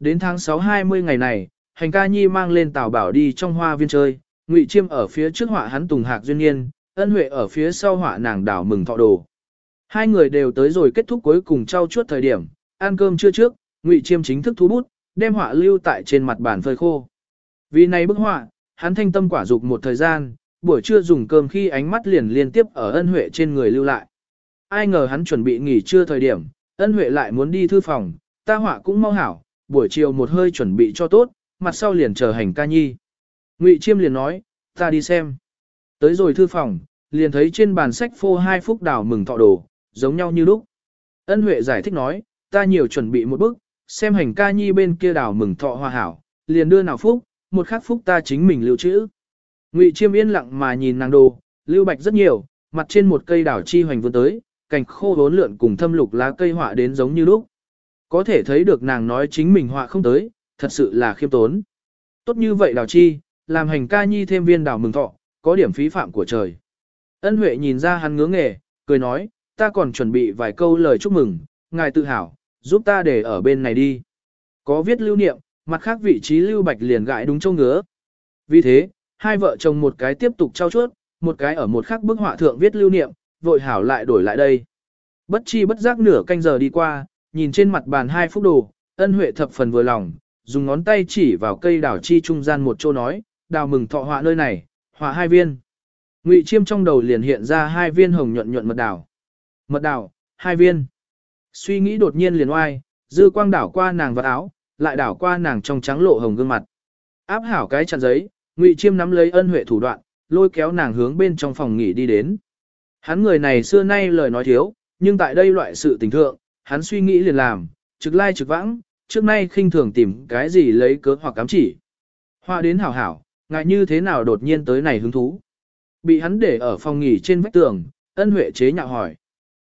Đến tháng 6-20 ngày này, hành ca nhi mang lên tàu bảo đi trong hoa viên chơi, ngụy chiêm ở phía trước họa hắn tùng hạc duyên nhiên, ân huệ ở phía sau họa nàng đảo mừng thọ đồ. Hai người đều tới rồi kết thúc cuối cùng trao chuốt thời điểm, ăn cơm trưa trước, ngụy chiêm chính thức thú bút, đem họa lưu tại trên mặt bàn phơi khô. Vì này bức họa, hắn thanh tâm quả dục một thời gian, buổi trưa dùng cơm khi ánh mắt liền liên tiếp ở ân huệ trên người lưu lại. Ai ngờ hắn chuẩn bị nghỉ trưa thời điểm, ân huệ lại muốn đi thư phòng, ta họa cũng mau hảo, buổi chiều một hơi chuẩn bị cho tốt, mặt sau liền chờ hành ca nhi. Ngụy Chiêm liền nói, ta đi xem. Tới rồi thư phòng, liền thấy trên bàn sách phô hai phúc đào mừng thọ đồ, giống nhau như lúc. Ân Huệ giải thích nói, ta nhiều chuẩn bị một bức, xem hành ca nhi bên kia đào mừng thọ hòa hảo, liền đưa nào phúc, một khắc phúc ta chính mình lưu trữ. Ngụy Chiêm yên lặng mà nhìn nàng đồ, lưu bạch rất nhiều, mặt trên một cây đảo chi hoành vươn tới, cành khô vốn lượn cùng thâm lục lá cây họa đến giống như lúc. Có thể thấy được nàng nói chính mình họa không tới, thật sự là khiêm tốn. Tốt như vậy đào chi, làm hành ca nhi thêm viên đào mừng thọ, có điểm phí phạm của trời. Ân Huệ nhìn ra hắn ngứa nghề, cười nói, ta còn chuẩn bị vài câu lời chúc mừng, ngài tự hào, giúp ta để ở bên này đi. Có viết lưu niệm, mặt khác vị trí lưu bạch liền gãi đúng châu ngứa. Vì thế, hai vợ chồng một cái tiếp tục trao chuốt, một cái ở một khắc bức họa thượng viết lưu niệm, vội hảo lại đổi lại đây. Bất chi bất giác nửa canh giờ đi qua, nhìn trên mặt bàn hai phúc đồ, ân huệ thập phần vừa lòng, dùng ngón tay chỉ vào cây đào chi trung gian một chỗ nói, đào mừng thọ họa nơi này, họa hai viên. Ngụy chiêm trong đầu liền hiện ra hai viên hồng nhuận nhuận mật đào. Mật đào, hai viên. Suy nghĩ đột nhiên liền oai, dư quang đảo qua nàng vật áo, lại đảo qua nàng trong trắng lộ hồng gương mặt. Áp hảo cái chặn giấy, Ngụy Chiêm nắm lấy ân huệ thủ đoạn, lôi kéo nàng hướng bên trong phòng nghỉ đi đến. Hắn người này xưa nay lời nói thiếu, nhưng tại đây loại sự tình thượng, hắn suy nghĩ liền làm, trực lai trực vãng, trước nay khinh thường tìm cái gì lấy cớ hoặc cám chỉ. Hoa đến hảo hảo, ngại như thế nào đột nhiên tới này hứng thú. Bị hắn để ở phòng nghỉ trên vách tường, ân huệ chế nhạo hỏi.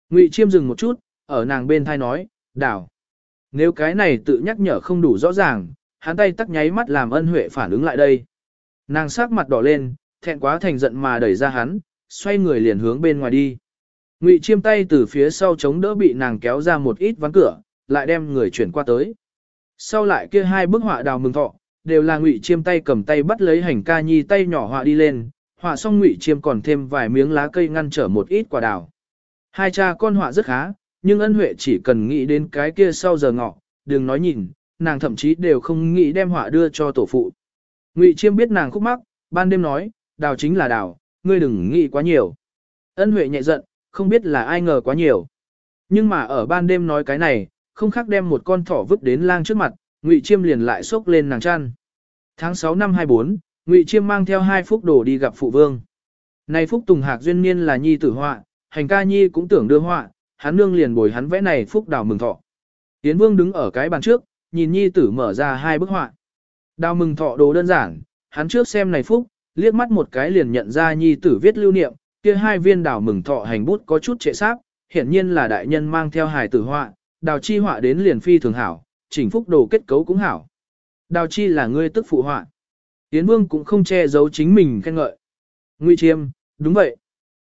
Ngụy chiêm dừng một chút, ở nàng bên thai nói, đảo. Nếu cái này tự nhắc nhở không đủ rõ ràng, hắn tay tắc nháy mắt làm ân huệ phản ứng lại đây. Nàng sắc mặt đỏ lên, thẹn quá thành giận mà đẩy ra hắn, xoay người liền hướng bên ngoài đi. Ngụy chiêm tay từ phía sau chống đỡ bị nàng kéo ra một ít ván cửa, lại đem người chuyển qua tới. Sau lại kia hai bức họa đào mừng thọ, đều là Ngụy chiêm tay cầm tay bắt lấy hành ca nhi tay nhỏ họa đi lên, họa xong Ngụy chiêm còn thêm vài miếng lá cây ngăn trở một ít quả đào. Hai cha con họa rất khá, nhưng ân huệ chỉ cần nghĩ đến cái kia sau giờ ngọ, đừng nói nhìn, nàng thậm chí đều không nghĩ đem họa đưa cho tổ phụ. Ngụy chiêm biết nàng khúc mắc, ban đêm nói, đào chính là đào, ngươi đừng nghĩ quá nhiều. Ân huệ nhẹ giận, không biết là ai ngờ quá nhiều. Nhưng mà ở ban đêm nói cái này, không khác đem một con thỏ vứt đến lang trước mặt, Ngụy Chiêm liền lại xốc lên nàng chăn. Tháng 6 năm 24, Ngụy Chiêm mang theo hai phúc đồ đi gặp phụ vương. Này phúc Tùng Hạc duyên niên là nhi tử họa, hành ca nhi cũng tưởng đưa họa, hắn nương liền bồi hắn vẽ này phúc đào mừng thọ. Tiến Vương đứng ở cái bàn trước, nhìn nhi tử mở ra hai bức họa. Đào mừng thọ đồ đơn giản, hắn trước xem này phúc, liếc mắt một cái liền nhận ra nhi tử viết lưu niệm, kia hai viên đào mừng thọ hành bút có chút trệ sáp, hiển nhiên là đại nhân mang theo hài tử họa, đào chi họa đến liền phi thường hảo, chỉnh phúc đồ kết cấu cũng hảo. Đào chi là ngươi tức phụ họa. Tiến vương cũng không che giấu chính mình khen ngợi. Ngụy chiêm, đúng vậy.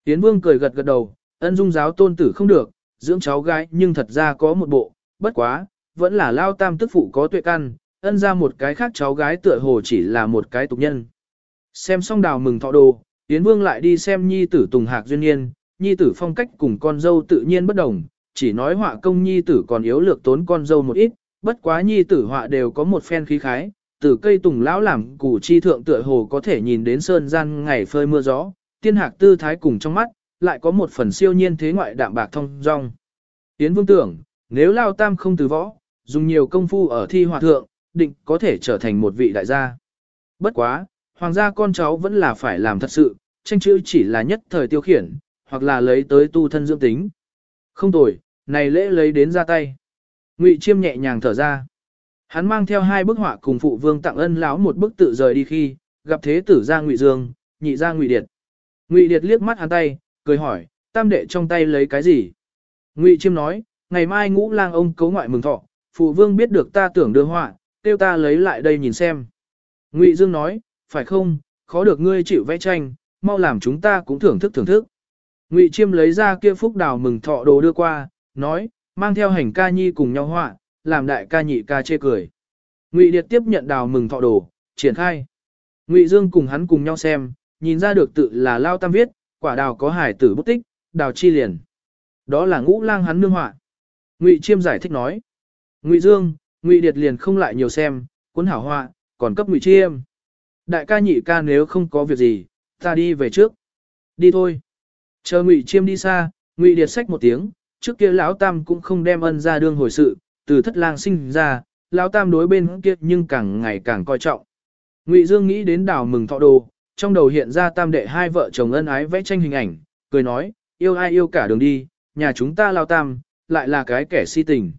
Tiến vương cười gật gật đầu, ân dung giáo tôn tử không được, dưỡng cháu gái nhưng thật ra có một bộ, bất quá, vẫn là lao tam tức phụ có tuệ căn, ân ra một cái khác cháu gái tựa hồ chỉ là một cái tục nhân. Xem xong đào mừng thọ đồ, Yến Vương lại đi xem nhi tử Tùng Hạc duyên niên, nhi tử phong cách cùng con dâu tự nhiên bất đồng, chỉ nói họa công nhi tử còn yếu lược tốn con dâu một ít, bất quá nhi tử họa đều có một phen khí khái, từ cây tùng lão làm củ chi thượng tựa hồ có thể nhìn đến sơn gian ngày phơi mưa gió, tiên hạc tư thái cùng trong mắt, lại có một phần siêu nhiên thế ngoại đạm bạc thông dong. Yến Vương tưởng, nếu Lao Tam không từ võ, dùng nhiều công phu ở thi họa thượng, định có thể trở thành một vị đại gia. Bất quá, hoàng gia con cháu vẫn là phải làm thật sự, tranh chữ chỉ là nhất thời tiêu khiển, hoặc là lấy tới tu thân dưỡng tính. Không tồi, này lễ lấy đến ra tay. Ngụy Chiêm nhẹ nhàng thở ra. Hắn mang theo hai bức họa cùng phụ vương tặng ân lão một bức tự rời đi khi, gặp thế tử gia Ngụy Dương, nhị gia Ngụy Điệt. Ngụy Điệt liếc mắt hắn tay, cười hỏi, tam đệ trong tay lấy cái gì? Ngụy Chiêm nói, ngày mai ngũ lang ông cấu ngoại mừng thọ, phụ vương biết được ta tưởng đưa họa, tiêu ta lấy lại đây nhìn xem. Ngụy Dương nói, phải không, khó được ngươi chịu vẽ tranh, mau làm chúng ta cũng thưởng thức thưởng thức. Ngụy Chiêm lấy ra kia phúc đào mừng thọ đồ đưa qua, nói, mang theo hành ca nhi cùng nhau họa, làm đại ca nhị ca chê cười. Ngụy Điệt tiếp nhận đào mừng thọ đồ, triển khai. Ngụy Dương cùng hắn cùng nhau xem, nhìn ra được tự là Lao Tam viết, quả đào có hải tử bút tích, đào chi liền. Đó là ngũ lang hắn nương họa. Ngụy Chiêm giải thích nói. Ngụy Dương, Ngụy Điệt liền không lại nhiều xem, cuốn hảo họa, còn cấp Ngụy Chiêm. Đại ca nhị ca nếu không có việc gì, ta đi về trước. Đi thôi. Chờ Ngụy Chiêm đi xa, Ngụy Điệt sách một tiếng, trước kia lão Tam cũng không đem ân ra đương hồi sự, từ thất lang sinh ra, lão Tam đối bên kia nhưng càng ngày càng coi trọng. Ngụy Dương nghĩ đến đảo mừng thọ đồ, trong đầu hiện ra Tam đệ hai vợ chồng ân ái vẽ tranh hình ảnh, cười nói, yêu ai yêu cả đường đi, nhà chúng ta lao Tam, lại là cái kẻ si tình.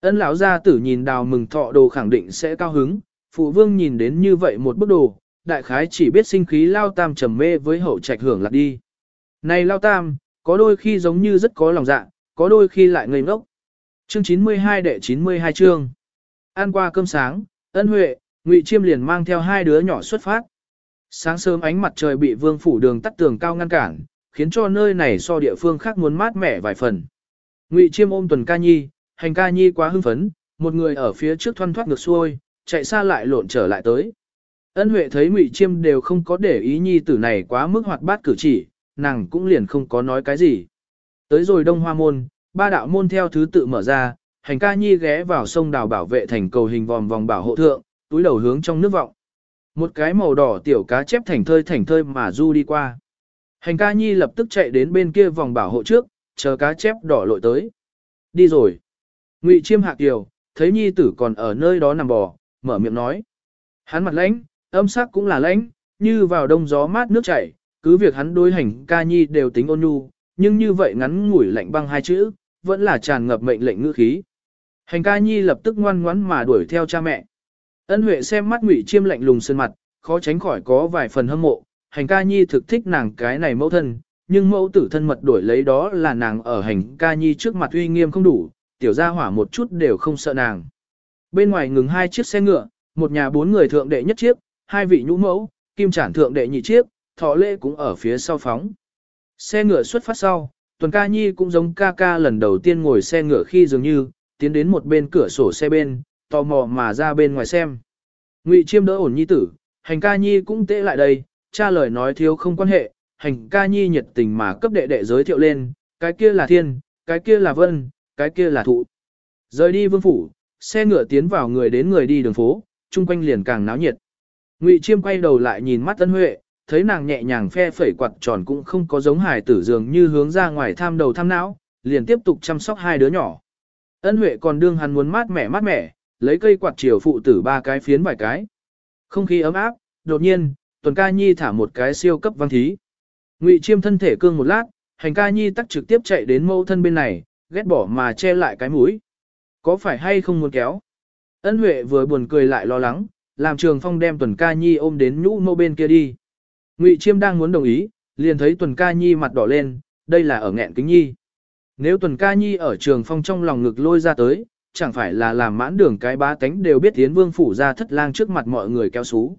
Ân lão gia tử nhìn đào mừng thọ đồ khẳng định sẽ cao hứng, phụ vương nhìn đến như vậy một bức đồ, đại khái chỉ biết sinh khí lao tam trầm mê với hậu trạch hưởng lạc đi. Này lao tam, có đôi khi giống như rất có lòng dạ, có đôi khi lại ngây ngốc. Chương 92 đệ 92 chương. Ăn qua cơm sáng, ân huệ, ngụy chiêm liền mang theo hai đứa nhỏ xuất phát. Sáng sớm ánh mặt trời bị vương phủ đường tắt tường cao ngăn cản, khiến cho nơi này so địa phương khác muốn mát mẻ vài phần. Ngụy chiêm ôm tuần ca nhi, hành ca nhi quá hưng phấn, một người ở phía trước thoăn thoát ngược xuôi, chạy xa lại lộn trở lại tới. Ân Huệ thấy Ngụy Chiêm đều không có để ý nhi tử này quá mức hoạt bát cử chỉ, nàng cũng liền không có nói cái gì. Tới rồi Đông Hoa môn, ba đạo môn theo thứ tự mở ra, hành ca nhi ghé vào sông đào bảo vệ thành cầu hình vòng vòng bảo hộ thượng, túi đầu hướng trong nước vọng. Một cái màu đỏ tiểu cá chép thành thơi thành thơi mà du đi qua. Hành ca nhi lập tức chạy đến bên kia vòng bảo hộ trước, chờ cá chép đỏ lội tới. Đi rồi. Ngụy Chiêm hạ kiều, thấy nhi tử còn ở nơi đó nằm bò, mở miệng nói. Hắn mặt lãnh, âm sắc cũng là lãnh, như vào đông gió mát nước chảy, cứ việc hắn đối hành ca nhi đều tính ôn nhu, nhưng như vậy ngắn ngủi lạnh băng hai chữ, vẫn là tràn ngập mệnh lệnh ngữ khí. Hành ca nhi lập tức ngoan ngoãn mà đuổi theo cha mẹ. Ân Huệ xem mắt Ngụy Chiêm lạnh lùng sơn mặt, khó tránh khỏi có vài phần hâm mộ, hành ca nhi thực thích nàng cái này mẫu thân, nhưng mẫu tử thân mật đổi lấy đó là nàng ở hành ca nhi trước mặt uy nghiêm không đủ, tiểu gia hỏa một chút đều không sợ nàng. Bên ngoài ngừng hai chiếc xe ngựa, một nhà bốn người thượng đệ nhất chiếc, hai vị nhũ mẫu, kim trản thượng đệ nhị chiếc, thọ lễ cũng ở phía sau phóng. Xe ngựa xuất phát sau, tuần ca nhi cũng giống ca ca lần đầu tiên ngồi xe ngựa khi dường như, tiến đến một bên cửa sổ xe bên, tò mò mà ra bên ngoài xem. Ngụy chiêm đỡ ổn nhi tử, hành ca nhi cũng tệ lại đây, cha lời nói thiếu không quan hệ, hành ca nhi nhiệt tình mà cấp đệ đệ giới thiệu lên, cái kia là thiên, cái kia là vân, cái kia là thụ. Rời đi vương phủ, xe ngựa tiến vào người đến người đi đường phố, chung quanh liền càng náo nhiệt. Ngụy Chiêm quay đầu lại nhìn mắt Tân Huệ, thấy nàng nhẹ nhàng phe phẩy quạt tròn cũng không có giống hài tử dường như hướng ra ngoài tham đầu tham não, liền tiếp tục chăm sóc hai đứa nhỏ. Ân Huệ còn đương hắn muốn mát mẻ mát mẻ, lấy cây quạt chiều phụ tử ba cái phiến vài cái. Không khí ấm áp, đột nhiên, Tuần Ca Nhi thả một cái siêu cấp văn thí. Ngụy Chiêm thân thể cương một lát, hành ca Nhi tắc trực tiếp chạy đến mâu thân bên này, ghét bỏ mà che lại cái mũi. Có phải hay không muốn kéo? Ân Huệ vừa buồn cười lại lo lắng, làm Trường Phong đem Tuần Ca Nhi ôm đến nhũ mâu bên kia đi. Ngụy Chiêm đang muốn đồng ý, liền thấy Tuần Ca Nhi mặt đỏ lên, đây là ở nghẹn kính nhi. Nếu Tuần Ca Nhi ở Trường Phong trong lòng ngực lôi ra tới, chẳng phải là làm mãn đường cái bá tánh đều biết tiến vương phủ ra thất lang trước mặt mọi người kéo xú.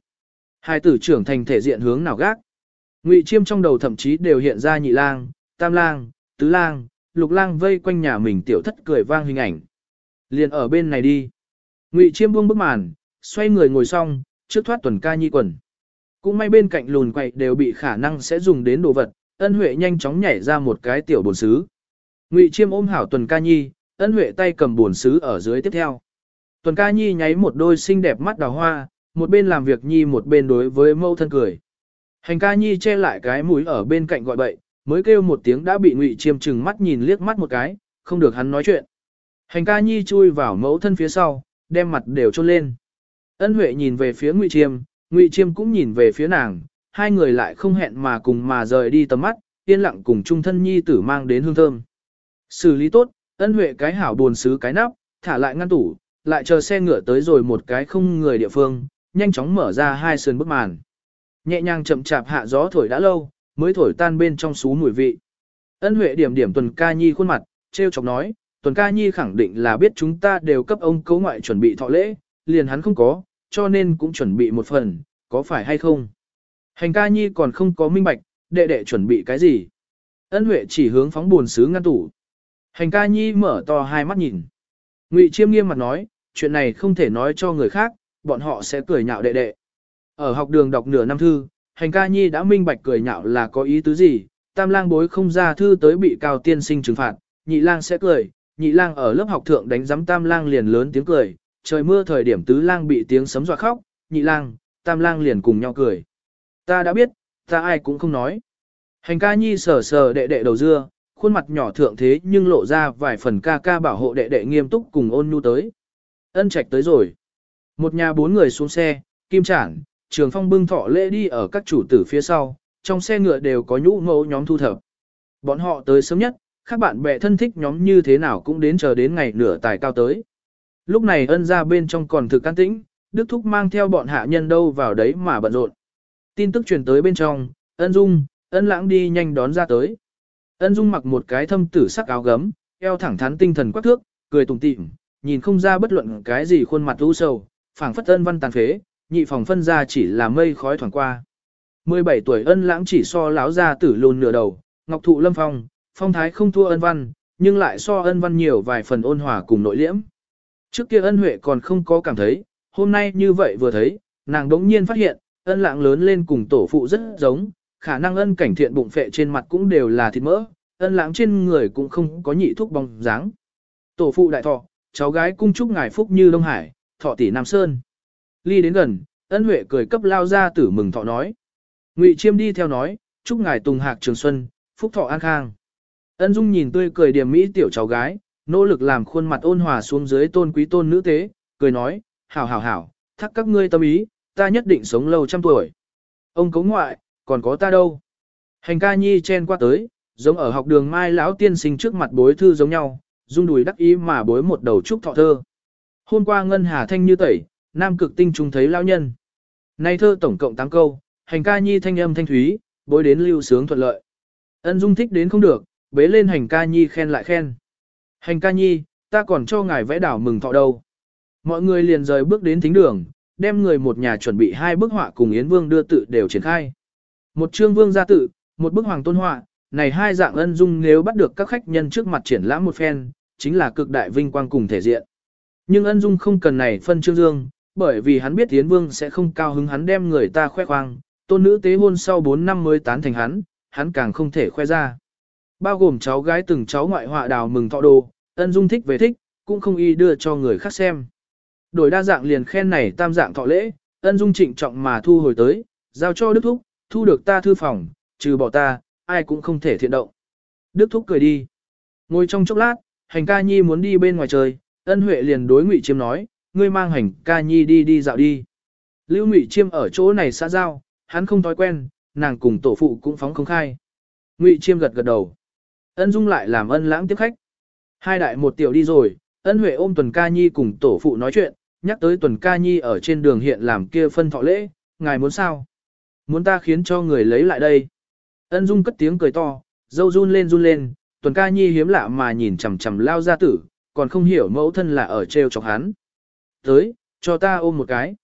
Hai tử trưởng thành thể diện hướng nào gác. Ngụy Chiêm trong đầu thậm chí đều hiện ra nhị lang, tam lang, tứ lang, lục lang vây quanh nhà mình tiểu thất cười vang hình ảnh. Liền ở bên này đi. Ngụy Chiêm buông bức màn, xoay người ngồi xong, trước thoát tuần ca nhi quần. Cũng may bên cạnh lùn quậy đều bị khả năng sẽ dùng đến đồ vật, ân huệ nhanh chóng nhảy ra một cái tiểu bồn xứ. Ngụy Chiêm ôm hảo tuần ca nhi, ân huệ tay cầm bồn xứ ở dưới tiếp theo. Tuần ca nhi nháy một đôi xinh đẹp mắt đào hoa, một bên làm việc nhi một bên đối với mâu thân cười. Hành ca nhi che lại cái mũi ở bên cạnh gọi bậy, mới kêu một tiếng đã bị ngụy chiêm chừng mắt nhìn liếc mắt một cái, không được hắn nói chuyện. Hành ca nhi chui vào mẫu thân phía sau, đem mặt đều trôn lên. Ân Huệ nhìn về phía ngụy chiêm, ngụy chiêm cũng nhìn về phía nàng, hai người lại không hẹn mà cùng mà rời đi tầm mắt, yên lặng cùng Chung thân nhi tử mang đến hương thơm. Xử lý tốt, ân Huệ cái hảo buồn xứ cái nắp, thả lại ngăn tủ, lại chờ xe ngựa tới rồi một cái không người địa phương, nhanh chóng mở ra hai sườn bức màn. Nhẹ nhàng chậm chạp hạ gió thổi đã lâu, mới thổi tan bên trong xú mùi vị. Ân Huệ điểm điểm Tuần Ca Nhi khuôn mặt, treo chọc nói, Tuần Ca Nhi khẳng định là biết chúng ta đều cấp ông cấu ngoại chuẩn bị thọ lễ, liền hắn không có, cho nên cũng chuẩn bị một phần, có phải hay không? Hành Ca Nhi còn không có minh bạch, đệ đệ chuẩn bị cái gì? Ân Huệ chỉ hướng phóng buồn xứ ngăn tủ. Hành Ca Nhi mở to hai mắt nhìn. Ngụy Chiêm nghiêm mặt nói, chuyện này không thể nói cho người khác, bọn họ sẽ cười nhạo đệ đệ. Ở học đường đọc nửa năm thư, hành ca nhi đã minh bạch cười nhạo là có ý tứ gì, tam lang bối không ra thư tới bị cao tiên sinh trừng phạt, nhị lang sẽ cười, nhị lang ở lớp học thượng đánh giám tam lang liền lớn tiếng cười, trời mưa thời điểm tứ lang bị tiếng sấm dọa khóc, nhị lang, tam lang liền cùng nhau cười. Ta đã biết, ta ai cũng không nói. Hành ca nhi sờ sờ đệ đệ đầu dưa, khuôn mặt nhỏ thượng thế nhưng lộ ra vài phần ca ca bảo hộ đệ đệ nghiêm túc cùng ôn nhu tới. Ân trạch tới rồi. Một nhà bốn người xuống xe, kim chản, trường phong bưng thọ lễ đi ở các chủ tử phía sau, trong xe ngựa đều có nhũ mẫu nhóm thu thập. Bọn họ tới sớm nhất, các bạn bè thân thích nhóm như thế nào cũng đến chờ đến ngày nửa tài cao tới. Lúc này ân ra bên trong còn thực can tĩnh, Đức Thúc mang theo bọn hạ nhân đâu vào đấy mà bận rộn. Tin tức truyền tới bên trong, ân dung, ân lãng đi nhanh đón ra tới. Ân dung mặc một cái thâm tử sắc áo gấm, eo thẳng thắn tinh thần quắc thước, cười tùng tịm, nhìn không ra bất luận cái gì khuôn mặt u sầu, phảng phất ân văn tàn phế, nhị phòng phân ra chỉ là mây khói thoảng qua. 17 tuổi ân lãng chỉ so láo ra tử lùn nửa đầu, ngọc thụ lâm phong, phong thái không thua ân văn, nhưng lại so ân văn nhiều vài phần ôn hòa cùng nội liễm. Trước kia ân huệ còn không có cảm thấy, hôm nay như vậy vừa thấy, nàng đống nhiên phát hiện, ân lãng lớn lên cùng tổ phụ rất giống, khả năng ân cảnh thiện bụng phệ trên mặt cũng đều là thịt mỡ, ân lãng trên người cũng không có nhị thuốc bóng dáng. Tổ phụ đại thọ, cháu gái cung chúc ngài phúc như Đông Hải, thọ tỷ Nam Sơn. Ly đến gần, ân huệ cười cấp lao ra tử mừng thọ nói. Ngụy chiêm đi theo nói, chúc ngài tùng hạc trường xuân, phúc thọ an khang. Ân dung nhìn tươi cười điểm mỹ tiểu cháu gái, nỗ lực làm khuôn mặt ôn hòa xuống dưới tôn quý tôn nữ tế, cười nói, hảo hảo hảo, thắc các ngươi tâm ý, ta nhất định sống lâu trăm tuổi. Ông cống ngoại, còn có ta đâu. Hành ca nhi chen qua tới, giống ở học đường mai lão tiên sinh trước mặt bối thư giống nhau, rung đùi đắc ý mà bối một đầu trúc thọ thơ. Hôm qua ngân hà thanh như tẩy, nam cực tinh trung thấy lão nhân. Nay thơ tổng cộng 8 câu, hành ca nhi thanh âm thanh thúy, bối đến lưu sướng thuận lợi. Ân dung thích đến không được, bế lên hành ca nhi khen lại khen. Hành ca nhi, ta còn cho ngài vẽ đảo mừng thọ đâu. Mọi người liền rời bước đến thính đường, đem người một nhà chuẩn bị hai bức họa cùng Yến Vương đưa tự đều triển khai. Một trương vương gia tự, một bức hoàng tôn họa, này hai dạng ân dung nếu bắt được các khách nhân trước mặt triển lãm một phen, chính là cực đại vinh quang cùng thể diện. Nhưng ân dung không cần này phân trương dương, bởi vì hắn biết Yến Vương sẽ không cao hứng hắn đem người ta khoe khoang, tôn nữ tế hôn sau 4 năm mới tán thành hắn, hắn càng không thể khoe ra. Bao gồm cháu gái từng cháu ngoại họa đào mừng thọ đồ, ân dung thích về thích, cũng không y đưa cho người khác xem. Đổi đa dạng liền khen này tam dạng thọ lễ, ân dung trịnh trọng mà thu hồi tới, giao cho Đức Thúc, thu được ta thư phòng, trừ bỏ ta, ai cũng không thể thiện động. Đức Thúc cười đi. Ngồi trong chốc lát, hành ca nhi muốn đi bên ngoài trời, ân huệ liền đối ngụy chiêm nói, ngươi mang hành ca nhi đi đi dạo đi. Lưu ngụy chiêm ở chỗ này xã giao, hắn không thói quen, nàng cùng tổ phụ cũng phóng không khai. Ngụy chiêm gật gật đầu. Ân dung lại làm ân lãng tiếp khách. Hai đại một tiểu đi rồi, ân huệ ôm tuần ca nhi cùng tổ phụ nói chuyện, nhắc tới tuần ca nhi ở trên đường hiện làm kia phân thọ lễ, ngài muốn sao? Muốn ta khiến cho người lấy lại đây. Ân dung cất tiếng cười to, dâu run lên run lên, tuần ca nhi hiếm lạ mà nhìn chằm chằm lao ra tử, còn không hiểu mẫu thân là ở treo chọc hắn. Tới, cho ta ôm một cái.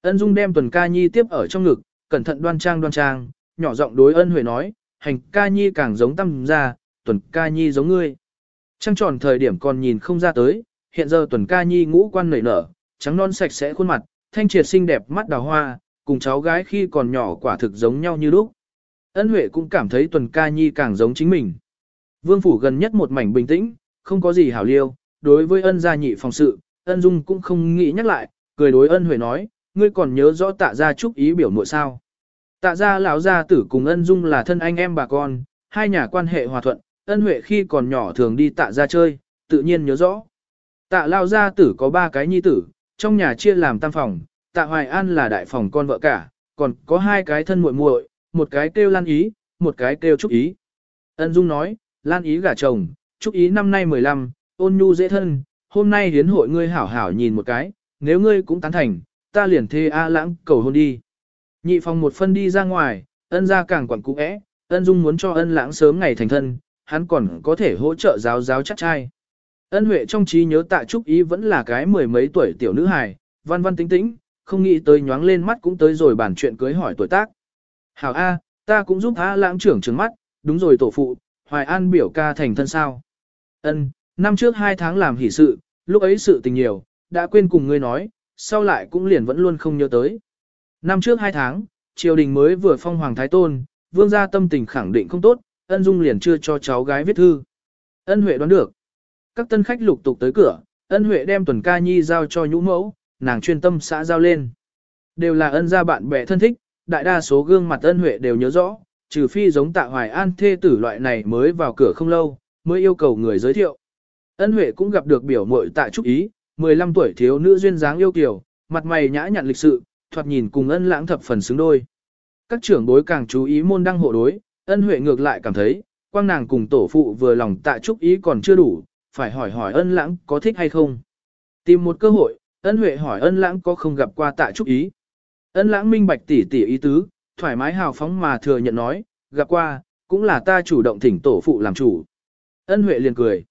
Ân dung đem tuần ca nhi tiếp ở trong ngực, cẩn thận đoan trang đoan trang, nhỏ giọng đối ân huệ nói, hành ca nhi càng giống tâm ra, tuần ca nhi giống ngươi. Trăng tròn thời điểm còn nhìn không ra tới, hiện giờ tuần ca nhi ngũ quan nảy nở, trắng non sạch sẽ khuôn mặt, thanh triệt xinh đẹp mắt đào hoa, cùng cháu gái khi còn nhỏ quả thực giống nhau như lúc. Ân Huệ cũng cảm thấy tuần ca nhi càng giống chính mình. Vương phủ gần nhất một mảnh bình tĩnh, không có gì hảo liêu, đối với ân gia nhị phòng sự, ân dung cũng không nghĩ nhắc lại, cười đối ân Huệ nói, ngươi còn nhớ rõ tạ gia chúc ý biểu muội sao. Tạ gia lão gia tử cùng ân dung là thân anh em bà con, hai nhà quan hệ hòa thuận, ân Huệ khi còn nhỏ thường đi tạ gia chơi, tự nhiên nhớ rõ. Tạ lao gia tử có ba cái nhi tử, trong nhà chia làm tam phòng, tạ hoài an là đại phòng con vợ cả, còn có hai cái thân muội muội, một cái kêu lan ý, một cái kêu trúc ý. Ân Dung nói, lan ý gả chồng, trúc ý năm nay 15, ôn nhu dễ thân, hôm nay hiến hội ngươi hảo hảo nhìn một cái, nếu ngươi cũng tán thành, ta liền thê A lãng cầu hôn đi. Nhị phòng một phân đi ra ngoài, ân ra càng quẳng cũ ẽ, ân dung muốn cho ân lãng sớm ngày thành thân, hắn còn có thể hỗ trợ giáo giáo chắc trai. Ân Huệ trong trí nhớ tạ trúc ý vẫn là cái mười mấy tuổi tiểu nữ hài, văn văn tính tĩnh, không nghĩ tới nhoáng lên mắt cũng tới rồi bàn chuyện cưới hỏi tuổi tác. Hảo A, ta cũng giúp A lãng trưởng trừng mắt, đúng rồi tổ phụ, Hoài An biểu ca thành thân sao. Ân, năm trước hai tháng làm hỷ sự, lúc ấy sự tình nhiều, đã quên cùng ngươi nói, sau lại cũng liền vẫn luôn không nhớ tới. Năm trước hai tháng, triều đình mới vừa phong hoàng thái tôn, vương gia tâm tình khẳng định không tốt, ân dung liền chưa cho cháu gái viết thư. Ân Huệ đoán được. Các tân khách lục tục tới cửa, ân Huệ đem tuần ca nhi giao cho nhũ mẫu, nàng chuyên tâm xã giao lên. Đều là ân gia bạn bè thân thích, đại đa số gương mặt ân Huệ đều nhớ rõ, trừ phi giống tạ hoài an thê tử loại này mới vào cửa không lâu, mới yêu cầu người giới thiệu. Ân Huệ cũng gặp được biểu muội tạ trúc ý, 15 tuổi thiếu nữ duyên dáng yêu kiều, mặt mày nhã nhặn lịch sự, thoạt nhìn cùng ân lãng thập phần xứng đôi. Các trưởng bối càng chú ý môn đăng hộ đối, ân huệ ngược lại cảm thấy, quang nàng cùng tổ phụ vừa lòng tạ trúc ý còn chưa đủ, phải hỏi hỏi ân lãng có thích hay không. Tìm một cơ hội, ân huệ hỏi ân lãng có không gặp qua tạ trúc ý. Ân lãng minh bạch tỉ tỉ ý tứ, thoải mái hào phóng mà thừa nhận nói, gặp qua, cũng là ta chủ động thỉnh tổ phụ làm chủ. Ân huệ liền cười.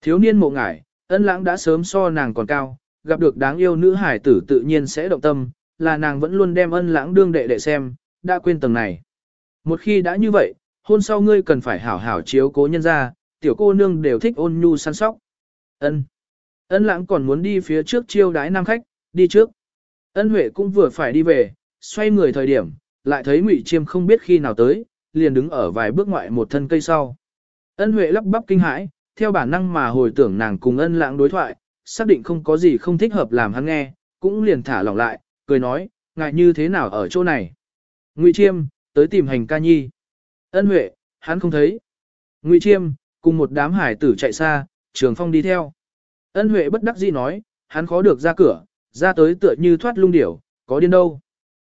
Thiếu niên mộ ngải, ân lãng đã sớm so nàng còn cao, gặp được đáng yêu nữ hải tử tự nhiên sẽ động tâm, là nàng vẫn luôn đem ân lãng đương đệ đệ xem, đã quên tầng này. Một khi đã như vậy, hôn sau ngươi cần phải hảo hảo chiếu cố nhân ra, tiểu cô nương đều thích ôn nhu săn sóc. Ân. Ân lãng còn muốn đi phía trước chiêu đái nam khách, đi trước. Ân Huệ cũng vừa phải đi về, xoay người thời điểm, lại thấy Ngụy Chiêm không biết khi nào tới, liền đứng ở vài bước ngoại một thân cây sau. Ân Huệ lắp bắp kinh hãi, theo bản năng mà hồi tưởng nàng cùng ân lãng đối thoại, xác định không có gì không thích hợp làm hắn nghe, cũng liền thả lỏng lại, cười nói, ngại như thế nào ở chỗ này. Ngụy Chiêm, tới tìm hành ca nhi. Ân Huệ, hắn không thấy. Ngụy Chiêm, cùng một đám hải tử chạy xa, Trường Phong đi theo. Ân Huệ bất đắc dĩ nói, hắn khó được ra cửa, ra tới tựa như thoát lung điểu, có điên đâu.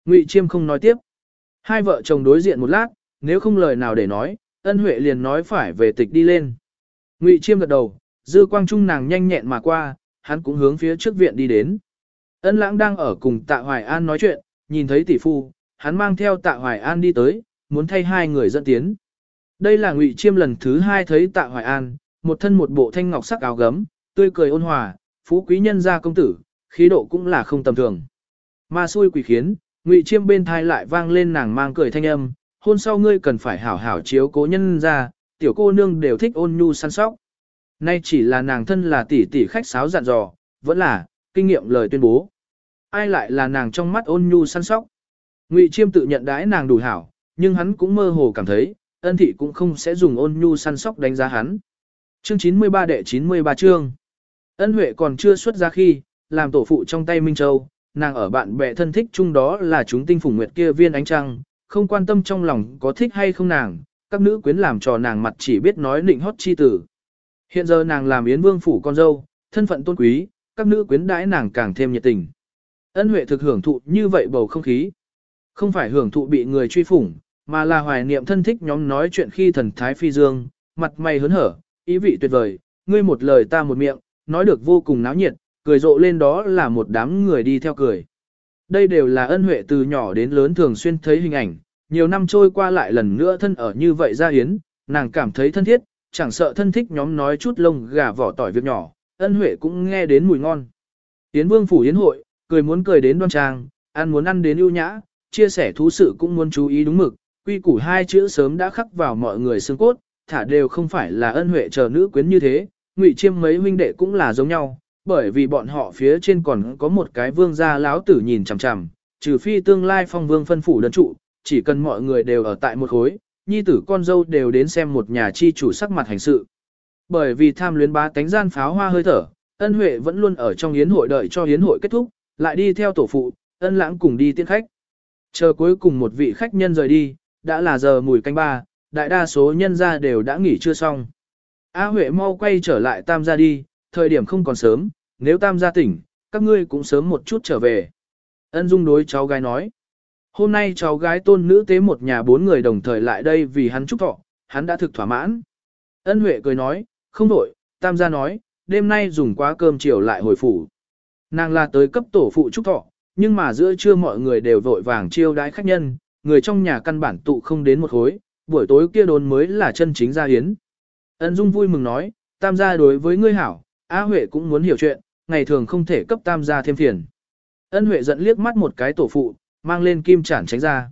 Ngụy Chiêm không nói tiếp. Hai vợ chồng đối diện một lát, nếu không lời nào để nói, Ân Huệ liền nói phải về tịch đi lên. Ngụy Chiêm gật đầu, dư quang trung nàng nhanh nhẹn mà qua, hắn cũng hướng phía trước viện đi đến. Ân Lãng đang ở cùng Tạ Hoài An nói chuyện, nhìn thấy tỷ phu, hắn mang theo Tạ Hoài An đi tới, muốn thay hai người dẫn tiến. Đây là Ngụy Chiêm lần thứ hai thấy Tạ Hoài An, một thân một bộ thanh ngọc sắc áo gấm, tươi cười ôn hòa, phú quý nhân gia công tử, khí độ cũng là không tầm thường. Ma xui quỷ khiến, Ngụy Chiêm bên thai lại vang lên nàng mang cười thanh âm, hôn sau ngươi cần phải hảo hảo chiếu cố nhân gia, tiểu cô nương đều thích ôn nhu săn sóc. Nay chỉ là nàng thân là tỷ tỷ khách sáo dặn dò, vẫn là, kinh nghiệm lời tuyên bố. Ai lại là nàng trong mắt ôn nhu săn sóc. Ngụy Chiêm tự nhận đãi nàng đủ hảo, nhưng hắn cũng mơ hồ cảm thấy, ân thị cũng không sẽ dùng ôn nhu săn sóc đánh giá hắn. Chương 93 đệ 93 chương. Ân Huệ còn chưa xuất ra khi, làm tổ phụ trong tay Minh Châu, nàng ở bạn bè thân thích chung đó là chúng tinh phùng nguyệt kia viên ánh trăng, không quan tâm trong lòng có thích hay không nàng, các nữ quyến làm trò nàng mặt chỉ biết nói nịnh hót chi tử. Hiện giờ nàng làm yến vương phủ con dâu, thân phận tôn quý, các nữ quyến đãi nàng càng thêm nhiệt tình. Ân Huệ thực hưởng thụ như vậy bầu không khí. Không phải hưởng thụ bị người truy phủng, mà là hoài niệm thân thích nhóm nói chuyện khi thần thái phi dương, mặt mày hớn hở, ý vị tuyệt vời, ngươi một lời ta một miệng, nói được vô cùng náo nhiệt, cười rộ lên đó là một đám người đi theo cười. Đây đều là ân huệ từ nhỏ đến lớn thường xuyên thấy hình ảnh, nhiều năm trôi qua lại lần nữa thân ở như vậy ra hiến, nàng cảm thấy thân thiết, chẳng sợ thân thích nhóm nói chút lông gà vỏ tỏi việc nhỏ, ân huệ cũng nghe đến mùi ngon. Yến vương phủ yến hội, cười muốn cười đến đoan trang, ăn muốn ăn đến ưu nhã, chia sẻ thú sự cũng muốn chú ý đúng mực, quy củ hai chữ sớm đã khắc vào mọi người xương cốt, thả đều không phải là ân huệ chờ nữ quyến như thế, ngụy chiêm mấy huynh đệ cũng là giống nhau, bởi vì bọn họ phía trên còn có một cái vương gia láo tử nhìn chằm chằm, trừ phi tương lai phong vương phân phủ đơn trụ, chỉ cần mọi người đều ở tại một khối, nhi tử con dâu đều đến xem một nhà chi chủ sắc mặt hành sự. Bởi vì tham luyến bá tánh gian pháo hoa hơi thở, ân huệ vẫn luôn ở trong yến hội đợi cho yến hội kết thúc, lại đi theo tổ phụ, ân lãng cùng đi tiễn khách. Chờ cuối cùng một vị khách nhân rời đi, đã là giờ mùi canh ba, đại đa số nhân gia đều đã nghỉ chưa xong. A Huệ mau quay trở lại tam gia đi, thời điểm không còn sớm, nếu tam gia tỉnh, các ngươi cũng sớm một chút trở về. Ân Dung đối cháu gái nói. Hôm nay cháu gái tôn nữ tế một nhà bốn người đồng thời lại đây vì hắn chúc thọ, hắn đã thực thỏa mãn. Ân Huệ cười nói, không đổi, tam gia nói, đêm nay dùng quá cơm chiều lại hồi phủ. Nàng là tới cấp tổ phụ chúc thọ, nhưng mà giữa trưa mọi người đều vội vàng chiêu đãi khách nhân, người trong nhà căn bản tụ không đến một khối, buổi tối kia đồn mới là chân chính gia hiến. Ân Dung vui mừng nói, tam gia đối với ngươi hảo, A Huệ cũng muốn hiểu chuyện, ngày thường không thể cấp tam gia thêm phiền. Ân Huệ giận liếc mắt một cái tổ phụ, mang lên kim chản tránh ra.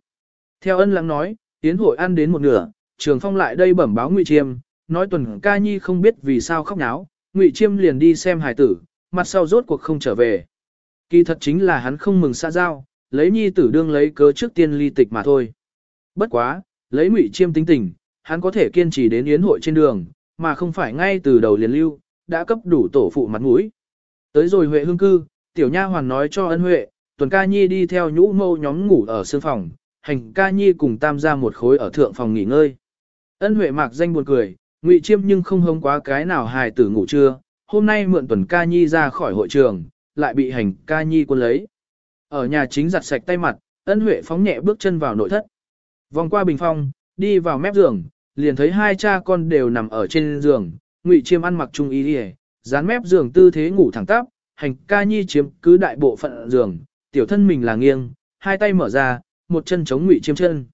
Theo ân lắng nói, tiến hội ăn đến một nửa, trường phong lại đây bẩm báo Ngụy Chiêm, nói tuần ca nhi không biết vì sao khóc náo, Ngụy Chiêm liền đi xem hài tử, mặt sau rốt cuộc không trở về. Kỳ thật chính là hắn không mừng xã giao, lấy nhi tử đương lấy cớ trước tiên ly tịch mà thôi. Bất quá, lấy ngụy chiêm tính tình, hắn có thể kiên trì đến yến hội trên đường, mà không phải ngay từ đầu liền lưu, đã cấp đủ tổ phụ mặt mũi. Tới rồi Huệ hương cư, tiểu nha hoàn nói cho ân Huệ, tuần ca nhi đi theo nhũ mâu nhóm ngủ ở sương phòng, hành ca nhi cùng tam gia một khối ở thượng phòng nghỉ ngơi. Ân Huệ mạc danh buồn cười, ngụy chiêm nhưng không hông quá cái nào hài tử ngủ trưa, hôm nay mượn tuần ca nhi ra khỏi hội trường, lại bị hành ca nhi quân lấy. Ở nhà chính giặt sạch tay mặt, ân Huệ phóng nhẹ bước chân vào nội thất. Vòng qua bình phong, đi vào mép giường, liền thấy hai cha con đều nằm ở trên giường, ngụy chiêm ăn mặc trung y đi dán mép giường tư thế ngủ thẳng tắp, hành ca nhi chiếm cứ đại bộ phận giường, tiểu thân mình là nghiêng, hai tay mở ra, một chân chống ngụy chiêm chân.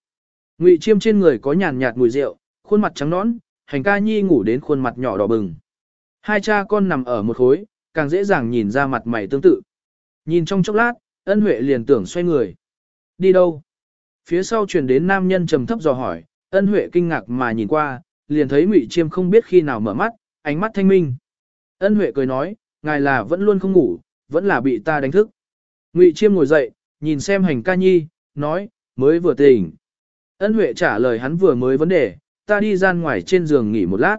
Ngụy chiêm trên người có nhàn nhạt mùi rượu, khuôn mặt trắng nõn, hành ca nhi ngủ đến khuôn mặt nhỏ đỏ bừng. Hai cha con nằm ở một khối, càng dễ dàng nhìn ra mặt mày tương tự. Nhìn trong chốc lát, ân huệ liền tưởng xoay người. Đi đâu? Phía sau truyền đến nam nhân trầm thấp dò hỏi, ân huệ kinh ngạc mà nhìn qua, liền thấy ngụy chiêm không biết khi nào mở mắt, ánh mắt thanh minh. Ân huệ cười nói, ngài là vẫn luôn không ngủ, vẫn là bị ta đánh thức. Ngụy chiêm ngồi dậy, nhìn xem hành ca nhi, nói, mới vừa tỉnh. Ân huệ trả lời hắn vừa mới vấn đề, ta đi ra ngoài trên giường nghỉ một lát.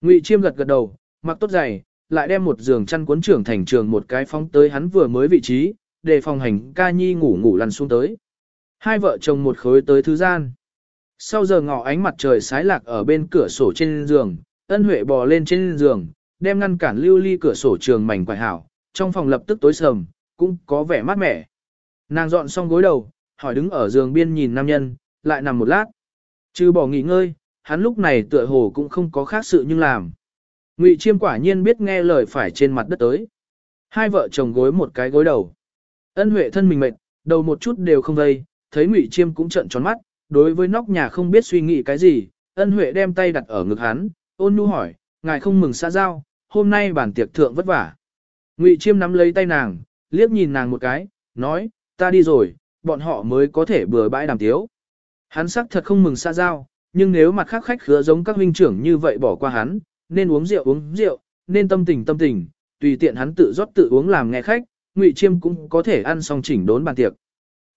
Ngụy chiêm gật gật đầu, mặc tốt giày, lại đem một giường chăn cuốn trưởng thành trường một cái phóng tới hắn vừa mới vị trí, để phòng hành ca nhi ngủ ngủ lăn xuống tới. Hai vợ chồng một khối tới thứ gian. Sau giờ ngọ ánh mặt trời sái lạc ở bên cửa sổ trên giường, ân huệ bò lên trên giường, đem ngăn cản lưu ly cửa sổ trường mảnh quải hảo, trong phòng lập tức tối sầm, cũng có vẻ mát mẻ. Nàng dọn xong gối đầu, hỏi đứng ở giường biên nhìn nam nhân, lại nằm một lát. Trừ bỏ nghỉ ngơi, hắn lúc này tựa hồ cũng không có khác sự nhưng làm. Ngụy Chiêm quả nhiên biết nghe lời phải trên mặt đất tới. Hai vợ chồng gối một cái gối đầu. Ân Huệ thân mình mệt, đầu một chút đều không vây, thấy Ngụy Chiêm cũng trợn tròn mắt, đối với nóc nhà không biết suy nghĩ cái gì, Ân Huệ đem tay đặt ở ngực hắn, ôn nhu hỏi, ngài không mừng xa giao, hôm nay bản tiệc thượng vất vả. Ngụy Chiêm nắm lấy tay nàng, liếc nhìn nàng một cái, nói, ta đi rồi, bọn họ mới có thể bừa bãi đàm tiếu. Hắn sắc thật không mừng xa giao, nhưng nếu mặt khác khách khứa giống các huynh trưởng như vậy bỏ qua hắn, nên uống rượu uống rượu, nên tâm tình tâm tình, tùy tiện hắn tự rót tự uống làm nghe khách, Ngụy Chiêm cũng có thể ăn xong chỉnh đốn bàn tiệc.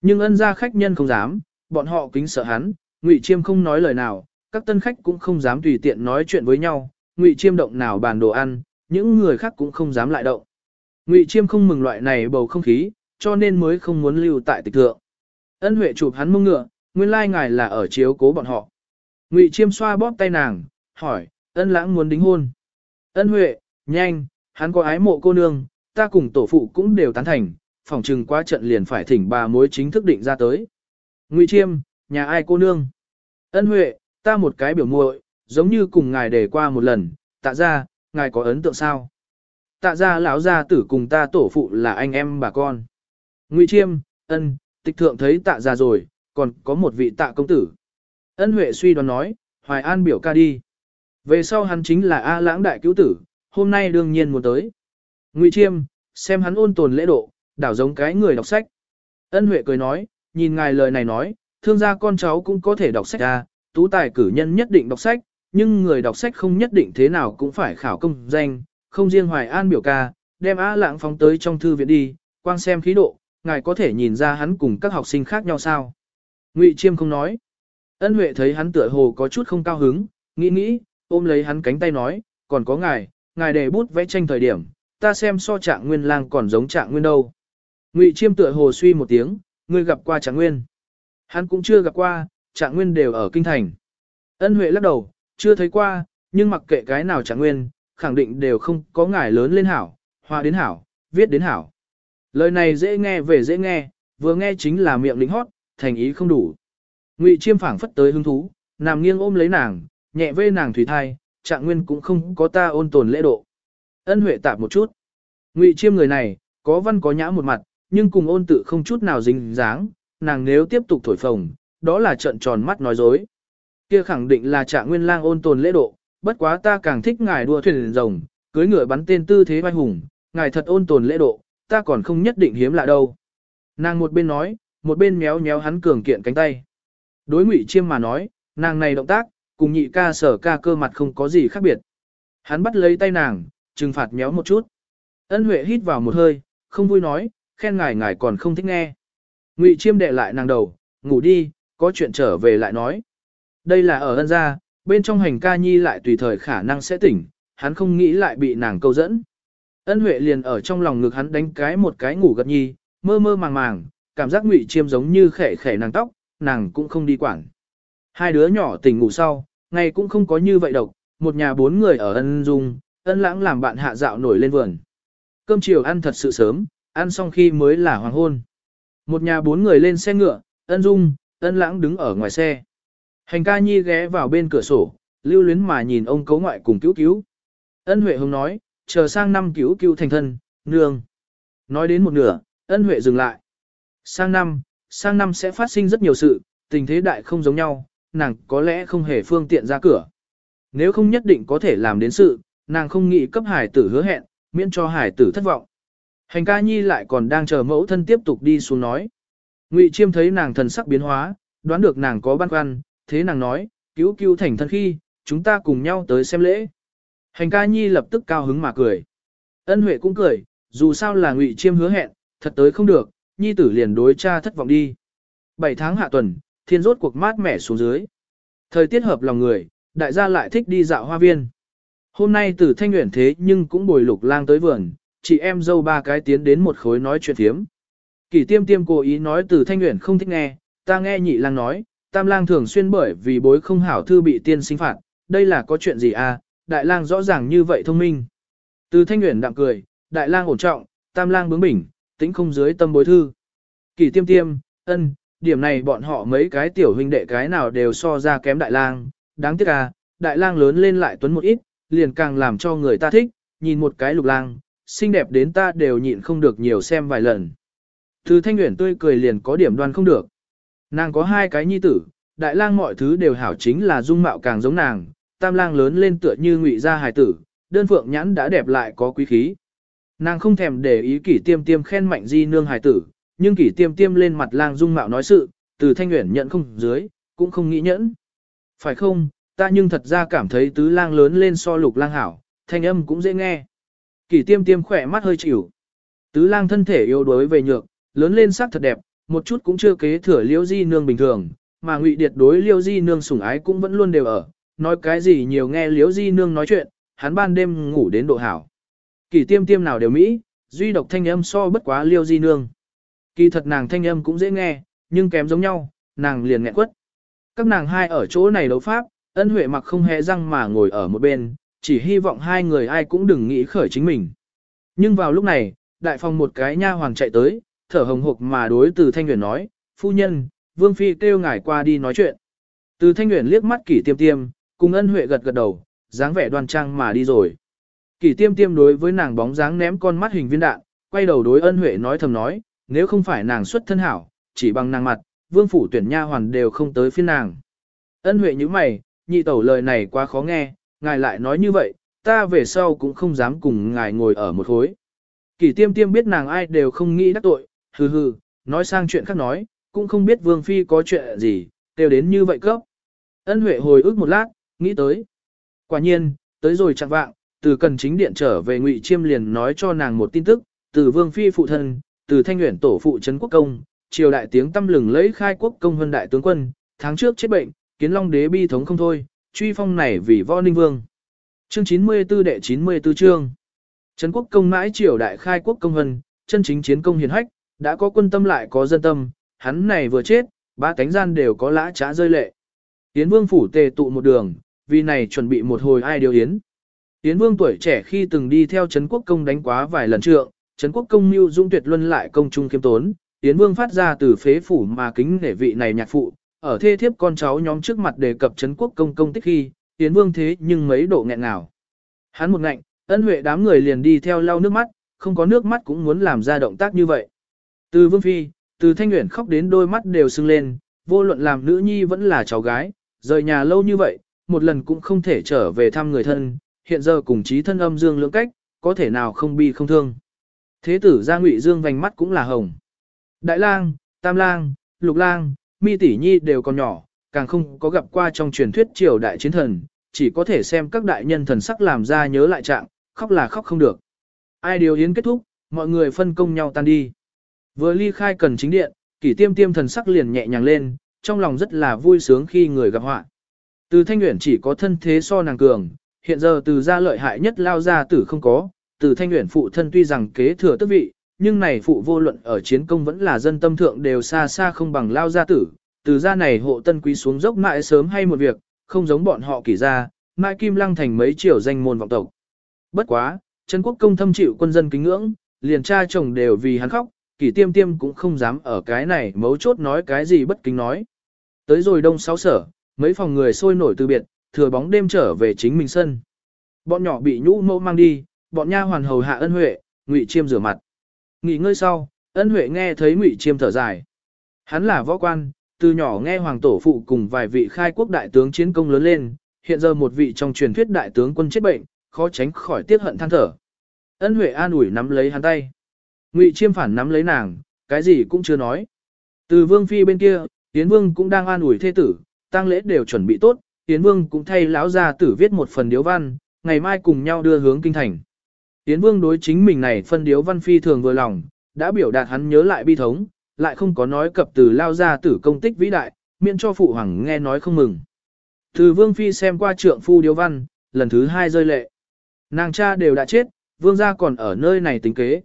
Nhưng ân gia khách nhân không dám, bọn họ kính sợ hắn, Ngụy Chiêm không nói lời nào, các tân khách cũng không dám tùy tiện nói chuyện với nhau, Ngụy Chiêm động nào bàn đồ ăn, những người khác cũng không dám lại động. Ngụy Chiêm không mừng loại này bầu không khí, cho nên mới không muốn lưu tại tịch thượng. Ân Huệ chụp hắn mông ngựa, nguyên lai ngài là ở chiếu cố bọn họ. Ngụy Chiêm xoa bóp tay nàng, hỏi, ân lãng muốn đính hôn. Ân Huệ, nhanh, hắn có ái mộ cô nương, ta cùng tổ phụ cũng đều tán thành, phòng trừng qua trận liền phải thỉnh bà mối chính thức định ra tới. Ngụy Chiêm, nhà ai cô nương? Ân Huệ, ta một cái biểu muội, giống như cùng ngài đề qua một lần, tạ ra, ngài có ấn tượng sao? Tạ ra lão gia tử cùng ta tổ phụ là anh em bà con. Ngụy Chiêm, ân, tịch thượng thấy tạ ra rồi, còn có một vị tạ công tử. Ân Huệ suy đoán nói, Hoài An biểu ca đi. Về sau hắn chính là A lãng đại cứu tử, hôm nay đương nhiên muốn tới. Ngụy Chiêm, xem hắn ôn tồn lễ độ, đảo giống cái người đọc sách. Ân Huệ cười nói, nhìn ngài lời này nói, thương gia con cháu cũng có thể đọc sách à tú tài cử nhân nhất định đọc sách, nhưng người đọc sách không nhất định thế nào cũng phải khảo công danh, không riêng Hoài An biểu ca, đem A lãng phóng tới trong thư viện đi, quang xem khí độ, ngài có thể nhìn ra hắn cùng các học sinh khác nhau sao. Ngụy Chiêm không nói. Ân Huệ thấy hắn tựa hồ có chút không cao hứng, nghĩ nghĩ, ôm lấy hắn cánh tay nói, còn có ngài, ngài để bút vẽ tranh thời điểm, ta xem so trạng nguyên lang còn giống trạng nguyên đâu. Ngụy Chiêm tựa hồ suy một tiếng, ngươi gặp qua trạng nguyên. Hắn cũng chưa gặp qua, trạng nguyên đều ở kinh thành. Ân Huệ lắc đầu, chưa thấy qua, nhưng mặc kệ cái nào trạng nguyên, khẳng định đều không có ngài lớn lên hảo, hoa đến hảo, viết đến hảo. Lời này dễ nghe về dễ nghe, vừa nghe chính là miệng lính hót, thành ý không đủ. Ngụy Chiêm phảng phất tới hứng thú, nằm nghiêng ôm lấy nàng, nhẹ vê nàng thủy thai, trạng nguyên cũng không có ta ôn tồn lễ độ. Ân Huệ tạp một chút. Ngụy Chiêm người này, có văn có nhã một mặt, nhưng cùng ôn tự không chút nào dính dáng, nàng nếu tiếp tục thổi phồng, đó là trận tròn mắt nói dối. Kia khẳng định là trạng nguyên lang ôn tồn lễ độ, bất quá ta càng thích ngài đua thuyền rồng, cưới ngựa bắn tên tư thế vai hùng, ngài thật ôn tồn lễ độ, ta còn không nhất định hiếm lạ đâu. Nàng một bên nói, một bên méo méo hắn cường kiện cánh tay. Đối ngụy chiêm mà nói, nàng này động tác, cùng nhị ca sở ca cơ mặt không có gì khác biệt. Hắn bắt lấy tay nàng, trừng phạt méo một chút. Ân Huệ hít vào một hơi, không vui nói, khen ngài ngài còn không thích nghe. Ngụy Chiêm đệ lại nàng đầu, ngủ đi, có chuyện trở về lại nói. Đây là ở ân gia, bên trong hành ca nhi lại tùy thời khả năng sẽ tỉnh, hắn không nghĩ lại bị nàng câu dẫn. Ân Huệ liền ở trong lòng ngực hắn đánh cái một cái ngủ gật nhi, mơ mơ màng màng, cảm giác Ngụy Chiêm giống như khẽ khẽ nàng tóc, nàng cũng không đi quản. Hai đứa nhỏ tỉnh ngủ sau, ngày cũng không có như vậy độc, một nhà bốn người ở ân dung, ân lãng làm bạn hạ dạo nổi lên vườn. Cơm chiều ăn thật sự sớm, ăn xong khi mới là hoàng hôn. Một nhà bốn người lên xe ngựa, ân dung, ân lãng đứng ở ngoài xe. Hành ca nhi ghé vào bên cửa sổ, lưu luyến mà nhìn ông cấu ngoại cùng cứu cứu. Ân Huệ Hồng nói, chờ sang năm cứu cứu thành thân, nương. Nói đến một nửa, ân Huệ dừng lại. Sang năm, sang năm sẽ phát sinh rất nhiều sự, tình thế đại không giống nhau, nàng có lẽ không hề phương tiện ra cửa. Nếu không nhất định có thể làm đến sự, nàng không nghĩ cấp hải tử hứa hẹn, miễn cho hải tử thất vọng. Hành ca nhi lại còn đang chờ mẫu thân tiếp tục đi xuống nói. Ngụy chiêm thấy nàng thần sắc biến hóa, đoán được nàng có băn khoăn, thế nàng nói, cứu cứu thành thân khi, chúng ta cùng nhau tới xem lễ. Hành ca nhi lập tức cao hứng mà cười. Ân Huệ cũng cười, dù sao là ngụy chiêm hứa hẹn, thật tới không được, nhi tử liền đối cha thất vọng đi. Bảy tháng hạ tuần, thiên rốt cuộc mát mẻ xuống dưới. Thời tiết hợp lòng người, đại gia lại thích đi dạo hoa viên. Hôm nay từ thanh nguyện thế nhưng cũng bồi lục lang tới vườn, chị em dâu ba cái tiến đến một khối nói chuyện thiếm. Kỷ tiêm tiêm cố ý nói từ thanh nguyện không thích nghe, ta nghe nhị lang nói, tam lang thường xuyên bởi vì bối không hảo thư bị tiên sinh phạt, đây là có chuyện gì à, đại lang rõ ràng như vậy thông minh. Từ thanh nguyện đạm cười, đại lang ổn trọng, tam lang bướng bỉnh, tính không dưới tâm bối thư. Kỷ tiêm tiêm, ân, điểm này bọn họ mấy cái tiểu huynh đệ cái nào đều so ra kém đại lang, đáng tiếc à, đại lang lớn lên lại tuấn một ít, liền càng làm cho người ta thích, nhìn một cái lục lang, xinh đẹp đến ta đều nhịn không được nhiều xem vài lần. Từ thanh nguyện tươi cười liền có điểm đoan không được. Nàng có hai cái nhi tử, đại lang mọi thứ đều hảo chính là dung mạo càng giống nàng, tam lang lớn lên tựa như ngụy gia hài tử, đơn phượng nhãn đã đẹp lại có quý khí. Nàng không thèm để ý kỷ tiêm tiêm khen mạnh di nương hài tử, nhưng kỷ tiêm tiêm lên mặt lang dung mạo nói sự, từ thanh nguyện nhận không dưới, cũng không nghĩ nhẫn. Phải không, ta nhưng thật ra cảm thấy tứ lang lớn lên so lục lang hảo, thanh âm cũng dễ nghe. Kỷ tiêm tiêm khỏe mắt hơi chịu. Tứ lang thân thể yếu đuối về nhược, lớn lên sắc thật đẹp, một chút cũng chưa kế thừa liễu di nương bình thường, mà ngụy điệt đối liễu di nương sủng ái cũng vẫn luôn đều ở, nói cái gì nhiều nghe liễu di nương nói chuyện, hắn ban đêm ngủ đến độ hảo. Kỷ tiêm tiêm nào đều mỹ, duy độc thanh âm so bất quá liêu di nương. Kỳ thật nàng thanh âm cũng dễ nghe, nhưng kém giống nhau, nàng liền nghẹn quất. Các nàng hai ở chỗ này đấu pháp, ân huệ mặc không hề răng mà ngồi ở một bên, chỉ hy vọng hai người ai cũng đừng nghĩ khởi chính mình. Nhưng vào lúc này, đại phòng một cái nha hoàng chạy tới, thở hồng hộc mà đối từ thanh nguyện nói, phu nhân, vương phi kêu ngài qua đi nói chuyện. Từ thanh nguyện liếc mắt kỷ tiêm tiêm, cùng ân huệ gật gật đầu, dáng vẻ đoan trang mà đi rồi. Kỷ tiêm tiêm đối với nàng bóng dáng ném con mắt hình viên đạn, quay đầu đối ân huệ nói thầm nói, nếu không phải nàng xuất thân hảo, chỉ bằng nàng mặt, vương phủ tuyển nha hoàn đều không tới phiên nàng. Ân huệ như mày, nhị tẩu lời này quá khó nghe, ngài lại nói như vậy, ta về sau cũng không dám cùng ngài ngồi ở một khối. Kỷ tiêm tiêm biết nàng ai đều không nghĩ đắc tội, hừ hừ, nói sang chuyện khác nói, cũng không biết vương phi có chuyện gì, đều đến như vậy cấp. Ân huệ hồi ức một lát, nghĩ tới. Quả nhiên, tới rồi chẳng vạng, từ cần chính điện trở về ngụy chiêm liền nói cho nàng một tin tức, từ vương phi phụ thân, từ thanh nguyện tổ phụ trấn quốc công, triều đại tiếng tâm lừng lấy khai quốc công hơn đại tướng quân, tháng trước chết bệnh, kiến long đế bi thống không thôi, truy phong này vì võ ninh vương. Chương 94 đệ 94 chương. Trấn quốc công mãi triều đại khai quốc công hân, chân chính chiến công hiền hách, đã có quân tâm lại có dân tâm, hắn này vừa chết, ba cánh gian đều có lã trá rơi lệ. Yến vương phủ tề tụ một đường, vì này chuẩn bị một hồi ai điều yến. Yến vương tuổi trẻ khi từng đi theo Trấn quốc công đánh quá vài lần trượng, Trấn quốc công mưu dung tuyệt luân lại công trung kiêm tốn, Yến vương phát ra từ phế phủ mà kính nể vị này nhạc phụ, ở thê thiếp con cháu nhóm trước mặt đề cập Trấn quốc công công tích khi, Yến vương thế nhưng mấy độ nghẹn nào. Hắn một ngạnh, ân huệ đám người liền đi theo lau nước mắt, không có nước mắt cũng muốn làm ra động tác như vậy. Từ vương phi, từ thanh Nguyễn khóc đến đôi mắt đều sưng lên, vô luận làm nữ nhi vẫn là cháu gái, rời nhà lâu như vậy, một lần cũng không thể trở về thăm người thân, hiện giờ cùng chí thân âm dương lưỡng cách, có thể nào không bi không thương. Thế tử gia ngụy dương vành mắt cũng là hồng. Đại lang, tam lang, lục lang, mi tỷ nhi đều còn nhỏ, càng không có gặp qua trong truyền thuyết triều đại chiến thần, chỉ có thể xem các đại nhân thần sắc làm ra nhớ lại trạng, khóc là khóc không được. Ai điều yến kết thúc, mọi người phân công nhau tan đi. Vừa ly khai cần chính điện, kỷ tiêm tiêm thần sắc liền nhẹ nhàng lên, trong lòng rất là vui sướng khi người gặp họa. Từ thanh nguyện chỉ có thân thế so nàng cường, hiện giờ từ gia lợi hại nhất lao ra tử không có, từ thanh nguyện phụ thân tuy rằng kế thừa tước vị, nhưng này phụ vô luận ở chiến công vẫn là dân tâm thượng đều xa xa không bằng lao gia tử, từ gia này hộ tân quý xuống dốc mãi sớm hay một việc, không giống bọn họ kỳ gia, mãi kim lăng thành mấy triều danh môn vọng tộc. Bất quá, Trấn quốc công thâm chịu quân dân kính ngưỡng, liền cha chồng đều vì hắn khóc, kỳ tiêm tiêm cũng không dám ở cái này mấu chốt nói cái gì bất kính nói. Tới rồi đông sáu sở, mấy phòng người sôi nổi từ biệt, thừa bóng đêm trở về chính mình sân. Bọn nhỏ bị nhũ mẫu mang đi, bọn nha hoàn hầu hạ ân huệ, ngụy chiêm rửa mặt. Nghỉ ngơi sau, ân huệ nghe thấy ngụy chiêm thở dài. Hắn là võ quan, từ nhỏ nghe hoàng tổ phụ cùng vài vị khai quốc đại tướng chiến công lớn lên, hiện giờ một vị trong truyền thuyết đại tướng quân chết bệnh, khó tránh khỏi tiếc hận than thở. Ân huệ an ủi nắm lấy hắn tay. Ngụy chiêm phản nắm lấy nàng, cái gì cũng chưa nói. Từ vương phi bên kia, tiến Vương cũng đang an ủi thê tử, tang lễ đều chuẩn bị tốt, tiến Vương cũng thay lão gia tử viết một phần điếu văn, ngày mai cùng nhau đưa hướng kinh thành. Yến Vương đối chính mình này phân điếu văn phi thường vừa lòng, đã biểu đạt hắn nhớ lại bi thống, lại không có nói cập từ lao gia tử công tích vĩ đại, miễn cho phụ hoàng nghe nói không mừng. Từ Vương phi xem qua trượng phu điếu văn, lần thứ hai rơi lệ. Nàng cha đều đã chết, Vương gia còn ở nơi này tính kế.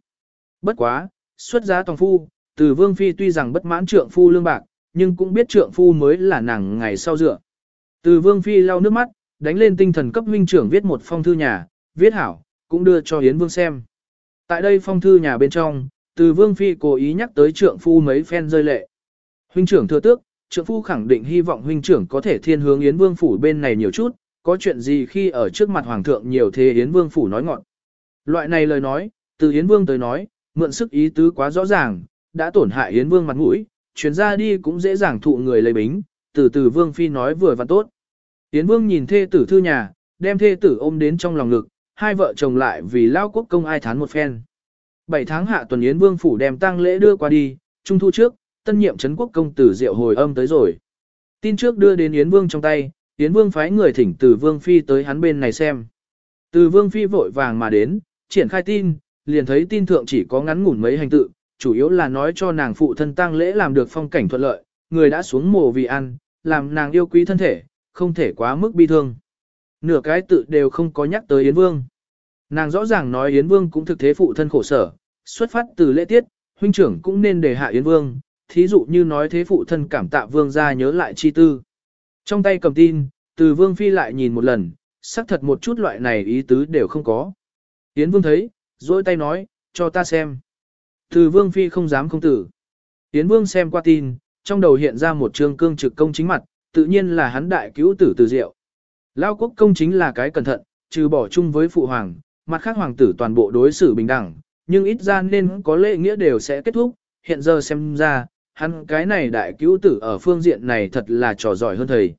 Bất quá, xuất giá toàn phu, từ Vương phi tuy rằng bất mãn trượng phu lương bạc, nhưng cũng biết trượng phu mới là nàng ngày sau dựa. Từ Vương Phi lau nước mắt, đánh lên tinh thần cấp huynh trưởng viết một phong thư nhà, viết hảo, cũng đưa cho Yến Vương xem. Tại đây phong thư nhà bên trong, từ Vương Phi cố ý nhắc tới trượng phu mấy phen rơi lệ. Huynh trưởng thưa tước, trượng phu khẳng định hy vọng huynh trưởng có thể thiên hướng Yến Vương Phủ bên này nhiều chút, có chuyện gì khi ở trước mặt Hoàng thượng nhiều thế Yến Vương Phủ nói ngọn. Loại này lời nói, từ Yến Vương tới nói, mượn sức ý tứ quá rõ ràng, đã tổn hại Yến Vương mặt mũi, chuyến ra đi cũng dễ dàng thụ người lấy bính, từ từ Vương Phi nói vừa và tốt. Yến Vương nhìn thê tử thư nhà, đem thê tử ôm đến trong lòng ngực, hai vợ chồng lại vì lao quốc công ai thán một phen. Bảy tháng hạ tuần Yến Vương phủ đem tang lễ đưa qua đi, trung thu trước, tân nhiệm trấn quốc công tử diệu hồi âm tới rồi. Tin trước đưa đến Yến Vương trong tay, Yến Vương phái người thỉnh từ Vương Phi tới hắn bên này xem. Từ Vương Phi vội vàng mà đến, triển khai tin, liền thấy tin thượng chỉ có ngắn ngủn mấy hành tự, chủ yếu là nói cho nàng phụ thân tang lễ làm được phong cảnh thuận lợi, người đã xuống mồ vì ăn, làm nàng yêu quý thân thể, không thể quá mức bi thương. Nửa cái tự đều không có nhắc tới Yến Vương. Nàng rõ ràng nói Yến Vương cũng thực thế phụ thân khổ sở, xuất phát từ lễ tiết, huynh trưởng cũng nên đề hạ Yến Vương, thí dụ như nói thế phụ thân cảm tạ Vương ra nhớ lại chi tư. Trong tay cầm tin, từ Vương Phi lại nhìn một lần, xác thật một chút loại này ý tứ đều không có. Yến Vương thấy, dôi tay nói, cho ta xem. Từ Vương Phi không dám không tử. Yến Vương xem qua tin, trong đầu hiện ra một trương cương trực công chính mặt, tự nhiên là hắn đại cứu tử từ diệu. Lao quốc công chính là cái cẩn thận, trừ bỏ chung với phụ hoàng, mặt khác hoàng tử toàn bộ đối xử bình đẳng, nhưng ít ra nên có lễ nghĩa đều sẽ kết thúc, hiện giờ xem ra, hắn cái này đại cứu tử ở phương diện này thật là trò giỏi hơn thầy.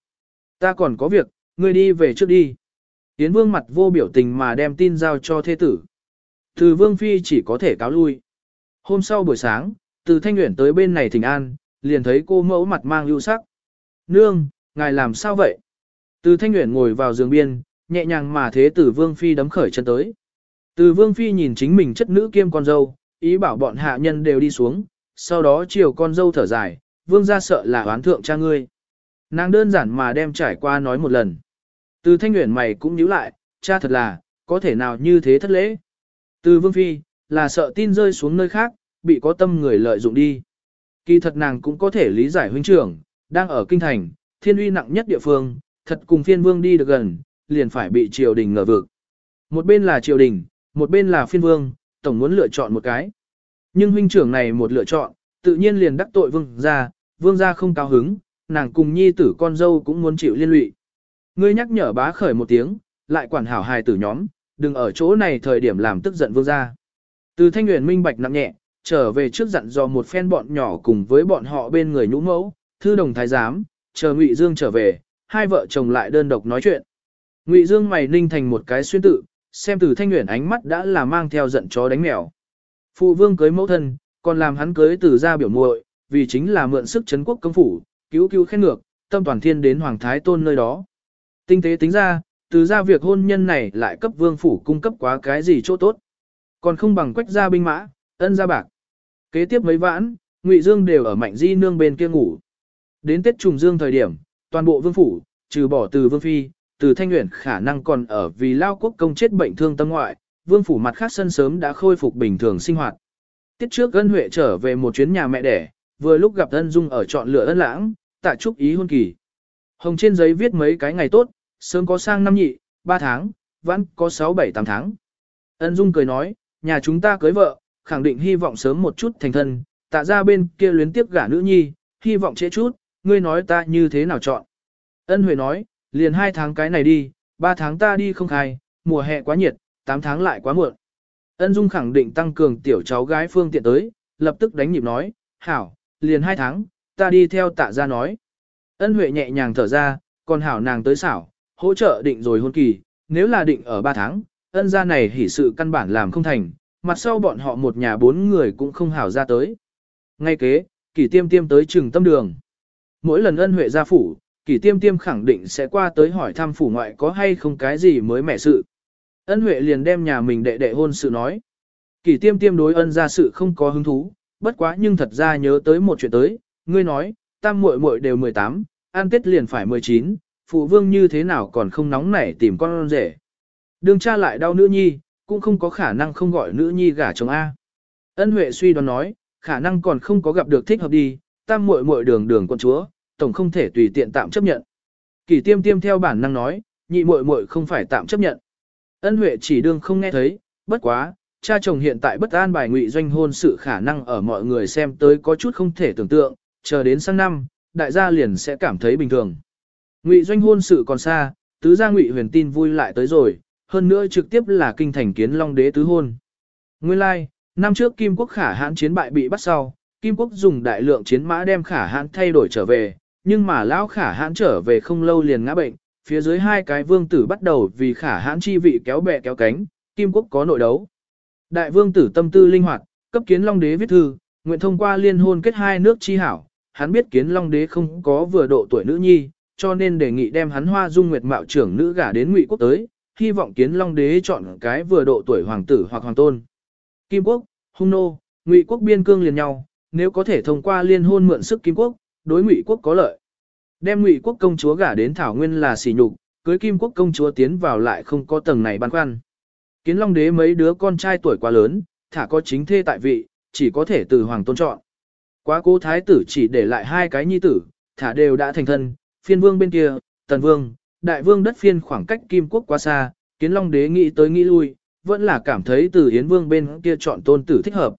Ta còn có việc, ngươi đi về trước đi. Yến vương mặt vô biểu tình mà đem tin giao cho thế tử. Từ vương phi chỉ có thể cáo lui. Hôm sau buổi sáng, từ thanh nguyện tới bên này thỉnh an, liền thấy cô mẫu mặt mang ưu sắc. Nương, ngài làm sao vậy? Từ thanh Uyển ngồi vào giường biên, nhẹ nhàng mà thế tử vương phi đấm khởi chân tới. Từ vương phi nhìn chính mình chất nữ kiêm con dâu, ý bảo bọn hạ nhân đều đi xuống, sau đó chiều con dâu thở dài, vương gia sợ là oán thượng cha ngươi. Nàng đơn giản mà đem trải qua nói một lần. Từ thanh Uyển mày cũng nhíu lại, cha thật là, có thể nào như thế thất lễ. Từ vương phi, là sợ tin rơi xuống nơi khác, bị có tâm người lợi dụng đi. Kỳ thật nàng cũng có thể lý giải huynh trưởng, đang ở kinh thành, thiên uy nặng nhất địa phương, thật cùng phiên vương đi được gần, liền phải bị triều đình ngờ vực. Một bên là triều đình, một bên là phiên vương, tổng muốn lựa chọn một cái. Nhưng huynh trưởng này một lựa chọn, tự nhiên liền đắc tội vương gia, vương gia không cao hứng, nàng cùng nhi tử con dâu cũng muốn chịu liên lụy. Ngươi nhắc nhở bá khởi một tiếng, lại quản hảo hài tử nhóm, đừng ở chỗ này thời điểm làm tức giận vương gia. Từ thanh nguyện minh bạch nặng nhẹ, trở về trước dặn dò một phen bọn nhỏ cùng với bọn họ bên người nhũ mẫu, thư đồng thái giám, chờ Ngụy Dương trở về, hai vợ chồng lại đơn độc nói chuyện. Ngụy Dương mày ninh thành một cái xuyên tự, xem từ thanh nguyện ánh mắt đã là mang theo giận chó đánh mèo. Phụ vương cưới mẫu thân, còn làm hắn cưới từ gia biểu muội, vì chính là mượn sức chấn quốc công phủ, cứu cứu khen ngược, tâm toàn thiên đến hoàng thái tôn nơi đó. Tinh tế tính ra, từ ra việc hôn nhân này lại cấp vương phủ cung cấp quá cái gì chỗ tốt. Còn không bằng quách gia binh mã, ân gia bạc. Kế tiếp mấy vãn, Ngụy Dương đều ở Mạnh Di nương bên kia ngủ. Đến Tết trùng dương thời điểm, toàn bộ vương phủ, trừ bỏ từ vương phi, từ thanh nguyện khả năng còn ở vì lao quốc công chết bệnh thương tâm ngoại, vương phủ mặt khác sân sớm đã khôi phục bình thường sinh hoạt. Tiết trước ân huệ trở về một chuyến nhà mẹ đẻ, vừa lúc gặp ân dung ở chọn lựa ân lãng, tạ chúc ý hôn kỳ. Hồng trên giấy viết mấy cái ngày tốt, sớm có sang năm nhị, ba tháng, vẫn có sáu bảy tám tháng. Ân dung cười nói, nhà chúng ta cưới vợ, khẳng định hy vọng sớm một chút thành thân, tạ ra bên kia luyến tiếp gả nữ nhi, hy vọng trễ chút, ngươi nói ta như thế nào chọn. Ân Huệ nói, liền hai tháng cái này đi, ba tháng ta đi không khai, mùa hè quá nhiệt, tám tháng lại quá muộn. Ân Dung khẳng định tăng cường tiểu cháu gái phương tiện tới, lập tức đánh nhịp nói, hảo, liền hai tháng, ta đi theo tạ ra nói. Ân Huệ nhẹ nhàng thở ra, còn hảo nàng tới xảo, hỗ trợ định rồi hôn kỳ, nếu là định ở ba tháng, ân gia này hỉ sự căn bản làm không thành, mặt sau bọn họ một nhà bốn người cũng không hảo ra tới. Ngay kế, kỳ tiêm tiêm tới trừng tâm đường. Mỗi lần ân huệ ra phủ, Kỷ tiêm tiêm khẳng định sẽ qua tới hỏi thăm phủ ngoại có hay không cái gì mới mẻ sự. Ân huệ liền đem nhà mình đệ đệ hôn sự nói. Kỷ tiêm tiêm đối ân ra sự không có hứng thú, bất quá nhưng thật ra nhớ tới một chuyện tới, ngươi nói, tam muội muội đều 18, an tết liền phải 19, phụ vương như thế nào còn không nóng nảy tìm con rể. Đường cha lại đau nữ nhi, cũng không có khả năng không gọi nữ nhi gả chồng A. Ân Huệ suy đoán nói, khả năng còn không có gặp được thích hợp đi, tam muội muội đường đường con chúa, tổng không thể tùy tiện tạm chấp nhận. Kỳ tiêm tiêm theo bản năng nói, nhị muội muội không phải tạm chấp nhận. Ân Huệ chỉ đương không nghe thấy, bất quá, cha chồng hiện tại bất an bài ngụy doanh hôn sự khả năng ở mọi người xem tới có chút không thể tưởng tượng, chờ đến sang năm, đại gia liền sẽ cảm thấy bình thường. Ngụy doanh hôn sự còn xa, tứ gia ngụy huyền tin vui lại tới rồi, hơn nữa trực tiếp là kinh thành kiến long đế tứ hôn. Nguyên lai, like, năm trước Kim Quốc khả hãn chiến bại bị bắt sau, Kim Quốc dùng đại lượng chiến mã đem khả hãn thay đổi trở về, nhưng mà lão khả hãn trở về không lâu liền ngã bệnh, phía dưới hai cái vương tử bắt đầu vì khả hãn chi vị kéo bè kéo cánh, Kim Quốc có nội đấu. Đại vương tử tâm tư linh hoạt, cấp kiến long đế viết thư, nguyện thông qua liên hôn kết hai nước chi hảo, hắn biết kiến long đế không có vừa độ tuổi nữ nhi, cho nên đề nghị đem hắn hoa dung nguyệt mạo trưởng nữ gả đến ngụy quốc tới, hy vọng kiến long đế chọn cái vừa độ tuổi hoàng tử hoặc hoàng tôn. Kim quốc, hung nô, ngụy quốc biên cương liền nhau, nếu có thể thông qua liên hôn mượn sức kim quốc, đối ngụy quốc có lợi. Đem ngụy quốc công chúa gả đến thảo nguyên là sỉ nhục, cưới kim quốc công chúa tiến vào lại không có tầng này băn khoăn. Kiến long đế mấy đứa con trai tuổi quá lớn, thả có chính thê tại vị, chỉ có thể từ hoàng tôn chọn. Quá cố thái tử chỉ để lại hai cái nhi tử, thả đều đã thành thân, phiên vương bên kia, tần vương, đại vương đất phiên khoảng cách kim quốc quá xa, kiến long đế nghĩ tới nghĩ lui, vẫn là cảm thấy từ Yến Vương bên kia chọn tôn tử thích hợp.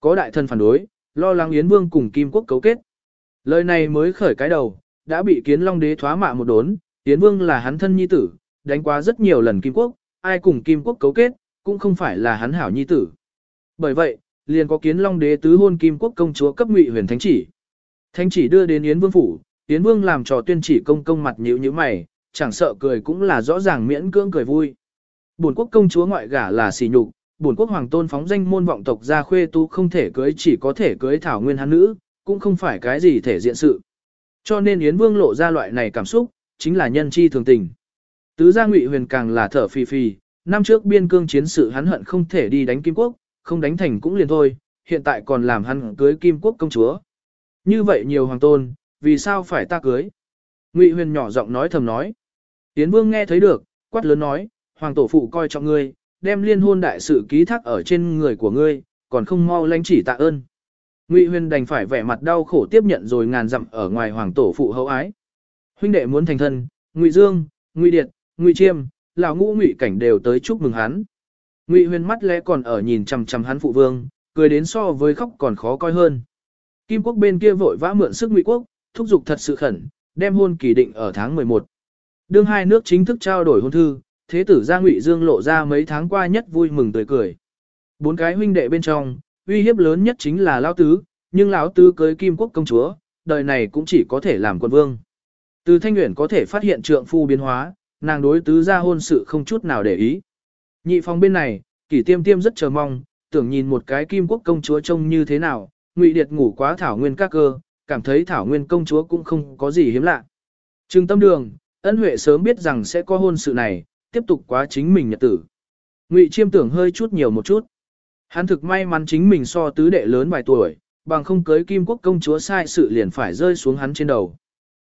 Có đại thần phản đối, lo lắng Yến Vương cùng Kim Quốc cấu kết. Lời này mới khởi cái đầu, đã bị kiến long đế thoá mạ một đốn, Yến Vương là hắn thân nhi tử, đánh quá rất nhiều lần Kim Quốc, ai cùng Kim Quốc cấu kết, cũng không phải là hắn hảo nhi tử. Bởi vậy, liền có kiến long đế tứ hôn Kim Quốc công chúa cấp ngụy huyền thánh chỉ. Thánh chỉ đưa đến Yến Vương phủ, Yến Vương làm trò tuyên chỉ công công mặt nhíu như mày, chẳng sợ cười cũng là rõ ràng miễn cưỡng cười vui. Bổn quốc công chúa ngoại gả là sỉ nhục, bổn quốc hoàng tôn phóng danh môn vọng tộc gia khuê tu không thể cưới chỉ có thể cưới thảo nguyên hắn nữ, cũng không phải cái gì thể diện sự. Cho nên Yến Vương lộ ra loại này cảm xúc, chính là nhân chi thường tình. Tứ gia Ngụy Huyền càng là thở phì phì, năm trước biên cương chiến sự hắn hận không thể đi đánh Kim Quốc, không đánh thành cũng liền thôi, hiện tại còn làm hắn cưới Kim Quốc công chúa. Như vậy nhiều hoàng tôn, vì sao phải ta cưới? Ngụy Huyền nhỏ giọng nói thầm nói. Yến Vương nghe thấy được, quát lớn nói, hoàng tổ phụ coi trọng ngươi, đem liên hôn đại sự ký thác ở trên người của ngươi, còn không mau lãnh chỉ tạ ơn. Ngụy Huyền đành phải vẻ mặt đau khổ tiếp nhận rồi ngàn dặm ở ngoài hoàng tổ phụ hậu ái. Huynh đệ muốn thành thân, Ngụy Dương, Ngụy Điệt, Ngụy Chiêm, lão ngũ Ngụy Cảnh đều tới chúc mừng hắn. Ngụy Huyền mắt lẽ còn ở nhìn chằm chằm hắn phụ vương, cười đến so với khóc còn khó coi hơn. Kim quốc bên kia vội vã mượn sức Ngụy quốc, thúc giục thật sự khẩn, đem hôn kỳ định ở tháng 11. Đương hai nước chính thức trao đổi hôn thư, thế tử gia Ngụy Dương lộ ra mấy tháng qua nhất vui mừng tươi cười. Bốn cái huynh đệ bên trong, uy hiếp lớn nhất chính là lão tứ, nhưng lão tứ cưới Kim Quốc công chúa, đời này cũng chỉ có thể làm quân vương. Từ Thanh Uyển có thể phát hiện trượng phu biến hóa, nàng đối tứ gia hôn sự không chút nào để ý. Nhị phòng bên này, Kỷ Tiêm Tiêm rất chờ mong, tưởng nhìn một cái Kim Quốc công chúa trông như thế nào, Ngụy Điệt ngủ quá thảo nguyên các cơ, cảm thấy thảo nguyên công chúa cũng không có gì hiếm lạ. Trừng tâm đường, ân huệ sớm biết rằng sẽ có hôn sự này, tiếp tục quá chính mình nhật tử. Ngụy chiêm tưởng hơi chút nhiều một chút. Hắn thực may mắn chính mình so tứ đệ lớn vài tuổi, bằng không cưới kim quốc công chúa sai sự liền phải rơi xuống hắn trên đầu.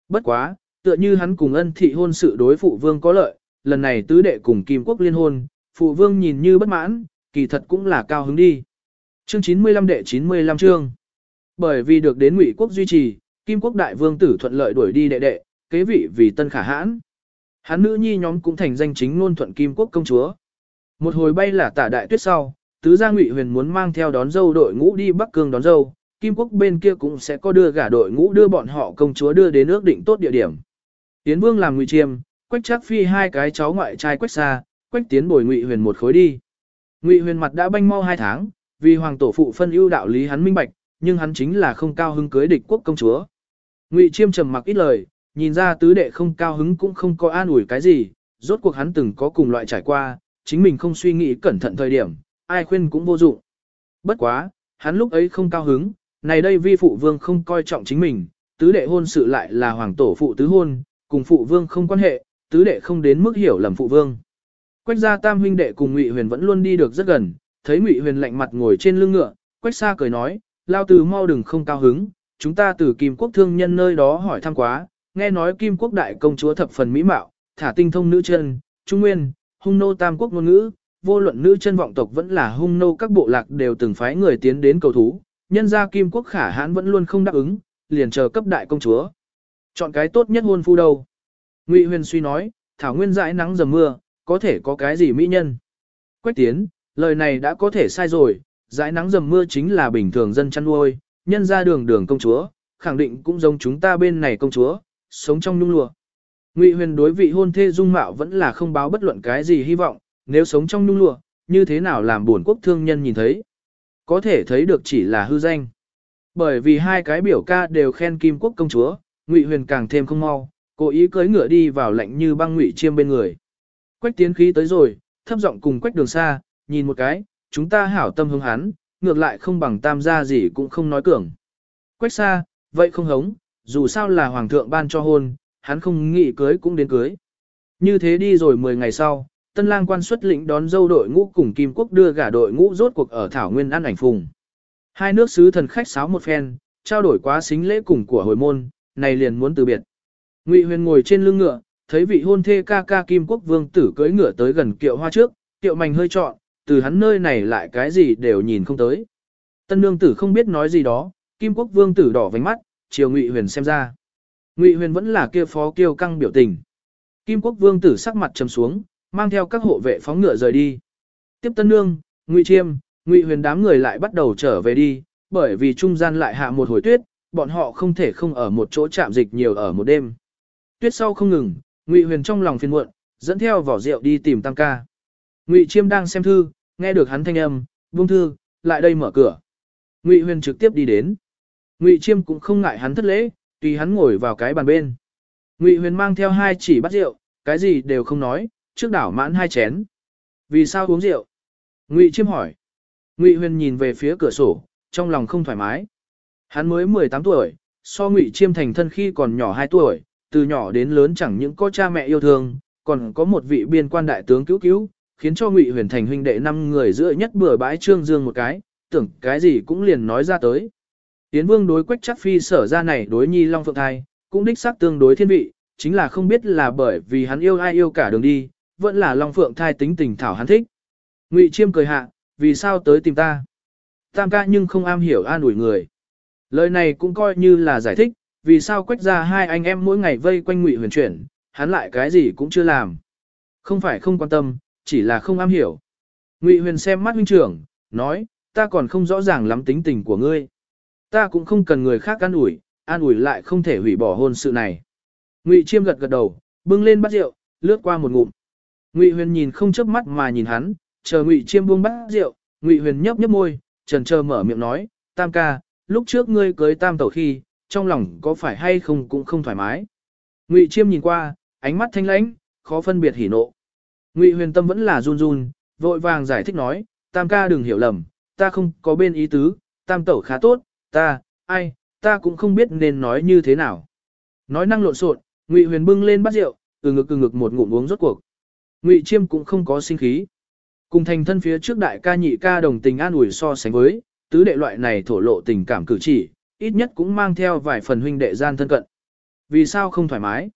Bất quá, tựa như hắn cùng ân thị hôn sự đối phụ vương có lợi, lần này tứ đệ cùng kim quốc liên hôn, phụ vương nhìn như bất mãn, kỳ thật cũng là cao hứng đi. Chương 95 đệ 95 chương. Bởi vì được đến Ngụy quốc duy trì, Kim quốc đại vương tử thuận lợi đuổi đi đệ đệ, kế vị vì Tân Khả Hãn. Hắn nữ nhi nhóm cũng thành danh chính ngôn thuận Kim quốc công chúa. Một hồi bay là tả đại tuyết sau, tứ gia Ngụy Huyền muốn mang theo đón dâu đội ngũ đi Bắc Cương đón dâu, Kim quốc bên kia cũng sẽ có đưa gả đội ngũ đưa bọn họ công chúa đưa đến ước định tốt địa điểm. Tiến Vương làm Ngụy Chiêm, Quách Trác Phi hai cái cháu ngoại trai Quách xa Quách Tiến bồi Ngụy Huyền một khối đi. Ngụy Huyền mặt đã banh mau hai tháng, vì hoàng tổ phụ phân ưu đạo lý hắn minh bạch, nhưng hắn chính là không cao hứng cưới địch quốc công chúa. Ngụy Chiêm trầm mặc ít lời, nhìn ra tứ đệ không cao hứng cũng không có an ủi cái gì, rốt cuộc hắn từng có cùng loại trải qua, chính mình không suy nghĩ cẩn thận thời điểm, ai khuyên cũng vô dụng. Bất quá, hắn lúc ấy không cao hứng, này đây vi phụ vương không coi trọng chính mình, tứ đệ hôn sự lại là hoàng tổ phụ tứ hôn, cùng phụ vương không quan hệ, tứ đệ không đến mức hiểu lầm phụ vương. Quách gia tam huynh đệ cùng Ngụy Huyền vẫn luôn đi được rất gần, thấy Ngụy Huyền lạnh mặt ngồi trên lưng ngựa, Quách Sa cười nói, lao từ mau đừng không cao hứng, chúng ta từ Kim Quốc thương nhân nơi đó hỏi thăm quá, nghe nói Kim Quốc đại công chúa thập phần mỹ mạo, thả tinh thông nữ chân, trung nguyên, hung nô tam quốc ngôn ngữ, vô luận nữ chân vọng tộc vẫn là hung nô các bộ lạc đều từng phái người tiến đến cầu thú, nhân gia Kim Quốc khả hãn vẫn luôn không đáp ứng, liền chờ cấp đại công chúa. Chọn cái tốt nhất hôn phu đâu. Ngụy Huyền suy nói, thảo nguyên dãi nắng dầm mưa, có thể có cái gì mỹ nhân. Quách tiến, lời này đã có thể sai rồi, dãi nắng dầm mưa chính là bình thường dân chăn nuôi, nhân ra đường đường công chúa, khẳng định cũng giống chúng ta bên này công chúa, sống trong nhung lụa. Ngụy huyền đối vị hôn thê dung mạo vẫn là không báo bất luận cái gì hy vọng, nếu sống trong nhung lụa, như thế nào làm buồn quốc thương nhân nhìn thấy. Có thể thấy được chỉ là hư danh. Bởi vì hai cái biểu ca đều khen kim quốc công chúa, Ngụy huyền càng thêm không mau, cố ý cưỡi ngựa đi vào lạnh như băng Ngụy chiêm bên người. Quách tiến khí tới rồi, thấp giọng cùng quách đường xa, nhìn một cái, chúng ta hảo tâm hướng hắn, ngược lại không bằng tam gia gì cũng không nói cường. Quách xa, vậy không hống, dù sao là hoàng thượng ban cho hôn, hắn không nghĩ cưới cũng đến cưới. Như thế đi rồi 10 ngày sau, tân lang quan xuất lĩnh đón dâu đội ngũ cùng Kim Quốc đưa gả đội ngũ rốt cuộc ở Thảo Nguyên ăn ảnh phùng. Hai nước sứ thần khách sáo một phen, trao đổi quá xính lễ cùng của hồi môn, này liền muốn từ biệt. Ngụy Huyền ngồi trên lưng ngựa, thấy vị hôn thê ca ca Kim Quốc vương tử cưỡi ngựa tới gần kiệu hoa trước, kiệu mảnh hơi trọn, từ hắn nơi này lại cái gì đều nhìn không tới. Tân nương tử không biết nói gì đó, Kim Quốc vương tử đỏ vành mắt, chiều Ngụy Huyền xem ra. Ngụy Huyền vẫn là kia phó kiêu căng biểu tình. Kim Quốc vương tử sắc mặt trầm xuống, mang theo các hộ vệ phóng ngựa rời đi. Tiếp Tân nương, Ngụy Chiêm, Ngụy Huyền đám người lại bắt đầu trở về đi, bởi vì trung gian lại hạ một hồi tuyết, bọn họ không thể không ở một chỗ chạm dịch nhiều ở một đêm. Tuyết sau không ngừng, Ngụy Huyền trong lòng phiền muộn, dẫn theo vỏ rượu đi tìm Tam ca. Ngụy Chiêm đang xem thư, nghe được hắn thanh âm, "Vương thư, lại đây mở cửa. Ngụy Huyền trực tiếp đi đến. Ngụy Chiêm cũng không ngại hắn thất lễ, tùy hắn ngồi vào cái bàn bên. Ngụy Huyền mang theo hai chỉ bát rượu, cái gì đều không nói, trước đảo mãn hai chén. Vì sao uống rượu? Ngụy Chiêm hỏi. Ngụy Huyền nhìn về phía cửa sổ, trong lòng không thoải mái. Hắn mới 18 tuổi, so Ngụy Chiêm thành thân khi còn nhỏ 2 tuổi, từ nhỏ đến lớn chẳng những có cha mẹ yêu thương, còn có một vị biên quan đại tướng cứu cứu, khiến cho Ngụy Huyền Thành huynh đệ năm người giữa nhất bừa bãi trương dương một cái, tưởng cái gì cũng liền nói ra tới. Tiến Vương đối Quách Chắc Phi sở ra này đối Nhi Long Phượng Thai, cũng đích xác tương đối thiên vị, chính là không biết là bởi vì hắn yêu ai yêu cả đường đi, vẫn là Long Phượng Thai tính tình thảo hắn thích. Ngụy Chiêm cười hạ, vì sao tới tìm ta? Tam ca nhưng không am hiểu an ủi người. Lời này cũng coi như là giải thích, vì sao quách ra hai anh em mỗi ngày vây quanh ngụy huyền chuyển, hắn lại cái gì cũng chưa làm. Không phải không quan tâm, chỉ là không am hiểu. Ngụy huyền xem mắt huynh trưởng, nói, ta còn không rõ ràng lắm tính tình của ngươi. Ta cũng không cần người khác an ủi, an ủi lại không thể hủy bỏ hôn sự này. Ngụy chiêm gật gật đầu, bưng lên bát rượu, lướt qua một ngụm. Ngụy huyền nhìn không chớp mắt mà nhìn hắn, chờ Ngụy chiêm buông bát rượu, Ngụy huyền nhấp nhấp môi, trần chờ mở miệng nói, tam ca, lúc trước ngươi cưới tam tẩu khi, trong lòng có phải hay không cũng không thoải mái. Ngụy Chiêm nhìn qua, ánh mắt thanh lãnh, khó phân biệt hỉ nộ. Ngụy Huyền Tâm vẫn là run run, vội vàng giải thích nói, Tam ca đừng hiểu lầm, ta không có bên ý tứ, Tam tẩu khá tốt, ta, ai, ta cũng không biết nên nói như thế nào. Nói năng lộn xộn, Ngụy Huyền bưng lên bát rượu, từ ngực từ ngực một ngụm uống rốt cuộc. Ngụy Chiêm cũng không có sinh khí. Cùng thành thân phía trước đại ca nhị ca đồng tình an ủi so sánh với, tứ đệ loại này thổ lộ tình cảm cử chỉ, ít nhất cũng mang theo vài phần huynh đệ gian thân cận. Vì sao không thoải mái?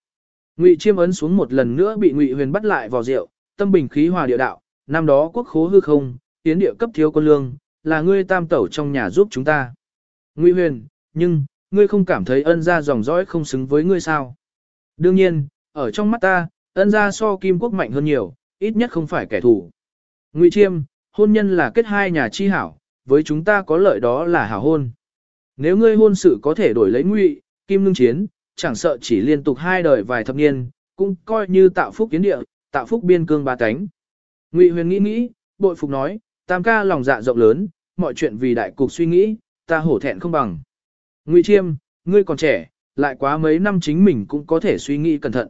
Ngụy Chiêm ấn xuống một lần nữa bị Ngụy Huyền bắt lại vào rượu, tâm bình khí hòa địa đạo, năm đó quốc khố hư không, tiến địa cấp thiếu quân lương, là ngươi tam tẩu trong nhà giúp chúng ta. Ngụy Huyền, nhưng, ngươi không cảm thấy ân gia dòng dõi không xứng với ngươi sao? Đương nhiên, ở trong mắt ta, ân gia so kim quốc mạnh hơn nhiều, ít nhất không phải kẻ thù. Ngụy Chiêm, hôn nhân là kết hai nhà chi hảo, với chúng ta có lợi đó là hảo hôn. Nếu ngươi hôn sự có thể đổi lấy Ngụy, Kim Ngưng Chiến, chẳng sợ chỉ liên tục hai đời vài thập niên, cũng coi như tạo phúc kiến địa, tạo phúc biên cương ba cánh. Ngụy Huyền nghĩ nghĩ, bội phục nói, tam ca lòng dạ rộng lớn, mọi chuyện vì đại cục suy nghĩ, ta hổ thẹn không bằng. Ngụy Chiêm, ngươi còn trẻ, lại quá mấy năm chính mình cũng có thể suy nghĩ cẩn thận.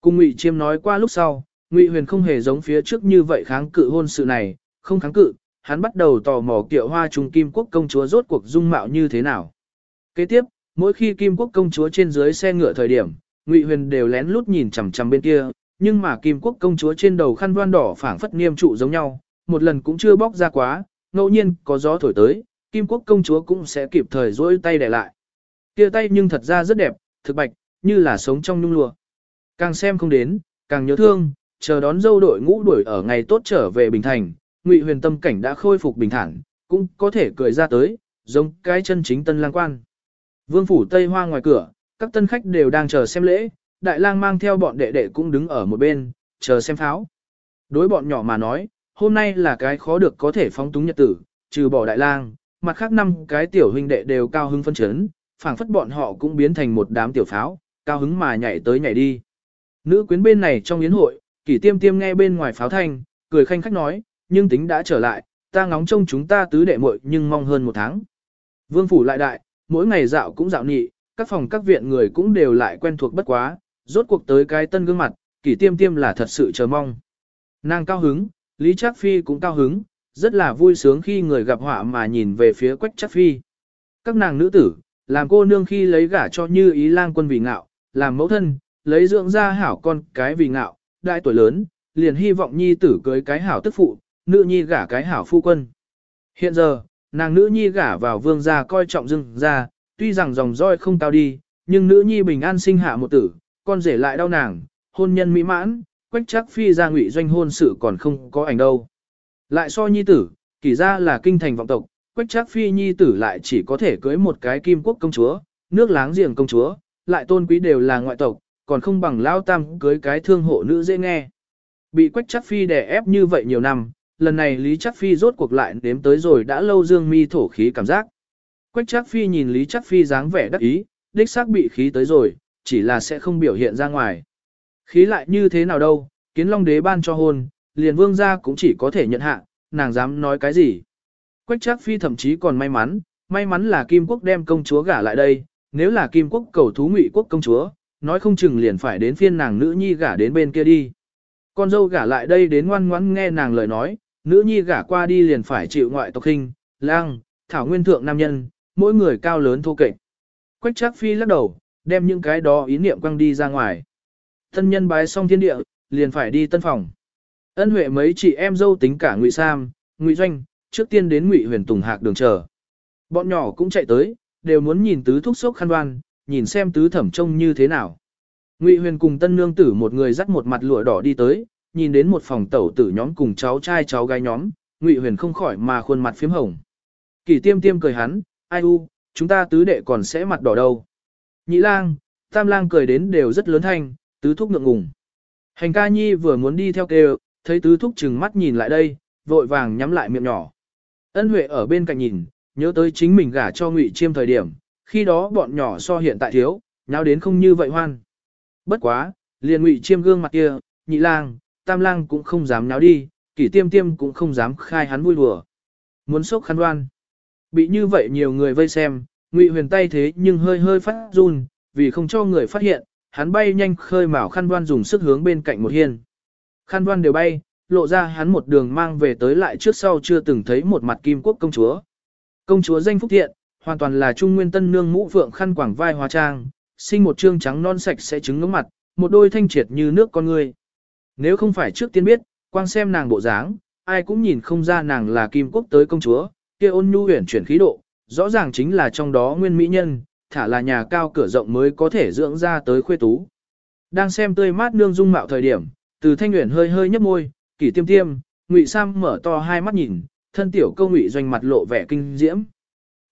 Cùng Ngụy Chiêm nói qua lúc sau, Ngụy Huyền không hề giống phía trước như vậy kháng cự hôn sự này, không kháng cự, hắn bắt đầu tò mò kiệu hoa trung kim quốc công chúa rốt cuộc dung mạo như thế nào. Kế tiếp, mỗi khi kim quốc công chúa trên dưới xe ngựa thời điểm, Ngụy Huyền đều lén lút nhìn chằm chằm bên kia, nhưng mà kim quốc công chúa trên đầu khăn voan đỏ phảng phất niêm trụ giống nhau, một lần cũng chưa bóc ra quá, ngẫu nhiên có gió thổi tới, kim quốc công chúa cũng sẽ kịp thời dỗi tay để lại. Kia tay nhưng thật ra rất đẹp, thực bạch, như là sống trong nhung lụa. Càng xem không đến, càng nhớ thương, chờ đón dâu đội ngũ đuổi ở ngày tốt trở về Bình Thành, Ngụy Huyền tâm cảnh đã khôi phục bình thản, cũng có thể cười ra tới, giống cái chân chính tân lang quan. Vương phủ Tây Hoa ngoài cửa, các tân khách đều đang chờ xem lễ, đại lang mang theo bọn đệ đệ cũng đứng ở một bên, chờ xem pháo. Đối bọn nhỏ mà nói, hôm nay là cái khó được có thể phóng túng nhật tử, trừ bỏ đại lang, mặt khác năm cái tiểu huynh đệ đều cao hứng phân chấn, phảng phất bọn họ cũng biến thành một đám tiểu pháo, cao hứng mà nhảy tới nhảy đi. Nữ quyến bên này trong yến hội, kỷ tiêm tiêm nghe bên ngoài pháo thanh, cười khanh khách nói, nhưng tính đã trở lại, ta ngóng trông chúng ta tứ đệ muội nhưng mong hơn một tháng. Vương phủ lại đại, mỗi ngày dạo cũng dạo nhị, các phòng các viện người cũng đều lại quen thuộc bất quá, rốt cuộc tới cái tân gương mặt, kỷ tiêm tiêm là thật sự chờ mong. Nàng cao hứng, Lý Trác Phi cũng cao hứng, rất là vui sướng khi người gặp họa mà nhìn về phía Quách Trác Phi. Các nàng nữ tử, làm cô nương khi lấy gả cho như ý lang quân vì ngạo, làm mẫu thân, lấy dưỡng ra hảo con cái vì ngạo, đại tuổi lớn, liền hy vọng nhi tử cưới cái hảo tức phụ, nữ nhi gả cái hảo phu quân. Hiện giờ, nàng nữ nhi gả vào vương gia coi trọng dưng ra, tuy rằng dòng roi không cao đi, nhưng nữ nhi bình an sinh hạ một tử, con rể lại đau nàng, hôn nhân mỹ mãn, quách chắc phi ra ngụy doanh hôn sự còn không có ảnh đâu. Lại so nhi tử, kỳ ra là kinh thành vọng tộc, quách Trác phi nhi tử lại chỉ có thể cưới một cái kim quốc công chúa, nước láng giềng công chúa, lại tôn quý đều là ngoại tộc, còn không bằng lao tam cưới cái thương hộ nữ dễ nghe. Bị quách Trác phi đè ép như vậy nhiều năm, lần này Lý Trác Phi rốt cuộc lại đếm tới rồi đã lâu dương mi thổ khí cảm giác. Quách Trác Phi nhìn Lý Trác Phi dáng vẻ đắc ý, đích xác bị khí tới rồi, chỉ là sẽ không biểu hiện ra ngoài. Khí lại như thế nào đâu, kiến long đế ban cho hôn, liền vương gia cũng chỉ có thể nhận hạ, nàng dám nói cái gì. Quách trác Phi thậm chí còn may mắn, may mắn là Kim Quốc đem công chúa gả lại đây, nếu là Kim Quốc cầu thú ngụy quốc công chúa, nói không chừng liền phải đến phiên nàng nữ nhi gả đến bên kia đi. Con dâu gả lại đây đến ngoan ngoãn nghe nàng lời nói, nữ nhi gả qua đi liền phải chịu ngoại tộc hình, lang, thảo nguyên thượng nam nhân, mỗi người cao lớn thô kệch. Quách Trác Phi lắc đầu, đem những cái đó ý niệm quăng đi ra ngoài. Thân nhân bái xong thiên địa, liền phải đi tân phòng. Ân Huệ mấy chị em dâu tính cả Ngụy Sam, Ngụy Doanh, trước tiên đến Ngụy Huyền Tùng Hạc đường chờ. Bọn nhỏ cũng chạy tới, đều muốn nhìn tứ thúc sốc khăn đoan, nhìn xem tứ thẩm trông như thế nào. Ngụy Huyền cùng tân nương tử một người dắt một mặt lụa đỏ đi tới, nhìn đến một phòng tẩu tử nhóm cùng cháu trai cháu gái nhóm, Ngụy Huyền không khỏi mà khuôn mặt phím hồng. Kỳ tiêm tiêm cười hắn, ai u, chúng ta tứ đệ còn sẽ mặt đỏ đâu. Nhị lang, tam lang cười đến đều rất lớn thanh, tứ thúc ngượng ngùng. Hành ca nhi vừa muốn đi theo kêu, thấy tứ thúc chừng mắt nhìn lại đây, vội vàng nhắm lại miệng nhỏ. Ân Huệ ở bên cạnh nhìn, nhớ tới chính mình gả cho Ngụy Chiêm thời điểm, khi đó bọn nhỏ so hiện tại thiếu, nháo đến không như vậy hoan. Bất quá, liền Ngụy Chiêm gương mặt kia, nhị lang, tam lang cũng không dám nháo đi, kỷ tiêm tiêm cũng không dám khai hắn vui đùa. Muốn sốc khăn đoan. Bị như vậy nhiều người vây xem, ngụy huyền tay thế nhưng hơi hơi phát run, vì không cho người phát hiện, hắn bay nhanh khơi mào khăn đoan dùng sức hướng bên cạnh một hiên. Khăn Văn đều bay, lộ ra hắn một đường mang về tới lại trước sau chưa từng thấy một mặt kim quốc công chúa. Công chúa danh phúc thiện, hoàn toàn là trung nguyên tân nương mũ phượng khăn quảng vai hóa trang, sinh một trương trắng non sạch sẽ trứng ngưỡng mặt, một đôi thanh triệt như nước con người. Nếu không phải trước tiên biết, quang xem nàng bộ dáng, ai cũng nhìn không ra nàng là kim quốc tới công chúa, kia ôn nhu huyền chuyển khí độ, rõ ràng chính là trong đó nguyên mỹ nhân, thả là nhà cao cửa rộng mới có thể dưỡng ra tới khuê tú. Đang xem tươi mát nương dung mạo thời điểm, từ thanh nguyện hơi hơi nhấp môi, kỷ tiêm tiêm, ngụy sam mở to hai mắt nhìn, thân tiểu câu ngụy doanh mặt lộ vẻ kinh diễm.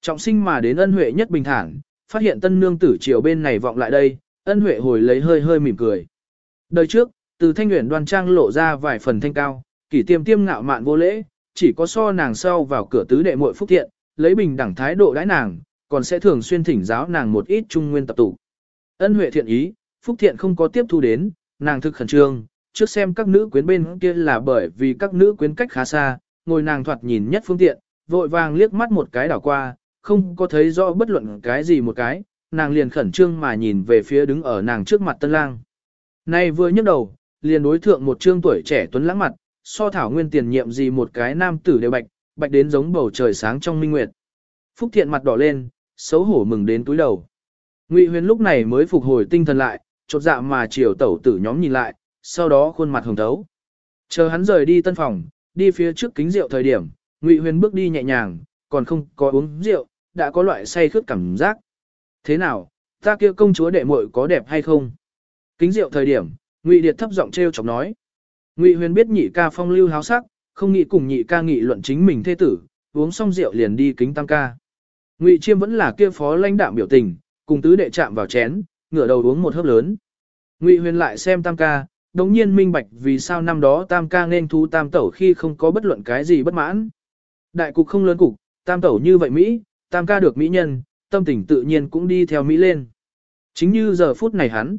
Trọng sinh mà đến ân huệ nhất bình thản, phát hiện tân nương tử chiều bên này vọng lại đây, ân huệ hồi lấy hơi hơi mỉm cười. Đời trước, từ thanh nguyện đoan trang lộ ra vài phần thanh cao, kỷ tiêm tiêm ngạo mạn vô lễ, chỉ có so nàng sau vào cửa tứ đệ muội phúc thiện, lấy bình đẳng thái độ đãi nàng, còn sẽ thường xuyên thỉnh giáo nàng một ít trung nguyên tập tụ. Ân huệ thiện ý, phúc thiện không có tiếp thu đến, nàng thực khẩn trương, trước xem các nữ quyến bên kia là bởi vì các nữ quyến cách khá xa, ngồi nàng thoạt nhìn nhất phương tiện, vội vàng liếc mắt một cái đảo qua, không có thấy rõ bất luận cái gì một cái, nàng liền khẩn trương mà nhìn về phía đứng ở nàng trước mặt tân lang. Nay vừa nhấc đầu, liền đối thượng một trương tuổi trẻ tuấn lãng mặt, so thảo nguyên tiền nhiệm gì một cái nam tử đều bạch, bạch đến giống bầu trời sáng trong minh nguyệt. Phúc thiện mặt đỏ lên, xấu hổ mừng đến túi đầu. Ngụy huyền lúc này mới phục hồi tinh thần lại, chột dạ mà chiều tẩu tử nhóm nhìn lại, sau đó khuôn mặt hồng thấu. Chờ hắn rời đi tân phòng, đi phía trước kính rượu thời điểm, Ngụy huyền bước đi nhẹ nhàng, còn không có uống rượu, đã có loại say khướt cảm giác. Thế nào, ta kia công chúa đệ muội có đẹp hay không? Kính rượu thời điểm, Ngụy Điệt thấp giọng trêu chọc nói. Ngụy Huyền biết nhị ca phong lưu háo sắc, không nghĩ cùng nhị ca nghị luận chính mình thế tử, uống xong rượu liền đi kính tam ca. Ngụy Chiêm vẫn là kia phó lãnh đạm biểu tình, cùng tứ đệ chạm vào chén, ngửa đầu uống một hớp lớn. Ngụy Huyền lại xem tam ca, đồng nhiên minh bạch vì sao năm đó tam ca nên thu tam tẩu khi không có bất luận cái gì bất mãn. Đại cục không lớn cục, tam tẩu như vậy Mỹ, tam ca được Mỹ nhân, tâm tình tự nhiên cũng đi theo Mỹ lên. Chính như giờ phút này hắn.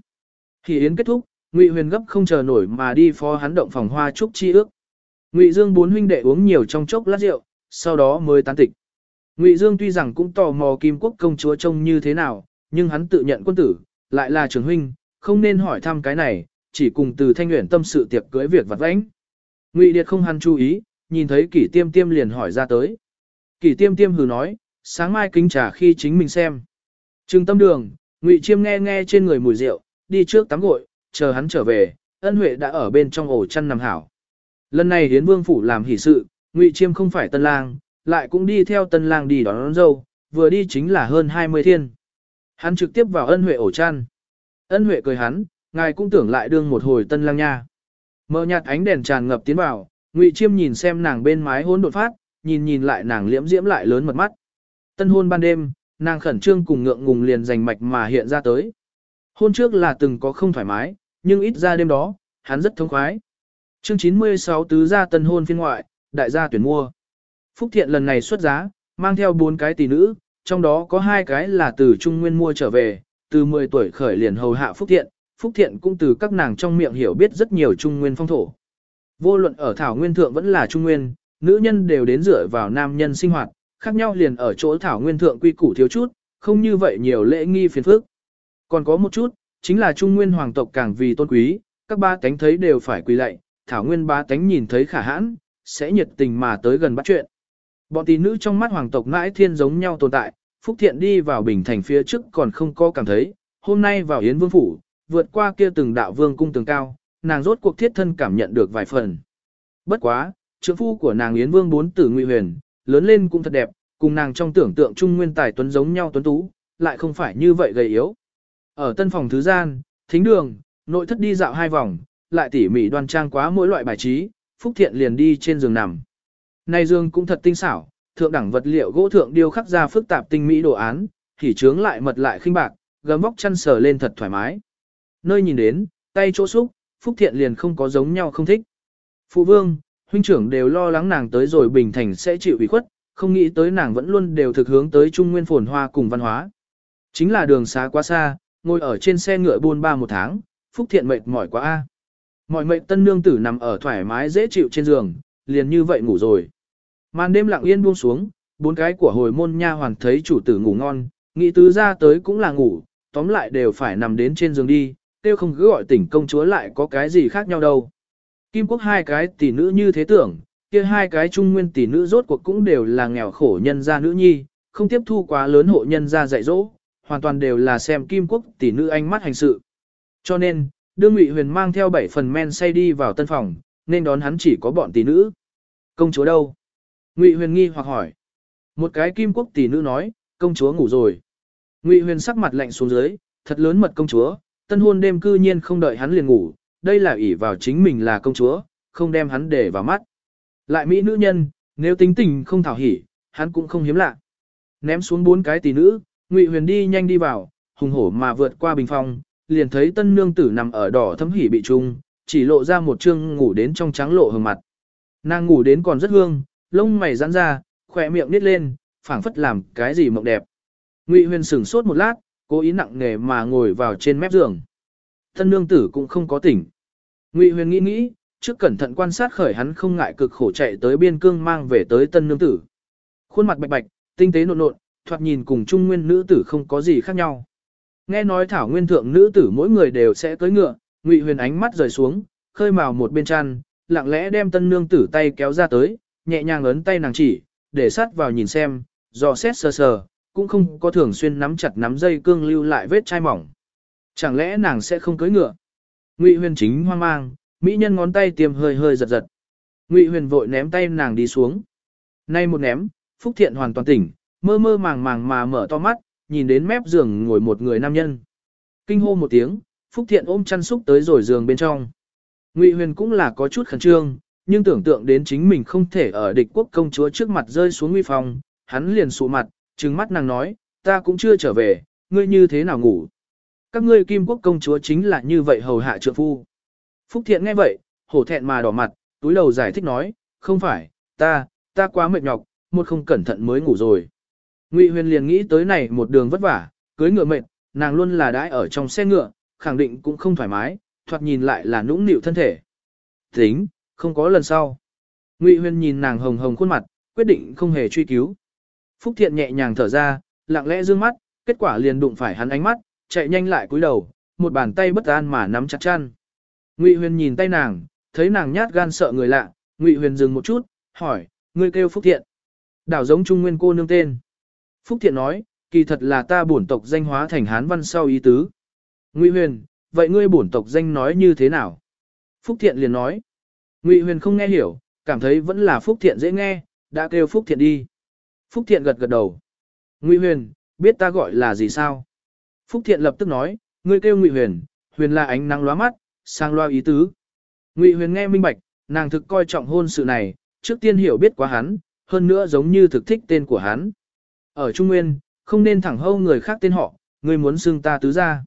Khi yến kết thúc, Ngụy Huyền gấp không chờ nổi mà đi phó hắn động phòng hoa trúc chi ước. Ngụy Dương bốn huynh đệ uống nhiều trong chốc lát rượu, sau đó mới tán tịch. Ngụy Dương tuy rằng cũng tò mò Kim Quốc công chúa trông như thế nào, nhưng hắn tự nhận quân tử, lại là trưởng huynh, không nên hỏi thăm cái này, chỉ cùng từ thanh nguyện tâm sự tiệc cưới việc vặt vãnh. Ngụy Điệt không hăn chú ý, nhìn thấy Kỷ Tiêm Tiêm liền hỏi ra tới. Kỷ Tiêm Tiêm hừ nói, sáng mai kính trà khi chính mình xem. Trừng tâm đường, Ngụy Chiêm nghe nghe trên người mùi rượu, đi trước tắm gội, chờ hắn trở về, ân huệ đã ở bên trong ổ chăn nằm hảo. Lần này hiến vương phủ làm hỷ sự, Ngụy Chiêm không phải tân lang, lại cũng đi theo tân lang đi đón, đón dâu, vừa đi chính là hơn 20 thiên. Hắn trực tiếp vào ân huệ ổ chăn. Ân huệ cười hắn, ngài cũng tưởng lại đương một hồi tân lang nha. Mờ nhạt ánh đèn tràn ngập tiến vào, Ngụy Chiêm nhìn xem nàng bên mái hôn đột phát, nhìn nhìn lại nàng liễm diễm lại lớn mật mắt. Tân hôn ban đêm, nàng khẩn trương cùng ngượng ngùng liền giành mạch mà hiện ra tới. Hôn trước là từng có không thoải mái, nhưng ít ra đêm đó, hắn rất thông khoái. Chương 96 tứ gia tân hôn phiên ngoại, đại gia tuyển mua. Phúc Thiện lần này xuất giá, mang theo bốn cái tỷ nữ, trong đó có hai cái là từ Trung Nguyên mua trở về, từ 10 tuổi khởi liền hầu hạ Phúc Thiện, Phúc Thiện cũng từ các nàng trong miệng hiểu biết rất nhiều Trung Nguyên phong thổ. Vô luận ở Thảo Nguyên Thượng vẫn là Trung Nguyên, nữ nhân đều đến dựa vào nam nhân sinh hoạt, khác nhau liền ở chỗ Thảo Nguyên Thượng quy củ thiếu chút, không như vậy nhiều lễ nghi phiền phức. Còn có một chút, chính là Trung Nguyên hoàng tộc càng vì tôn quý, các ba tánh thấy đều phải quỳ lạy, Thảo Nguyên ba tánh nhìn thấy khả hãn, sẽ nhiệt tình mà tới gần bắt chuyện. Bọn tỷ nữ trong mắt hoàng tộc mãi thiên giống nhau tồn tại, Phúc Thiện đi vào Bình Thành phía trước còn không có cảm thấy, hôm nay vào Yến Vương Phủ, vượt qua kia từng đạo vương cung tường cao, nàng rốt cuộc thiết thân cảm nhận được vài phần. Bất quá, trưởng phu của nàng Yến Vương bốn tử Ngụy Huyền, lớn lên cũng thật đẹp, cùng nàng trong tưởng tượng trung nguyên tài tuấn giống nhau tuấn tú, lại không phải như vậy gầy yếu. Ở tân phòng thứ gian, thính đường, nội thất đi dạo hai vòng, lại tỉ mỉ đoan trang quá mỗi loại bài trí, Phúc Thiện liền đi trên giường nằm. Nay giường cũng thật tinh xảo, thượng đẳng vật liệu gỗ thượng điêu khắc ra phức tạp tinh mỹ đồ án, thì trướng lại mật lại khinh bạc, gấm vóc chăn sờ lên thật thoải mái. Nơi nhìn đến, tay chỗ xúc, Phúc Thiện liền không có giống nhau không thích. Phụ vương, huynh trưởng đều lo lắng nàng tới rồi bình thành sẽ chịu ủy khuất, không nghĩ tới nàng vẫn luôn đều thực hướng tới trung nguyên phồn hoa cùng văn hóa. Chính là đường xá quá xa, ngồi ở trên xe ngựa buôn ba một tháng, Phúc Thiện mệt mỏi quá a. Mọi mệnh tân nương tử nằm ở thoải mái dễ chịu trên giường, liền như vậy ngủ rồi. Màn đêm lặng yên buông xuống, bốn cái của hồi môn nha hoàn thấy chủ tử ngủ ngon, nghĩ tứ ra tới cũng là ngủ, tóm lại đều phải nằm đến trên giường đi, tiêu không cứ gọi tỉnh công chúa lại có cái gì khác nhau đâu. Kim quốc hai cái tỷ nữ như thế tưởng, kia hai cái trung nguyên tỷ nữ rốt cuộc cũng đều là nghèo khổ nhân gia nữ nhi, không tiếp thu quá lớn hộ nhân gia dạy dỗ, hoàn toàn đều là xem kim quốc tỷ nữ ánh mắt hành sự. Cho nên, đương Ngụy Huyền mang theo bảy phần men say đi vào tân phòng, nên đón hắn chỉ có bọn tỷ nữ. Công chúa đâu? Ngụy Huyền nghi hoặc hỏi. Một cái kim quốc tỷ nữ nói, công chúa ngủ rồi. Ngụy Huyền sắc mặt lạnh xuống dưới, thật lớn mật công chúa, tân hôn đêm cư nhiên không đợi hắn liền ngủ, đây là ỷ vào chính mình là công chúa, không đem hắn để vào mắt. Lại mỹ nữ nhân, nếu tính tình không thảo hỉ, hắn cũng không hiếm lạ. Ném xuống bốn cái tỷ nữ, Ngụy Huyền đi nhanh đi vào, hùng hổ mà vượt qua bình phong, liền thấy tân nương tử nằm ở đỏ thấm hỉ bị trung, chỉ lộ ra một trương ngủ đến trong trắng lộ hừng mặt. Nàng ngủ đến còn rất hương, lông mày giãn ra, khỏe miệng nít lên, phảng phất làm cái gì mộng đẹp. Ngụy Huyền sửng sốt một lát, cố ý nặng nề mà ngồi vào trên mép giường. Tân nương tử cũng không có tỉnh. Ngụy Huyền nghĩ nghĩ, trước cẩn thận quan sát khởi hắn không ngại cực khổ chạy tới biên cương mang về tới tân nương tử. Khuôn mặt bạch bạch, tinh tế nộn nộn, thoạt nhìn cùng trung nguyên nữ tử không có gì khác nhau. Nghe nói thảo nguyên thượng nữ tử mỗi người đều sẽ cưỡi ngựa, Ngụy Huyền ánh mắt rời xuống, khơi mào một bên chăn, lặng lẽ đem tân nương tử tay kéo ra tới, nhẹ nhàng ấn tay nàng chỉ, để sát vào nhìn xem, dò xét sờ sờ, cũng không có thường xuyên nắm chặt nắm dây cương lưu lại vết chai mỏng. Chẳng lẽ nàng sẽ không cưỡi ngựa? Ngụy Huyền chính hoang mang, mỹ nhân ngón tay tiêm hơi hơi giật giật. Ngụy Huyền vội ném tay nàng đi xuống. Nay một ném, Phúc Thiện hoàn toàn tỉnh, mơ mơ màng màng mà mở to mắt, nhìn đến mép giường ngồi một người nam nhân. Kinh hô một tiếng, Phúc Thiện ôm chăn xúc tới rồi giường bên trong. Ngụy Huyền cũng là có chút khẩn trương, nhưng tưởng tượng đến chính mình không thể ở địch quốc công chúa trước mặt rơi xuống nguy phòng, hắn liền sụ mặt, trừng mắt nàng nói, ta cũng chưa trở về, ngươi như thế nào ngủ. Các ngươi kim quốc công chúa chính là như vậy hầu hạ trượng phu. Phúc Thiện nghe vậy, hổ thẹn mà đỏ mặt, túi đầu giải thích nói, không phải, ta, ta quá mệt nhọc, một không cẩn thận mới ngủ rồi. Ngụy Huyền liền nghĩ tới này một đường vất vả, cưới ngựa mệt, nàng luôn là đãi ở trong xe ngựa, khẳng định cũng không thoải mái, thoạt nhìn lại là nũng nịu thân thể. Tính, không có lần sau. Ngụy Huyền nhìn nàng hồng hồng khuôn mặt, quyết định không hề truy cứu. Phúc Thiện nhẹ nhàng thở ra, lặng lẽ dương mắt, kết quả liền đụng phải hắn ánh mắt, chạy nhanh lại cúi đầu, một bàn tay bất an mà nắm chặt chăn. Ngụy Huyền nhìn tay nàng, thấy nàng nhát gan sợ người lạ, Ngụy Huyền dừng một chút, hỏi, ngươi kêu Phúc Thiện. Đảo giống Trung Nguyên cô nương tên. Phúc Thiện nói, kỳ thật là ta bổn tộc danh hóa thành Hán văn sau ý tứ. Ngụy Huyền, vậy ngươi bổn tộc danh nói như thế nào? Phúc Thiện liền nói. Ngụy Huyền không nghe hiểu, cảm thấy vẫn là Phúc Thiện dễ nghe, đã kêu Phúc Thiện đi. Phúc Thiện gật gật đầu. Ngụy Huyền, biết ta gọi là gì sao? Phúc Thiện lập tức nói, ngươi kêu Ngụy Huyền, Huyền là ánh nắng lóa mắt, sang loa ý tứ. Ngụy Huyền nghe minh bạch, nàng thực coi trọng hôn sự này, trước tiên hiểu biết quá hắn, hơn nữa giống như thực thích tên của hắn. Ở Trung Nguyên, không nên thẳng hâu người khác tên họ, ngươi muốn xưng ta tứ gia.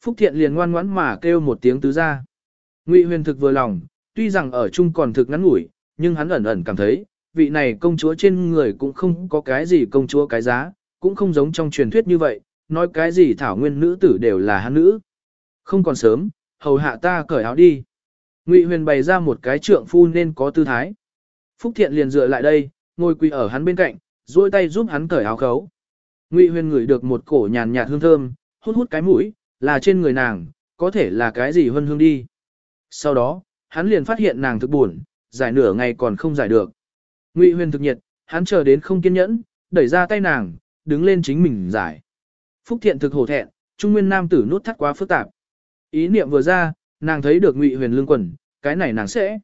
Phúc Thiện liền ngoan ngoãn mà kêu một tiếng tứ gia. Ngụy Huyền thực vừa lòng, tuy rằng ở chung còn thực ngắn ngủi, nhưng hắn ẩn ẩn cảm thấy, vị này công chúa trên người cũng không có cái gì công chúa cái giá, cũng không giống trong truyền thuyết như vậy, nói cái gì thảo nguyên nữ tử đều là hắn nữ. Không còn sớm, hầu hạ ta cởi áo đi. Ngụy Huyền bày ra một cái trượng phu nên có tư thái. Phúc Thiện liền dựa lại đây, ngồi quỳ ở hắn bên cạnh, duỗi tay giúp hắn cởi áo khấu. Ngụy Huyền ngửi được một cổ nhàn nhạt hương thơm, hút hút cái mũi, là trên người nàng, có thể là cái gì hương hương đi. Sau đó, hắn liền phát hiện nàng thực buồn, giải nửa ngày còn không giải được. Ngụy Huyền thực nhiệt, hắn chờ đến không kiên nhẫn, đẩy ra tay nàng, đứng lên chính mình giải. Phúc Thiện thực hổ thẹn, trung nguyên nam tử nút thắt quá phức tạp. Ý niệm vừa ra, nàng thấy được Ngụy Huyền lương quần, cái này nàng sẽ.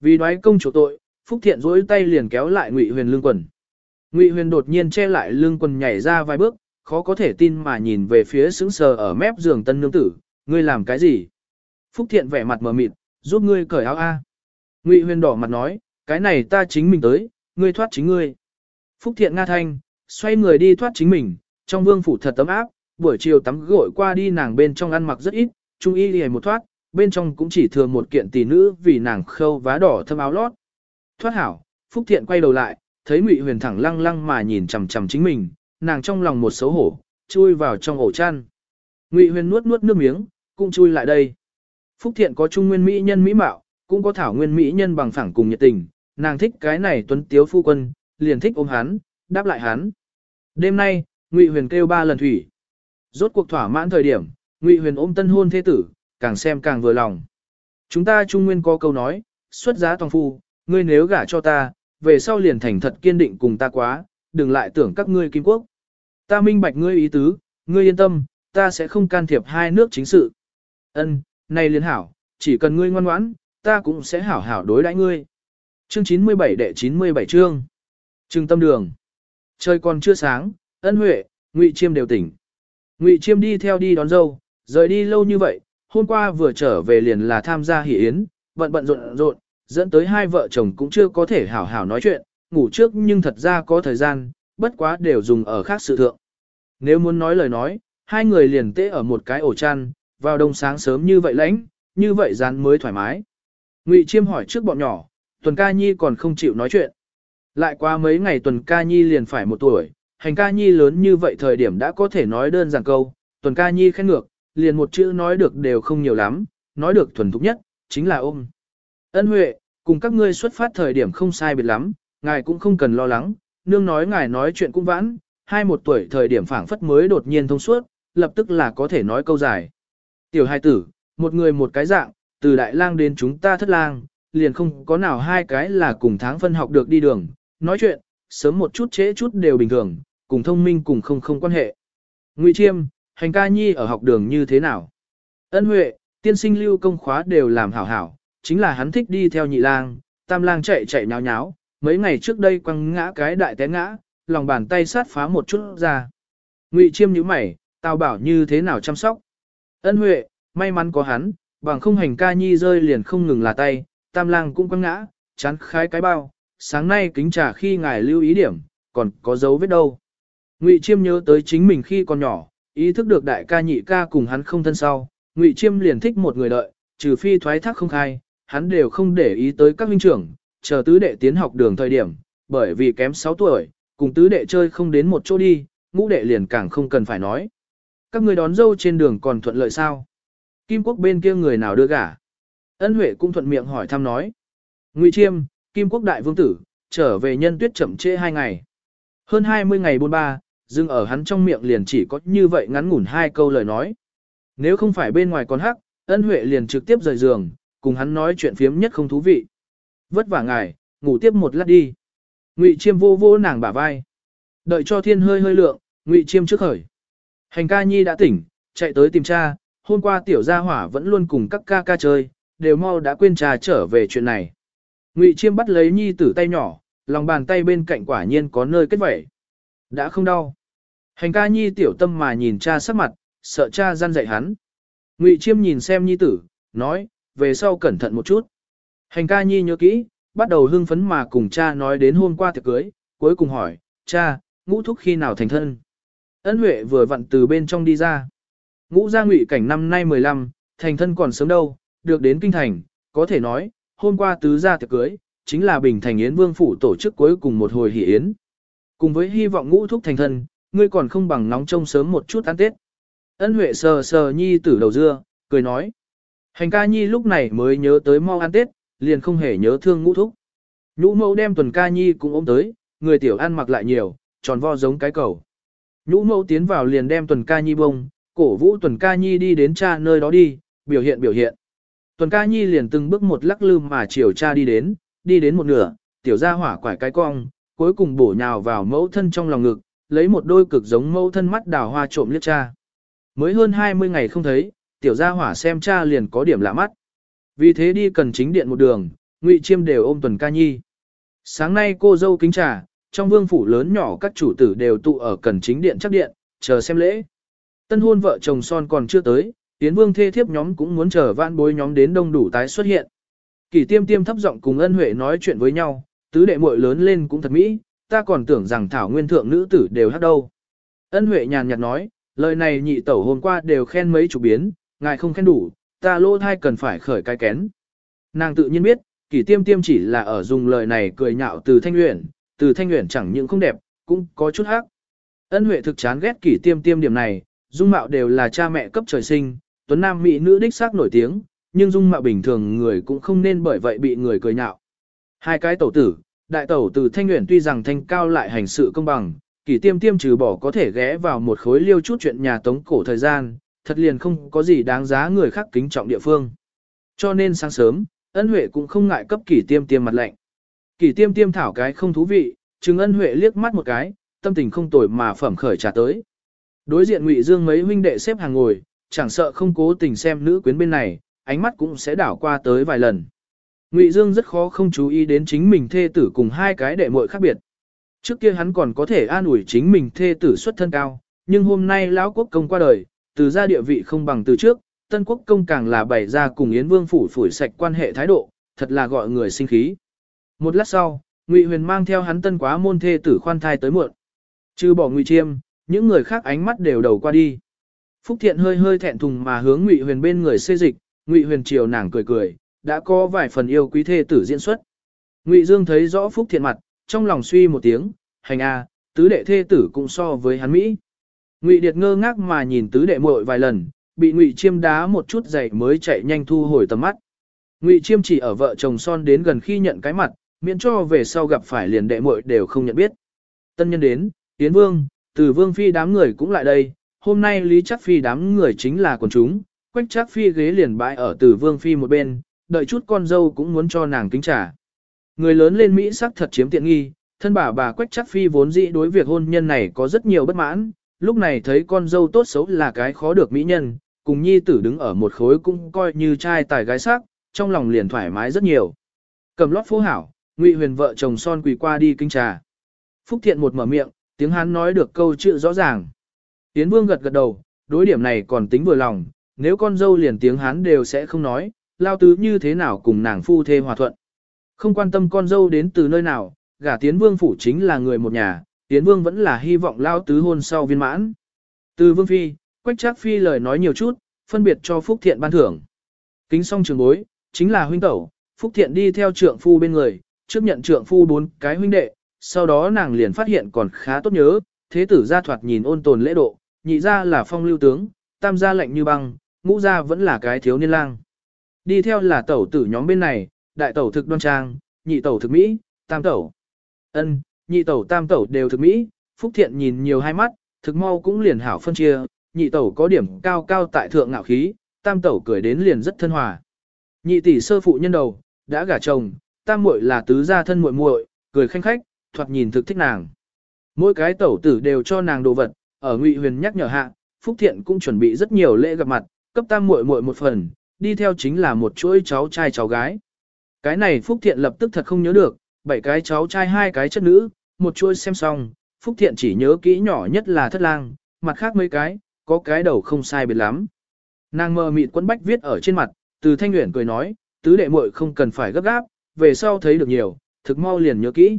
Vì nói công chủ tội, Phúc Thiện duỗi tay liền kéo lại Ngụy Huyền lương quần. Ngụy Huyền đột nhiên che lại lương quần nhảy ra vài bước, khó có thể tin mà nhìn về phía sững sờ ở mép giường tân nương tử, ngươi làm cái gì? Phúc Thiện vẻ mặt mờ mịt, giúp ngươi cởi áo a. Ngụy Huyền đỏ mặt nói, cái này ta chính mình tới, ngươi thoát chính ngươi. Phúc Thiện nga thanh, xoay người đi thoát chính mình, trong vương phủ thật tấm áp, buổi chiều tắm gội qua đi nàng bên trong ăn mặc rất ít, trung y liền một thoát, bên trong cũng chỉ thừa một kiện tỷ nữ vì nàng khâu vá đỏ thâm áo lót. Thoát hảo, Phúc Thiện quay đầu lại, thấy Ngụy Huyền thẳng lăng lăng mà nhìn chằm chằm chính mình, nàng trong lòng một xấu hổ, chui vào trong ổ chăn. Ngụy Huyền nuốt nuốt nước miếng, cũng chui lại đây. Phúc Thiện có trung nguyên mỹ nhân mỹ mạo, cũng có thảo nguyên mỹ nhân bằng phẳng cùng nhiệt tình, nàng thích cái này tuấn tiếu phu quân, liền thích ôm hắn, đáp lại hắn. Đêm nay, Ngụy Huyền kêu ba lần thủy. Rốt cuộc thỏa mãn thời điểm, Ngụy Huyền ôm tân hôn thế tử, càng xem càng vừa lòng. Chúng ta trung nguyên có câu nói, xuất giá tòng phu, ngươi nếu gả cho ta, về sau liền thành thật kiên định cùng ta quá, đừng lại tưởng các ngươi kim quốc. Ta minh bạch ngươi ý tứ, ngươi yên tâm, ta sẽ không can thiệp hai nước chính sự. Ân, này liên hảo, chỉ cần ngươi ngoan ngoãn, ta cũng sẽ hảo hảo đối đãi ngươi. Chương 97 đệ 97 chương. Trưng tâm đường. Trời còn chưa sáng, ân huệ, ngụy chiêm đều tỉnh. Ngụy chiêm đi theo đi đón dâu, rời đi lâu như vậy, hôm qua vừa trở về liền là tham gia hỷ yến, bận bận rộn rộn, dẫn tới hai vợ chồng cũng chưa có thể hảo hảo nói chuyện, ngủ trước nhưng thật ra có thời gian, bất quá đều dùng ở khác sự thượng. Nếu muốn nói lời nói, hai người liền tê ở một cái ổ chăn, vào đông sáng sớm như vậy lãnh, như vậy rán mới thoải mái. Ngụy Chiêm hỏi trước bọn nhỏ, Tuần Ca Nhi còn không chịu nói chuyện. Lại qua mấy ngày Tuần Ca Nhi liền phải một tuổi, hành Ca Nhi lớn như vậy thời điểm đã có thể nói đơn giản câu, Tuần Ca Nhi khen ngược, liền một chữ nói được đều không nhiều lắm, nói được thuần thục nhất, chính là ôm. Ân Huệ, cùng các ngươi xuất phát thời điểm không sai biệt lắm, ngài cũng không cần lo lắng, nương nói ngài nói chuyện cũng vãn, hai một tuổi thời điểm phảng phất mới đột nhiên thông suốt, lập tức là có thể nói câu dài. Tiểu hai tử, một người một cái dạng, từ đại lang đến chúng ta thất lang, liền không có nào hai cái là cùng tháng phân học được đi đường, nói chuyện, sớm một chút trễ chút đều bình thường, cùng thông minh cùng không không quan hệ. Ngụy Chiêm, hành ca nhi ở học đường như thế nào? Ân Huệ, tiên sinh lưu công khóa đều làm hảo hảo, chính là hắn thích đi theo nhị lang, tam lang chạy chạy nháo nháo, mấy ngày trước đây quăng ngã cái đại té ngã, lòng bàn tay sát phá một chút ra. Ngụy Chiêm nhíu mày, tao bảo như thế nào chăm sóc? Ân Huệ, may mắn có hắn, bằng không hành ca nhi rơi liền không ngừng là tay, tam lang cũng quăng ngã, chán khái cái bao, sáng nay kính trà khi ngài lưu ý điểm, còn có dấu vết đâu. Ngụy Chiêm nhớ tới chính mình khi còn nhỏ, ý thức được đại ca nhị ca cùng hắn không thân sau, Ngụy Chiêm liền thích một người đợi, trừ phi thoái thác không khai, hắn đều không để ý tới các huynh trưởng, chờ tứ đệ tiến học đường thời điểm, bởi vì kém 6 tuổi, cùng tứ đệ chơi không đến một chỗ đi, ngũ đệ liền càng không cần phải nói. Các người đón dâu trên đường còn thuận lợi sao? Kim quốc bên kia người nào đưa gả? Ân Huệ cũng thuận miệng hỏi thăm nói. Ngụy Chiêm, Kim quốc đại vương tử, trở về nhân tuyết chậm trễ hai ngày. Hơn 20 ngày buôn ba, dưng ở hắn trong miệng liền chỉ có như vậy ngắn ngủn hai câu lời nói. Nếu không phải bên ngoài còn hắc, ân huệ liền trực tiếp rời giường, cùng hắn nói chuyện phiếm nhất không thú vị. Vất vả ngài, ngủ tiếp một lát đi. Ngụy Chiêm vô vô nàng bả vai. Đợi cho thiên hơi hơi lượng, Ngụy Chiêm trước khởi. Hành ca nhi đã tỉnh, chạy tới tìm cha, hôm qua tiểu gia hỏa vẫn luôn cùng các ca ca chơi, đều mau đã quên trà trở về chuyện này. Ngụy Chiêm bắt lấy nhi tử tay nhỏ, lòng bàn tay bên cạnh quả nhiên có nơi kết vẩy. Đã không đau. Hành ca nhi tiểu tâm mà nhìn cha sắc mặt, sợ cha gian dạy hắn. Ngụy Chiêm nhìn xem nhi tử, nói, về sau cẩn thận một chút. Hành ca nhi nhớ kỹ, bắt đầu hưng phấn mà cùng cha nói đến hôm qua tiệc cưới, cuối cùng hỏi, cha, ngũ thúc khi nào thành thân. Ân Huệ vừa vặn từ bên trong đi ra. Ngũ gia ngụy cảnh năm nay 15, thành thân còn sớm đâu, được đến kinh thành, có thể nói, hôm qua tứ gia tiệc cưới, chính là Bình Thành Yến Vương Phủ tổ chức cuối cùng một hồi hỷ yến. Cùng với hy vọng ngũ thúc thành thân, ngươi còn không bằng nóng trông sớm một chút ăn Tết. Ân Huệ sờ sờ nhi tử đầu dưa, cười nói. Hành ca nhi lúc này mới nhớ tới mau ăn Tết, liền không hề nhớ thương ngũ thúc. Nhũ mẫu đem tuần ca nhi cũng ôm tới, người tiểu ăn mặc lại nhiều, tròn vo giống cái cầu. Nhũ mẫu tiến vào liền đem tuần ca nhi bông, cổ vũ tuần ca nhi đi đến cha nơi đó đi, biểu hiện biểu hiện. Tuần ca nhi liền từng bước một lắc lư mà chiều cha đi đến, đi đến một nửa, tiểu gia hỏa quải cái cong, cuối cùng bổ nhào vào mẫu thân trong lòng ngực, lấy một đôi cực giống mẫu thân mắt đào hoa trộm liếc cha. Mới hơn 20 ngày không thấy, tiểu gia hỏa xem cha liền có điểm lạ mắt. Vì thế đi cần chính điện một đường, Ngụy Chiêm đều ôm Tuần Ca Nhi. Sáng nay cô dâu kính trà, trong vương phủ lớn nhỏ các chủ tử đều tụ ở cần chính điện chắc điện, chờ xem lễ. Tân hôn vợ chồng son còn chưa tới, Yến Vương thê thiếp nhóm cũng muốn chờ vãn bối nhóm đến đông đủ tái xuất hiện. Kỷ tiêm tiêm thấp giọng cùng ân huệ nói chuyện với nhau, tứ đệ muội lớn lên cũng thật mỹ, ta còn tưởng rằng thảo nguyên thượng nữ tử đều hát đâu. Ân huệ nhàn nhạt nói, lời này nhị tẩu hôm qua đều khen mấy chủ biến, ngài không khen đủ, ta lô thai cần phải khởi cái kén. Nàng tự nhiên biết, kỷ tiêm tiêm chỉ là ở dùng lời này cười nhạo từ thanh uyển, từ thanh uyển chẳng những không đẹp, cũng có chút hắc. Ân huệ thực chán ghét kỷ tiêm tiêm điểm này, dung mạo đều là cha mẹ cấp trời sinh, tuấn nam mỹ nữ đích xác nổi tiếng, nhưng dung mạo bình thường người cũng không nên bởi vậy bị người cười nhạo. Hai cái tẩu tử, đại tẩu từ thanh nguyện tuy rằng thanh cao lại hành sự công bằng, kỷ tiêm tiêm trừ bỏ có thể ghé vào một khối liêu chút chuyện nhà tống cổ thời gian, thật liền không có gì đáng giá người khác kính trọng địa phương. Cho nên sáng sớm, ân huệ cũng không ngại cấp kỷ tiêm tiêm mặt lạnh. Kỷ tiêm tiêm thảo cái không thú vị, chừng ân huệ liếc mắt một cái, tâm tình không tồi mà phẩm khởi trả tới. Đối diện ngụy dương mấy huynh đệ xếp hàng ngồi, chẳng sợ không cố tình xem nữ quyến bên này, ánh mắt cũng sẽ đảo qua tới vài lần. Ngụy Dương rất khó không chú ý đến chính mình thê tử cùng hai cái đệ muội khác biệt. Trước kia hắn còn có thể an ủi chính mình thê tử xuất thân cao, nhưng hôm nay lão quốc công qua đời, từ ra địa vị không bằng từ trước, tân quốc công càng là bày ra cùng Yến Vương phủ phủi sạch quan hệ thái độ, thật là gọi người sinh khí. Một lát sau, Ngụy Huyền mang theo hắn tân quá môn thê tử khoan thai tới muộn. Trừ bỏ Ngụy Chiêm, những người khác ánh mắt đều đầu qua đi. Phúc Thiện hơi hơi thẹn thùng mà hướng Ngụy Huyền bên người xê dịch, Ngụy Huyền chiều nàng cười cười, đã có vài phần yêu quý thê tử diễn xuất. Ngụy Dương thấy rõ Phúc Thiện mặt, trong lòng suy một tiếng, hành a, tứ đệ thê tử cũng so với hắn Mỹ. Ngụy Điệt ngơ ngác mà nhìn tứ đệ muội vài lần, bị Ngụy Chiêm đá một chút dậy mới chạy nhanh thu hồi tầm mắt. Ngụy Chiêm chỉ ở vợ chồng son đến gần khi nhận cái mặt, miễn cho về sau gặp phải liền đệ muội đều không nhận biết. Tân nhân đến, Tiến Vương, từ Vương phi đám người cũng lại đây, hôm nay Lý Chắc phi đám người chính là quần chúng, Quách Chắc phi ghế liền bãi ở Từ Vương phi một bên, đợi chút con dâu cũng muốn cho nàng kính trả. Người lớn lên Mỹ sắc thật chiếm tiện nghi, thân bà bà Quách Chắc phi vốn dĩ đối việc hôn nhân này có rất nhiều bất mãn, lúc này thấy con dâu tốt xấu là cái khó được mỹ nhân, cùng nhi tử đứng ở một khối cũng coi như trai tài gái sắc, trong lòng liền thoải mái rất nhiều. Cầm lót phố hảo, Ngụy Huyền vợ chồng son quỳ qua đi kinh trà. Phúc Thiện một mở miệng, tiếng hắn nói được câu chữ rõ ràng. Tiến Vương gật gật đầu, đối điểm này còn tính vừa lòng, nếu con dâu liền tiếng hắn đều sẽ không nói, lao tứ như thế nào cùng nàng phu thê hòa thuận. Không quan tâm con dâu đến từ nơi nào, gả Tiến Vương phủ chính là người một nhà, Tiến Vương vẫn là hy vọng lao tứ hôn sau viên mãn. Từ Vương Phi, Quách Trác Phi lời nói nhiều chút, phân biệt cho Phúc Thiện ban thưởng. Kính song trường bối, chính là huynh tẩu, Phúc Thiện đi theo trượng phu bên người, trước nhận trượng phu bốn cái huynh đệ, sau đó nàng liền phát hiện còn khá tốt nhớ, thế tử gia thoạt nhìn ôn tồn lễ độ, nhị gia là phong lưu tướng, tam gia lạnh như băng, ngũ gia vẫn là cái thiếu niên lang. Đi theo là tẩu tử nhóm bên này, đại tẩu thực đoan trang, nhị tẩu thực mỹ, tam tẩu. ân, nhị tẩu tam tẩu đều thực mỹ, Phúc Thiện nhìn nhiều hai mắt, thực mau cũng liền hảo phân chia, nhị tẩu có điểm cao cao tại thượng ngạo khí, tam tẩu cười đến liền rất thân hòa. Nhị tỷ sơ phụ nhân đầu, đã gả chồng, tam muội là tứ gia thân muội muội, cười khanh khách, thoạt nhìn thực thích nàng. Mỗi cái tẩu tử đều cho nàng đồ vật, ở Ngụy Huyền nhắc nhở hạ, Phúc Thiện cũng chuẩn bị rất nhiều lễ gặp mặt, cấp tam muội muội một phần, đi theo chính là một chuỗi cháu trai cháu gái. Cái này Phúc Thiện lập tức thật không nhớ được, bảy cái cháu trai hai cái chất nữ, một chuỗi xem xong, Phúc Thiện chỉ nhớ kỹ nhỏ nhất là thất lang, mặt khác mấy cái, có cái đầu không sai biệt lắm. Nàng mờ mịt quấn bách viết ở trên mặt, từ thanh nguyện cười nói, tứ đệ muội không cần phải gấp gáp, về sau thấy được nhiều, thực mau liền nhớ kỹ.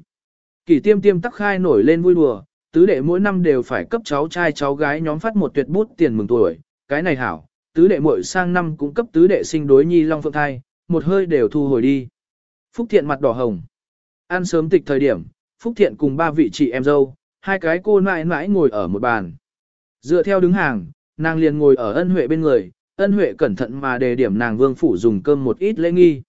Kỳ tiêm tiêm tắc khai nổi lên vui đùa, tứ đệ mỗi năm đều phải cấp cháu trai cháu gái nhóm phát một tuyệt bút tiền mừng tuổi, cái này hảo, tứ đệ mỗi sang năm cũng cấp tứ đệ sinh đối nhi long phượng thai, một hơi đều thu hồi đi. Phúc Thiện mặt đỏ hồng. Ăn sớm tịch thời điểm, Phúc Thiện cùng ba vị chị em dâu, hai cái cô mãi mãi ngồi ở một bàn. Dựa theo đứng hàng, nàng liền ngồi ở ân huệ bên người, ân huệ cẩn thận mà đề điểm nàng vương phủ dùng cơm một ít lễ nghi.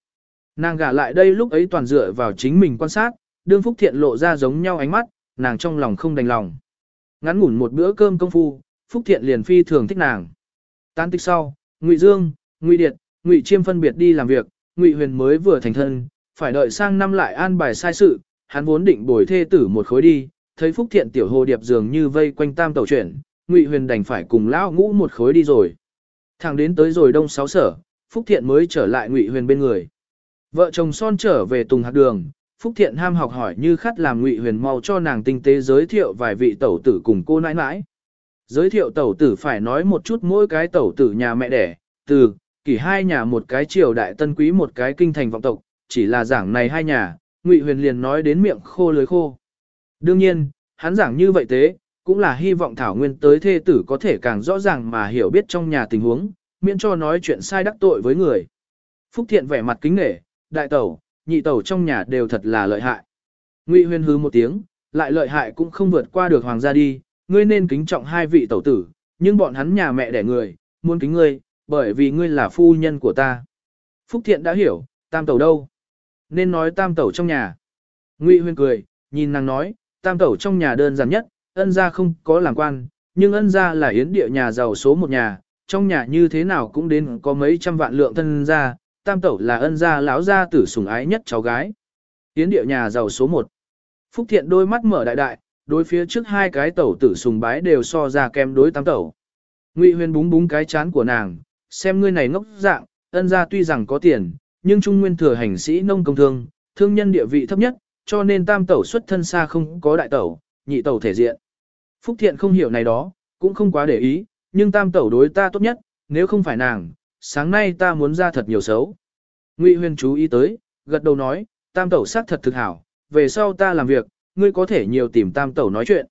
Nàng gả lại đây lúc ấy toàn dựa vào chính mình quan sát, đương phúc thiện lộ ra giống nhau ánh mắt, nàng trong lòng không đành lòng. Ngắn ngủn một bữa cơm công phu, phúc thiện liền phi thường thích nàng. Tan tích sau, Ngụy Dương, Ngụy Điệt, Ngụy Chiêm phân biệt đi làm việc, Ngụy Huyền mới vừa thành thân, phải đợi sang năm lại an bài sai sự, hắn vốn định bồi thê tử một khối đi, thấy Phúc Thiện tiểu hồ điệp dường như vây quanh tam tàu chuyển, Ngụy Huyền đành phải cùng lão ngũ một khối đi rồi. Thẳng đến tới rồi đông sáu sở, Phúc Thiện mới trở lại Ngụy Huyền bên người. Vợ chồng son trở về Tùng Hạc Đường, Phúc Thiện ham học hỏi như khát làm Ngụy Huyền mau cho nàng tinh tế giới thiệu vài vị tẩu tử cùng cô nãi nãi. Giới thiệu tẩu tử phải nói một chút mỗi cái tẩu tử nhà mẹ đẻ, từ kỷ hai nhà một cái triều đại tân quý một cái kinh thành vọng tộc, chỉ là giảng này hai nhà, Ngụy Huyền liền nói đến miệng khô lưới khô. Đương nhiên, hắn giảng như vậy thế, cũng là hy vọng Thảo Nguyên tới thê tử có thể càng rõ ràng mà hiểu biết trong nhà tình huống, miễn cho nói chuyện sai đắc tội với người. Phúc Thiện vẻ mặt kính nể, đại tẩu, nhị tẩu trong nhà đều thật là lợi hại. Ngụy Huyên hứ một tiếng, lại lợi hại cũng không vượt qua được hoàng gia đi, ngươi nên kính trọng hai vị tẩu tử, nhưng bọn hắn nhà mẹ đẻ người, muốn kính ngươi, bởi vì ngươi là phu nhân của ta. Phúc Thiện đã hiểu, tam tẩu đâu? Nên nói tam tẩu trong nhà. Ngụy Huyên cười, nhìn nàng nói, tam tẩu trong nhà đơn giản nhất, ân gia không có làm quan, nhưng ân gia là yến địa nhà giàu số một nhà, trong nhà như thế nào cũng đến có mấy trăm vạn lượng thân gia, tam tẩu là ân gia lão gia tử sủng ái nhất cháu gái. tiến địa nhà giàu số một. Phúc Thiện đôi mắt mở đại đại, đối phía trước hai cái tẩu tử sùng bái đều so ra kém đối tam tẩu. Ngụy Huyền búng búng cái chán của nàng, xem ngươi này ngốc dạng, ân gia tuy rằng có tiền, nhưng trung nguyên thừa hành sĩ nông công thương, thương nhân địa vị thấp nhất, cho nên tam tẩu xuất thân xa không có đại tẩu, nhị tẩu thể diện. Phúc Thiện không hiểu này đó, cũng không quá để ý, nhưng tam tẩu đối ta tốt nhất, nếu không phải nàng, sáng nay ta muốn ra thật nhiều xấu. Ngụy Huyền chú ý tới, gật đầu nói, tam tẩu xác thật thực hảo, về sau ta làm việc, ngươi có thể nhiều tìm tam tẩu nói chuyện.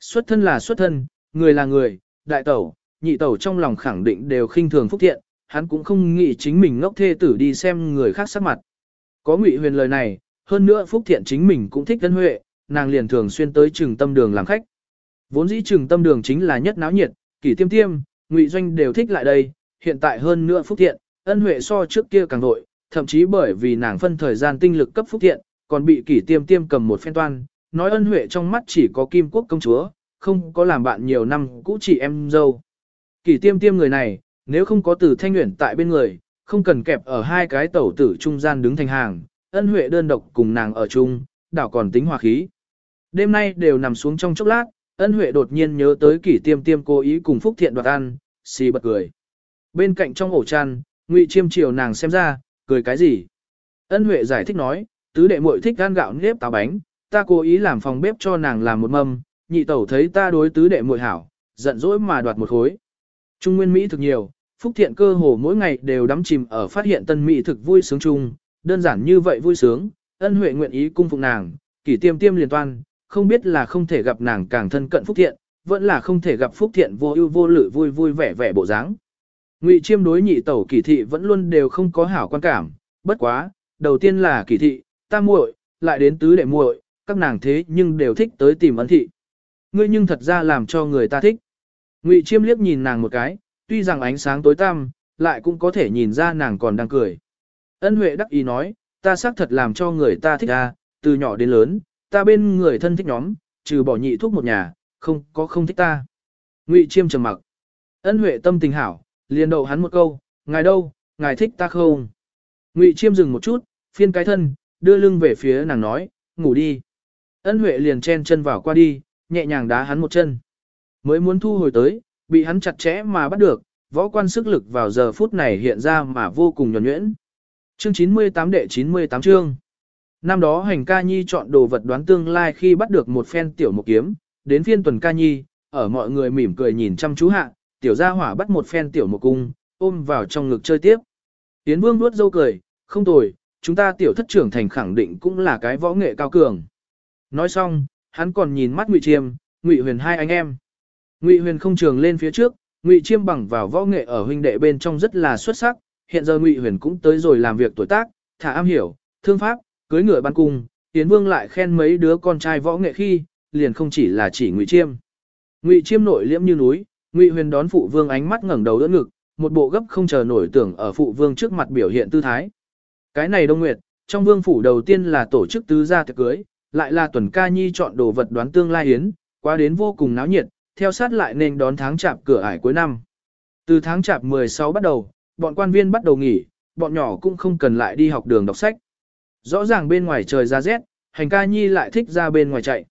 Xuất thân là xuất thân, người là người, đại tẩu, nhị tẩu trong lòng khẳng định đều khinh thường Phúc Thiện, hắn cũng không nghĩ chính mình ngốc thê tử đi xem người khác sắc mặt. Có Ngụy Huyền lời này, hơn nữa Phúc Thiện chính mình cũng thích tân huệ, nàng liền thường xuyên tới trừng tâm đường làm khách. Vốn dĩ trừng tâm đường chính là nhất náo nhiệt, kỷ tiêm tiêm, Ngụy Doanh đều thích lại đây, hiện tại hơn nữa Phúc Thiện, ân huệ so trước kia càng đội, thậm chí bởi vì nàng phân thời gian tinh lực cấp Phúc Thiện, còn bị kỷ tiêm tiêm cầm một phen toan, nói ân huệ trong mắt chỉ có kim quốc công chúa, không có làm bạn nhiều năm cũ chỉ em dâu. Kỷ tiêm tiêm người này, nếu không có từ thanh nguyện tại bên người, không cần kẹp ở hai cái tẩu tử trung gian đứng thành hàng, ân huệ đơn độc cùng nàng ở chung, đảo còn tính hòa khí. Đêm nay đều nằm xuống trong chốc lát, ân huệ đột nhiên nhớ tới kỷ tiêm tiêm cố ý cùng phúc thiện đoạt ăn, xì bật cười. Bên cạnh trong ổ chăn, ngụy chiêm chiều nàng xem ra, cười cái gì? Ân huệ giải thích nói, tứ đệ muội thích gan gạo nếp táo bánh, ta cố ý làm phòng bếp cho nàng làm một mâm, nhị tẩu thấy ta đối tứ đệ muội hảo, giận dỗi mà đoạt một khối. Trung nguyên Mỹ thực nhiều, phúc thiện cơ hồ mỗi ngày đều đắm chìm ở phát hiện tân Mỹ thực vui sướng chung, đơn giản như vậy vui sướng, ân huệ nguyện ý cung phụng nàng, kỷ tiêm tiêm liền toan, không biết là không thể gặp nàng càng thân cận phúc thiện, vẫn là không thể gặp phúc thiện vô ưu vô lự vui vui vẻ vẻ bộ dáng. Ngụy chiêm đối nhị tẩu kỳ thị vẫn luôn đều không có hảo quan cảm, bất quá, đầu tiên là kỳ thị, ta muội, lại đến tứ đệ muội, các nàng thế nhưng đều thích tới tìm ân thị. Ngươi nhưng thật ra làm cho người ta thích. Ngụy chiêm liếc nhìn nàng một cái, tuy rằng ánh sáng tối tăm, lại cũng có thể nhìn ra nàng còn đang cười. Ân Huệ đắc ý nói, ta xác thật làm cho người ta thích ta, từ nhỏ đến lớn, ta bên người thân thích nhóm, trừ bỏ nhị thuốc một nhà, không có không thích ta. Ngụy Chiêm trầm mặc. Ân Huệ tâm tình hảo, liền đậu hắn một câu, ngài đâu, ngài thích ta không? Ngụy Chiêm dừng một chút, phiên cái thân, đưa lưng về phía nàng nói, ngủ đi. Ân Huệ liền chen chân vào qua đi, nhẹ nhàng đá hắn một chân. Mới muốn thu hồi tới, bị hắn chặt chẽ mà bắt được, võ quan sức lực vào giờ phút này hiện ra mà vô cùng nhuẩn nhuyễn. Chương 98 đệ 98 chương. Năm đó hành ca nhi chọn đồ vật đoán tương lai khi bắt được một phen tiểu một kiếm, đến phiên tuần ca nhi, ở mọi người mỉm cười nhìn chăm chú hạ, tiểu gia hỏa bắt một phen tiểu một cung, ôm vào trong ngực chơi tiếp. Tiến vương nuốt dâu cười, không tồi, chúng ta tiểu thất trưởng thành khẳng định cũng là cái võ nghệ cao cường. Nói xong, hắn còn nhìn mắt Ngụy Chiêm, Ngụy Huyền hai anh em. Ngụy Huyền không trường lên phía trước, Ngụy Chiêm bằng vào võ nghệ ở huynh đệ bên trong rất là xuất sắc, hiện giờ Ngụy Huyền cũng tới rồi làm việc tuổi tác, thả am hiểu, thương pháp, cưới ngựa ban cung, Tiến Vương lại khen mấy đứa con trai võ nghệ khi, liền không chỉ là chỉ Ngụy Chiêm. Ngụy Chiêm nội liễm như núi, Ngụy Huyền đón phụ vương ánh mắt ngẩng đầu đỡ ngực, một bộ gấp không chờ nổi tưởng ở phụ vương trước mặt biểu hiện tư thái. Cái này Đông Nguyệt, trong vương phủ đầu tiên là tổ chức tứ gia tiệc cưới, lại là tuần ca nhi chọn đồ vật đoán tương lai yến, qua đến vô cùng náo nhiệt, theo sát lại nên đón tháng chạp cửa ải cuối năm. Từ tháng chạp 16 bắt đầu, bọn quan viên bắt đầu nghỉ, bọn nhỏ cũng không cần lại đi học đường đọc sách. Rõ ràng bên ngoài trời ra rét, hành ca nhi lại thích ra bên ngoài chạy.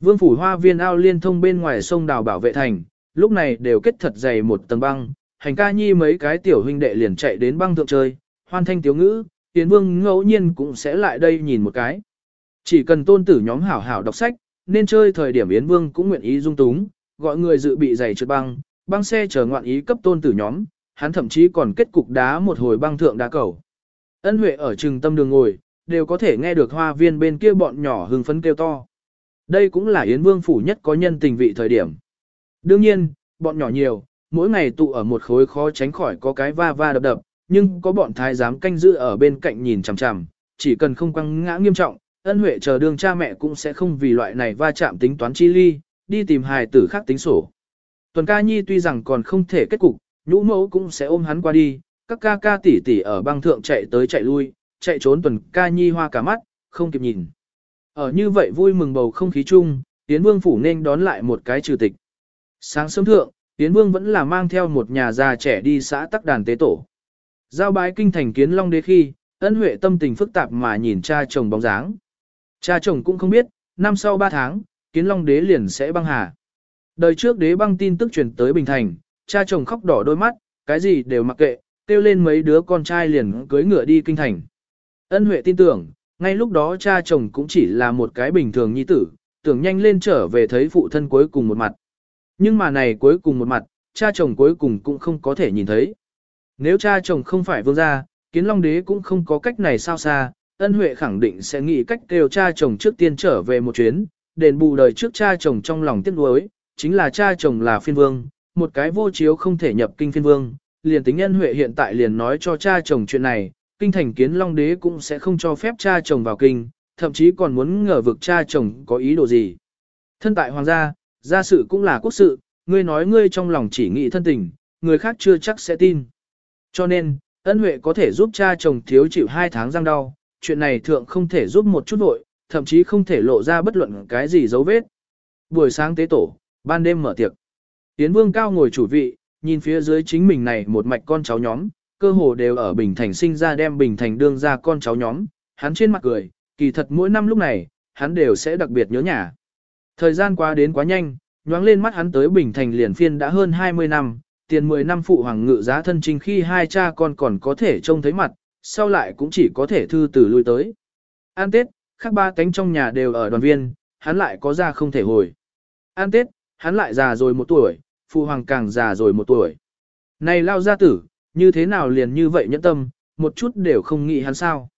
Vương phủ hoa viên ao liên thông bên ngoài sông đào bảo vệ thành, lúc này đều kết thật dày một tầng băng, hành ca nhi mấy cái tiểu huynh đệ liền chạy đến băng thượng chơi, hoan thanh tiếu ngữ, tiến vương ngẫu nhiên cũng sẽ lại đây nhìn một cái. Chỉ cần tôn tử nhóm hảo hảo đọc sách, nên chơi thời điểm Yến Vương cũng nguyện ý dung túng, gọi người dự bị giày trượt băng, băng xe chờ ngoạn ý cấp tôn tử nhóm, hắn thậm chí còn kết cục đá một hồi băng thượng đá cầu. Ân Huệ ở trừng tâm đường ngồi, đều có thể nghe được hoa viên bên kia bọn nhỏ hưng phấn kêu to. Đây cũng là Yến Vương phủ nhất có nhân tình vị thời điểm. Đương nhiên, bọn nhỏ nhiều, mỗi ngày tụ ở một khối khó tránh khỏi có cái va va đập đập, nhưng có bọn thái giám canh giữ ở bên cạnh nhìn chằm chằm, chỉ cần không quăng ngã nghiêm trọng, ân huệ chờ đương cha mẹ cũng sẽ không vì loại này va chạm tính toán chi ly, đi tìm hài tử khác tính sổ. Tuần ca nhi tuy rằng còn không thể kết cục, nhũ mẫu cũng sẽ ôm hắn qua đi, các ca ca tỷ tỷ ở băng thượng chạy tới chạy lui, chạy trốn tuần ca nhi hoa cả mắt, không kịp nhìn. Ở như vậy vui mừng bầu không khí chung, Tiến Vương phủ nên đón lại một cái trừ tịch. Sáng sớm thượng, Tiến Vương vẫn là mang theo một nhà già trẻ đi xã tắc đàn tế tổ. Giao bái kinh thành kiến long đế khi, ân huệ tâm tình phức tạp mà nhìn cha chồng bóng dáng. Cha chồng cũng không biết, năm sau 3 tháng, kiến long đế liền sẽ băng hà. Đời trước đế băng tin tức truyền tới Bình Thành, cha chồng khóc đỏ đôi mắt, cái gì đều mặc kệ, kêu lên mấy đứa con trai liền cưới ngựa đi kinh thành. Ân Huệ tin tưởng, ngay lúc đó cha chồng cũng chỉ là một cái bình thường nhi tử, tưởng nhanh lên trở về thấy phụ thân cuối cùng một mặt. Nhưng mà này cuối cùng một mặt, cha chồng cuối cùng cũng không có thể nhìn thấy. Nếu cha chồng không phải vương gia, kiến long đế cũng không có cách này sao xa, ân huệ khẳng định sẽ nghĩ cách kêu cha chồng trước tiên trở về một chuyến, đền bù đời trước cha chồng trong lòng tiếc nuối, chính là cha chồng là phiên vương, một cái vô chiếu không thể nhập kinh phiên vương, liền tính ân huệ hiện tại liền nói cho cha chồng chuyện này, kinh thành kiến long đế cũng sẽ không cho phép cha chồng vào kinh, thậm chí còn muốn ngờ vực cha chồng có ý đồ gì. Thân tại hoàng gia, gia sự cũng là quốc sự, ngươi nói ngươi trong lòng chỉ nghĩ thân tình, người khác chưa chắc sẽ tin. Cho nên, ân huệ có thể giúp cha chồng thiếu chịu hai tháng răng đau, chuyện này thượng không thể giúp một chút vội, thậm chí không thể lộ ra bất luận cái gì dấu vết. Buổi sáng tế tổ, ban đêm mở tiệc. Tiến vương cao ngồi chủ vị, nhìn phía dưới chính mình này một mạch con cháu nhóm, cơ hồ đều ở Bình Thành sinh ra đem Bình Thành đương ra con cháu nhóm, hắn trên mặt cười, kỳ thật mỗi năm lúc này, hắn đều sẽ đặc biệt nhớ nhà. Thời gian qua đến quá nhanh, nhoáng lên mắt hắn tới Bình Thành liền phiên đã hơn 20 năm, tiền 10 năm phụ hoàng ngự giá thân trình khi hai cha con còn có thể trông thấy mặt, sau lại cũng chỉ có thể thư từ lui tới. An Tết, các ba cánh trong nhà đều ở đoàn viên, hắn lại có ra không thể hồi. An Tết, hắn lại già rồi một tuổi, phụ hoàng càng già rồi một tuổi. Này lao gia tử, như thế nào liền như vậy nhẫn tâm, một chút đều không nghĩ hắn sao.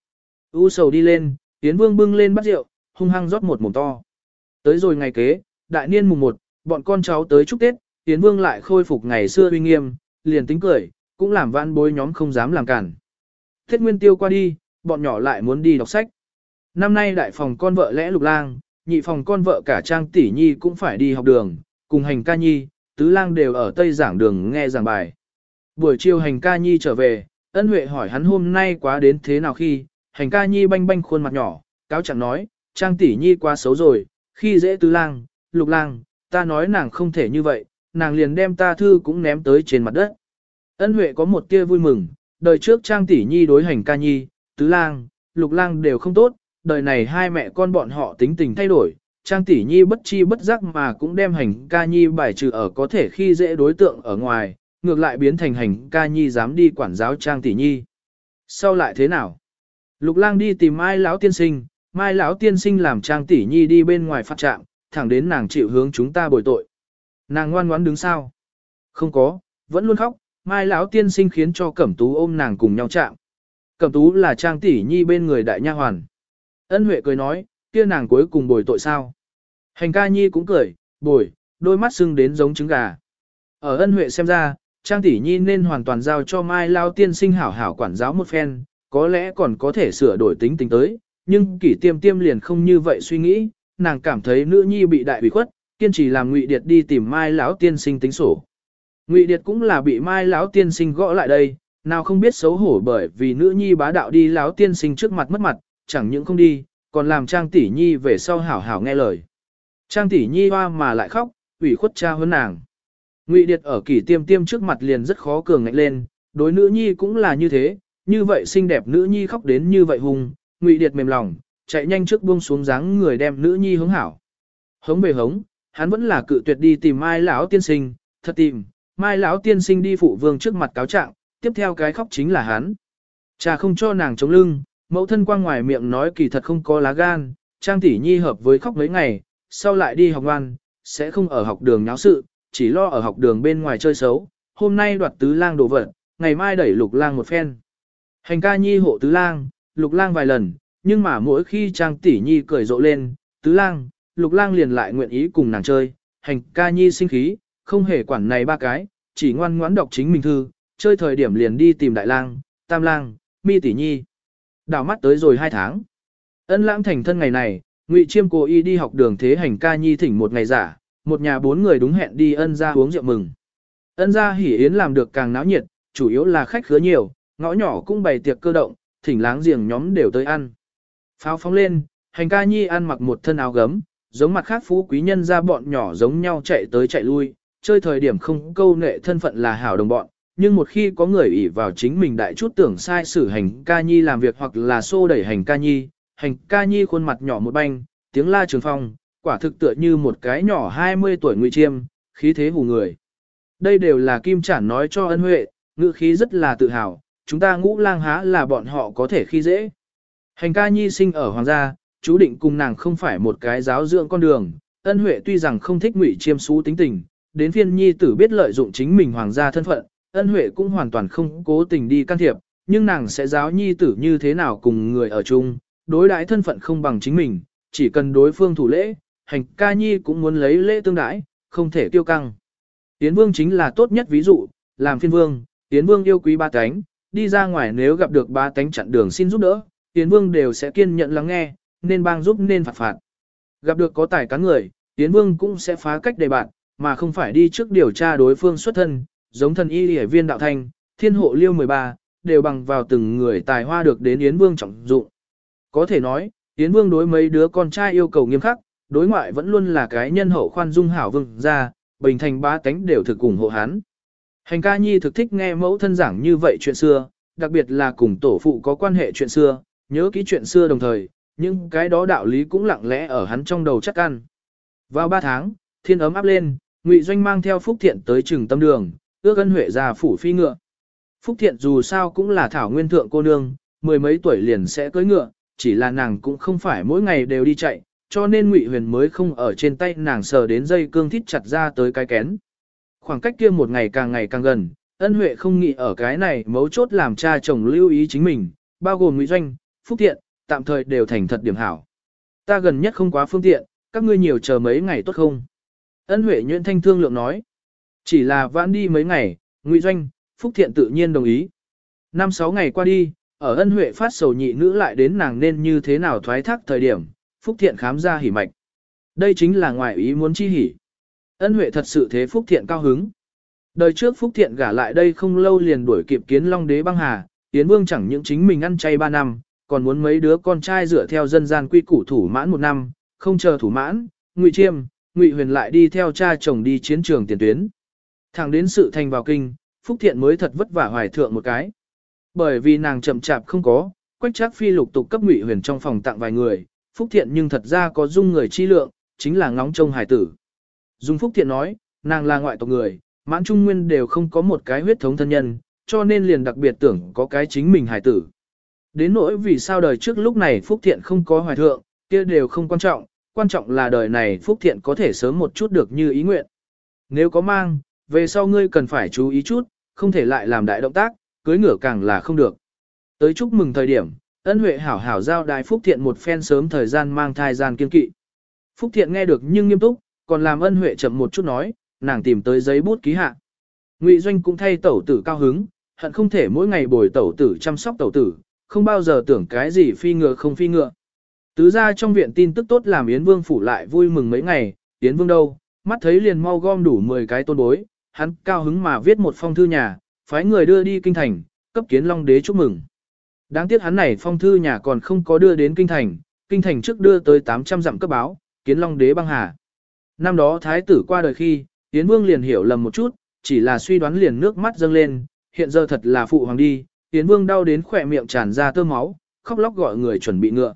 U sầu đi lên, Yến Vương bưng lên bát rượu, hung hăng rót một mồm to. Tới rồi ngày kế, đại niên mùng một, bọn con cháu tới chúc Tết, tiến Vương lại khôi phục ngày xưa uy nghiêm, liền tính cười, cũng làm vãn bối nhóm không dám làm cản. Tết nguyên tiêu qua đi, bọn nhỏ lại muốn đi đọc sách. Năm nay đại phòng con vợ lẽ lục lang, nhị phòng con vợ cả trang tỷ nhi cũng phải đi học đường, cùng hành ca nhi, tứ lang đều ở tây giảng đường nghe giảng bài. Buổi chiều hành ca nhi trở về, ân huệ hỏi hắn hôm nay quá đến thế nào khi, hành ca nhi banh banh khuôn mặt nhỏ, cáo chẳng nói, trang tỷ nhi quá xấu rồi, khi dễ tứ lang, lục lang, ta nói nàng không thể như vậy, nàng liền đem ta thư cũng ném tới trên mặt đất. Ân huệ có một tia vui mừng, đời trước trang tỷ nhi đối hành ca nhi, tứ lang, lục lang đều không tốt, đời này hai mẹ con bọn họ tính tình thay đổi, trang tỷ nhi bất chi bất giác mà cũng đem hành ca nhi bài trừ ở có thể khi dễ đối tượng ở ngoài, ngược lại biến thành hành ca nhi dám đi quản giáo trang tỷ nhi. Sau lại thế nào? Lục lang đi tìm Mai lão tiên sinh, Mai lão tiên sinh làm trang tỷ nhi đi bên ngoài phát trạm, thẳng đến nàng chịu hướng chúng ta bồi tội. Nàng ngoan ngoãn đứng sao? Không có, vẫn luôn khóc, Mai lão tiên sinh khiến cho Cẩm Tú ôm nàng cùng nhau chạm. Cẩm Tú là trang tỷ nhi bên người đại nha hoàn. Ân Huệ cười nói, kia nàng cuối cùng bồi tội sao? Hành ca nhi cũng cười, bồi, đôi mắt sưng đến giống trứng gà. Ở Ân Huệ xem ra, Trang tỷ nhi nên hoàn toàn giao cho Mai lão tiên sinh hảo hảo quản giáo một phen, có lẽ còn có thể sửa đổi tính tình tới, nhưng kỷ tiêm tiêm liền không như vậy suy nghĩ, nàng cảm thấy nữ nhi bị đại bị khuất, kiên trì làm Ngụy Điệt đi tìm Mai lão tiên sinh tính sổ. Ngụy Điệt cũng là bị Mai lão tiên sinh gõ lại đây, nào không biết xấu hổ bởi vì nữ nhi bá đạo đi lão tiên sinh trước mặt mất mặt, chẳng những không đi, còn làm Trang tỷ nhi về sau hảo hảo nghe lời. Trang tỷ nhi hoa mà lại khóc, ủy khuất cha hơn nàng. Ngụy Điệt ở kỷ tiêm tiêm trước mặt liền rất khó cường ngạnh lên, đối nữ nhi cũng là như thế, như vậy xinh đẹp nữ nhi khóc đến như vậy hùng, Ngụy Điệt mềm lòng, chạy nhanh trước buông xuống dáng người đem nữ nhi hướng hảo. Hống về hống, hắn vẫn là cự tuyệt đi tìm Mai lão tiên sinh, thật tìm, Mai lão tiên sinh đi phụ vương trước mặt cáo trạng, tiếp theo cái khóc chính là hắn. Cha không cho nàng chống lưng, mẫu thân quang ngoài miệng nói kỳ thật không có lá gan, Trang tỷ nhi hợp với khóc mấy ngày, sau lại đi học ngoan, sẽ không ở học đường nháo sự, chỉ lo ở học đường bên ngoài chơi xấu, hôm nay đoạt tứ lang đồ vật, ngày mai đẩy lục lang một phen. Hành ca nhi hộ tứ lang, lục lang vài lần, nhưng mà mỗi khi trang tỷ nhi cười rộ lên, tứ lang, lục lang liền lại nguyện ý cùng nàng chơi, hành ca nhi sinh khí, không hề quản này ba cái, chỉ ngoan ngoãn đọc chính mình thư, chơi thời điểm liền đi tìm đại lang, tam lang, mi tỷ nhi. Đào mắt tới rồi hai tháng. Ân lãng thành thân ngày này, Ngụy Chiêm cố ý đi học đường thế hành ca nhi thỉnh một ngày giả, một nhà bốn người đúng hẹn đi ân ra uống rượu mừng. Ân ra hỉ yến làm được càng náo nhiệt, chủ yếu là khách khứa nhiều, ngõ nhỏ cũng bày tiệc cơ động, thỉnh láng giềng nhóm đều tới ăn. Pháo phóng lên, hành ca nhi ăn mặc một thân áo gấm, giống mặt khác phú quý nhân ra bọn nhỏ giống nhau chạy tới chạy lui, chơi thời điểm không câu nệ thân phận là hảo đồng bọn, nhưng một khi có người ỷ vào chính mình đại chút tưởng sai xử hành ca nhi làm việc hoặc là xô đẩy hành ca nhi, hành ca nhi khuôn mặt nhỏ một banh, tiếng la trường phong, quả thực tựa như một cái nhỏ 20 tuổi ngụy chiêm, khí thế hù người. Đây đều là kim chản nói cho ân huệ, ngữ khí rất là tự hào, chúng ta ngũ lang há là bọn họ có thể khi dễ. Hành ca nhi sinh ở hoàng gia, chú định cùng nàng không phải một cái giáo dưỡng con đường, ân huệ tuy rằng không thích ngụy chiêm xú tính tình, đến phiên nhi tử biết lợi dụng chính mình hoàng gia thân phận, ân huệ cũng hoàn toàn không cố tình đi can thiệp, nhưng nàng sẽ giáo nhi tử như thế nào cùng người ở chung, đối đãi thân phận không bằng chính mình, chỉ cần đối phương thủ lễ, hành ca nhi cũng muốn lấy lễ tương đãi, không thể tiêu căng. Tiến vương chính là tốt nhất ví dụ, làm phiên vương, Tiến vương yêu quý ba cánh đi ra ngoài nếu gặp được ba tánh chặn đường xin giúp đỡ, Tiến vương đều sẽ kiên nhận lắng nghe, nên bang giúp nên phạt phạt. Gặp được có tài cán người, Tiến vương cũng sẽ phá cách đề bạn, mà không phải đi trước điều tra đối phương xuất thân, giống thần y hệ viên đạo thanh, thiên hộ liêu 13, đều bằng vào từng người tài hoa được đến Yến Vương trọng dụng. Có thể nói, Yến Vương đối mấy đứa con trai yêu cầu nghiêm khắc, đối ngoại vẫn luôn là cái nhân hậu khoan dung hảo vương ra, bình thành ba tánh đều thực ủng hộ hắn. Hành ca nhi thực thích nghe mẫu thân giảng như vậy chuyện xưa, đặc biệt là cùng tổ phụ có quan hệ chuyện xưa, nhớ kỹ chuyện xưa đồng thời, nhưng cái đó đạo lý cũng lặng lẽ ở hắn trong đầu chắc ăn. Vào 3 tháng, thiên ấm áp lên, Ngụy Doanh mang theo Phúc Thiện tới trừng tâm đường, ước ân huệ ra phủ phi ngựa. Phúc Thiện dù sao cũng là thảo nguyên thượng cô nương, mười mấy tuổi liền sẽ cưỡi ngựa, chỉ là nàng cũng không phải mỗi ngày đều đi chạy, cho nên Ngụy Huyền mới không ở trên tay nàng sờ đến dây cương thít chặt ra tới cái kén. Khoảng cách kia một ngày càng ngày càng gần, ân huệ không nghĩ ở cái này mấu chốt làm cha chồng lưu ý chính mình, bao gồm Ngụy Doanh, Phúc Thiện, tạm thời đều thành thật điểm hảo. Ta gần nhất không quá phương tiện, các ngươi nhiều chờ mấy ngày tốt không? Ân Huệ nhuyễn thanh thương lượng nói. Chỉ là vãn đi mấy ngày, Ngụy Doanh, Phúc Thiện tự nhiên đồng ý. Năm sáu ngày qua đi, ở Ân Huệ phát sầu nhị nữ lại đến nàng nên như thế nào thoái thác thời điểm, Phúc Thiện khám ra hỉ mạch. Đây chính là ngoại ý muốn chi hỉ. Ân Huệ thật sự thế Phúc Thiện cao hứng. Đời trước Phúc Thiện gả lại đây không lâu liền đuổi kịp kiến Long Đế băng hà, Tiến Vương chẳng những chính mình ăn chay ba năm, còn muốn mấy đứa con trai dựa theo dân gian quy củ thủ mãn một năm, không chờ thủ mãn, Ngụy Chiêm, Ngụy Huyền lại đi theo cha chồng đi chiến trường tiền tuyến. Thẳng đến sự thành vào kinh, Phúc Thiện mới thật vất vả hoài thượng một cái. Bởi vì nàng chậm chạp không có, Quách Trác Phi lục tục cấp Ngụy Huyền trong phòng tặng vài người, Phúc Thiện nhưng thật ra có dung người chi lượng, chính là ngóng trông hải tử. Dung Phúc Thiện nói, nàng là ngoại tộc người, mãn trung nguyên đều không có một cái huyết thống thân nhân, cho nên liền đặc biệt tưởng có cái chính mình hải tử. Đến nỗi vì sao đời trước lúc này Phúc Thiện không có hoài thượng, kia đều không quan trọng, quan trọng là đời này Phúc Thiện có thể sớm một chút được như ý nguyện. Nếu có mang, về sau ngươi cần phải chú ý chút, không thể lại làm đại động tác, cưới ngửa càng là không được. Tới chúc mừng thời điểm, ân huệ hảo hảo giao đại Phúc Thiện một phen sớm thời gian mang thai gian kiên kỵ. Phúc Thiện nghe được nhưng nghiêm túc, còn làm ân huệ chậm một chút nói, nàng tìm tới giấy bút ký hạ. Ngụy Doanh cũng thay tẩu tử cao hứng, hận không thể mỗi ngày bồi tẩu tử chăm sóc tẩu tử, không bao giờ tưởng cái gì phi ngựa không phi ngựa. Tứ ra trong viện tin tức tốt làm Yến Vương phủ lại vui mừng mấy ngày, Yến Vương đâu, mắt thấy liền mau gom đủ 10 cái tôn bối, hắn cao hứng mà viết một phong thư nhà, phái người đưa đi kinh thành, cấp kiến long đế chúc mừng. Đáng tiếc hắn này phong thư nhà còn không có đưa đến kinh thành, kinh thành trước đưa tới 800 dặm cấp báo, kiến long đế băng hà. Năm đó thái tử qua đời khi, Yến Vương liền hiểu lầm một chút, chỉ là suy đoán liền nước mắt dâng lên, hiện giờ thật là phụ hoàng đi, Yến Vương đau đến khỏe miệng tràn ra tơ máu, khóc lóc gọi người chuẩn bị ngựa.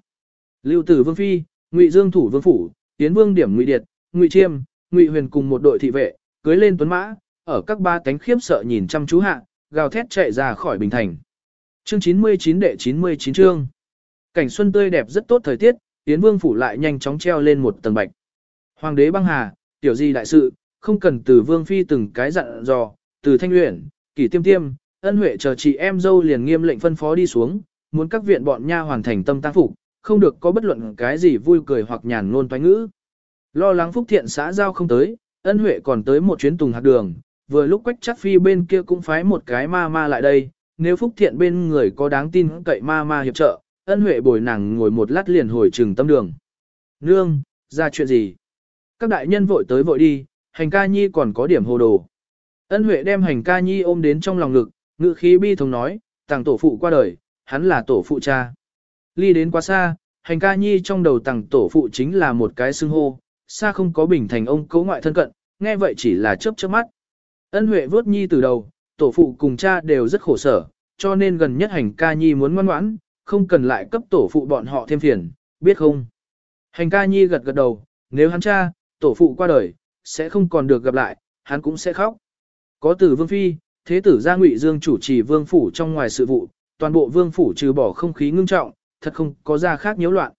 Lưu Tử Vương phi, Ngụy Dương thủ vương phủ, Yến Vương điểm Ngụy Điệt, Ngụy Chiêm, Ngụy Huyền cùng một đội thị vệ, cưới lên tuấn mã, ở các ba cánh khiếp sợ nhìn chăm chú hạ, gào thét chạy ra khỏi bình thành. Chương 99 đệ 99 chương. Cảnh xuân tươi đẹp rất tốt thời tiết, Yến Vương phủ lại nhanh chóng treo lên một tầng bạch. Hoàng đế băng hà, tiểu gì đại sự, không cần từ Vương phi từng cái dặn dò, từ Thanh luyện, Kỷ Tiêm Tiêm, Ân Huệ chờ chị em dâu liền nghiêm lệnh phân phó đi xuống, muốn các viện bọn nha hoàn thành tâm tăng phục, không được có bất luận cái gì vui cười hoặc nhàn ngôn toái ngữ. Lo lắng Phúc Thiện xã giao không tới, Ân Huệ còn tới một chuyến tùng hạt đường, vừa lúc Quách Chắc Phi bên kia cũng phái một cái ma ma lại đây, nếu Phúc Thiện bên người có đáng tin cậy ma ma hiệp trợ, Ân Huệ bồi nàng ngồi một lát liền hồi trừng tâm đường. Nương, ra chuyện gì? Các đại nhân vội tới vội đi, hành ca nhi còn có điểm hồ đồ. Ân Huệ đem hành ca nhi ôm đến trong lòng ngực, ngự khí bi thống nói, tàng tổ phụ qua đời, hắn là tổ phụ cha. Ly đến quá xa, hành ca nhi trong đầu tàng tổ phụ chính là một cái xưng hô, xa không có bình thành ông cấu ngoại thân cận, nghe vậy chỉ là chớp chớp mắt. Ân Huệ vớt nhi từ đầu, tổ phụ cùng cha đều rất khổ sở, cho nên gần nhất hành ca nhi muốn ngoan ngoãn, không cần lại cấp tổ phụ bọn họ thêm phiền, biết không? Hành ca nhi gật gật đầu, nếu hắn cha, tổ phụ qua đời, sẽ không còn được gặp lại, hắn cũng sẽ khóc. Có tử vương phi, thế tử gia Ngụy Dương chủ trì vương phủ trong ngoài sự vụ, toàn bộ vương phủ trừ bỏ không khí ngưng trọng, thật không có ra khác nhiễu loạn.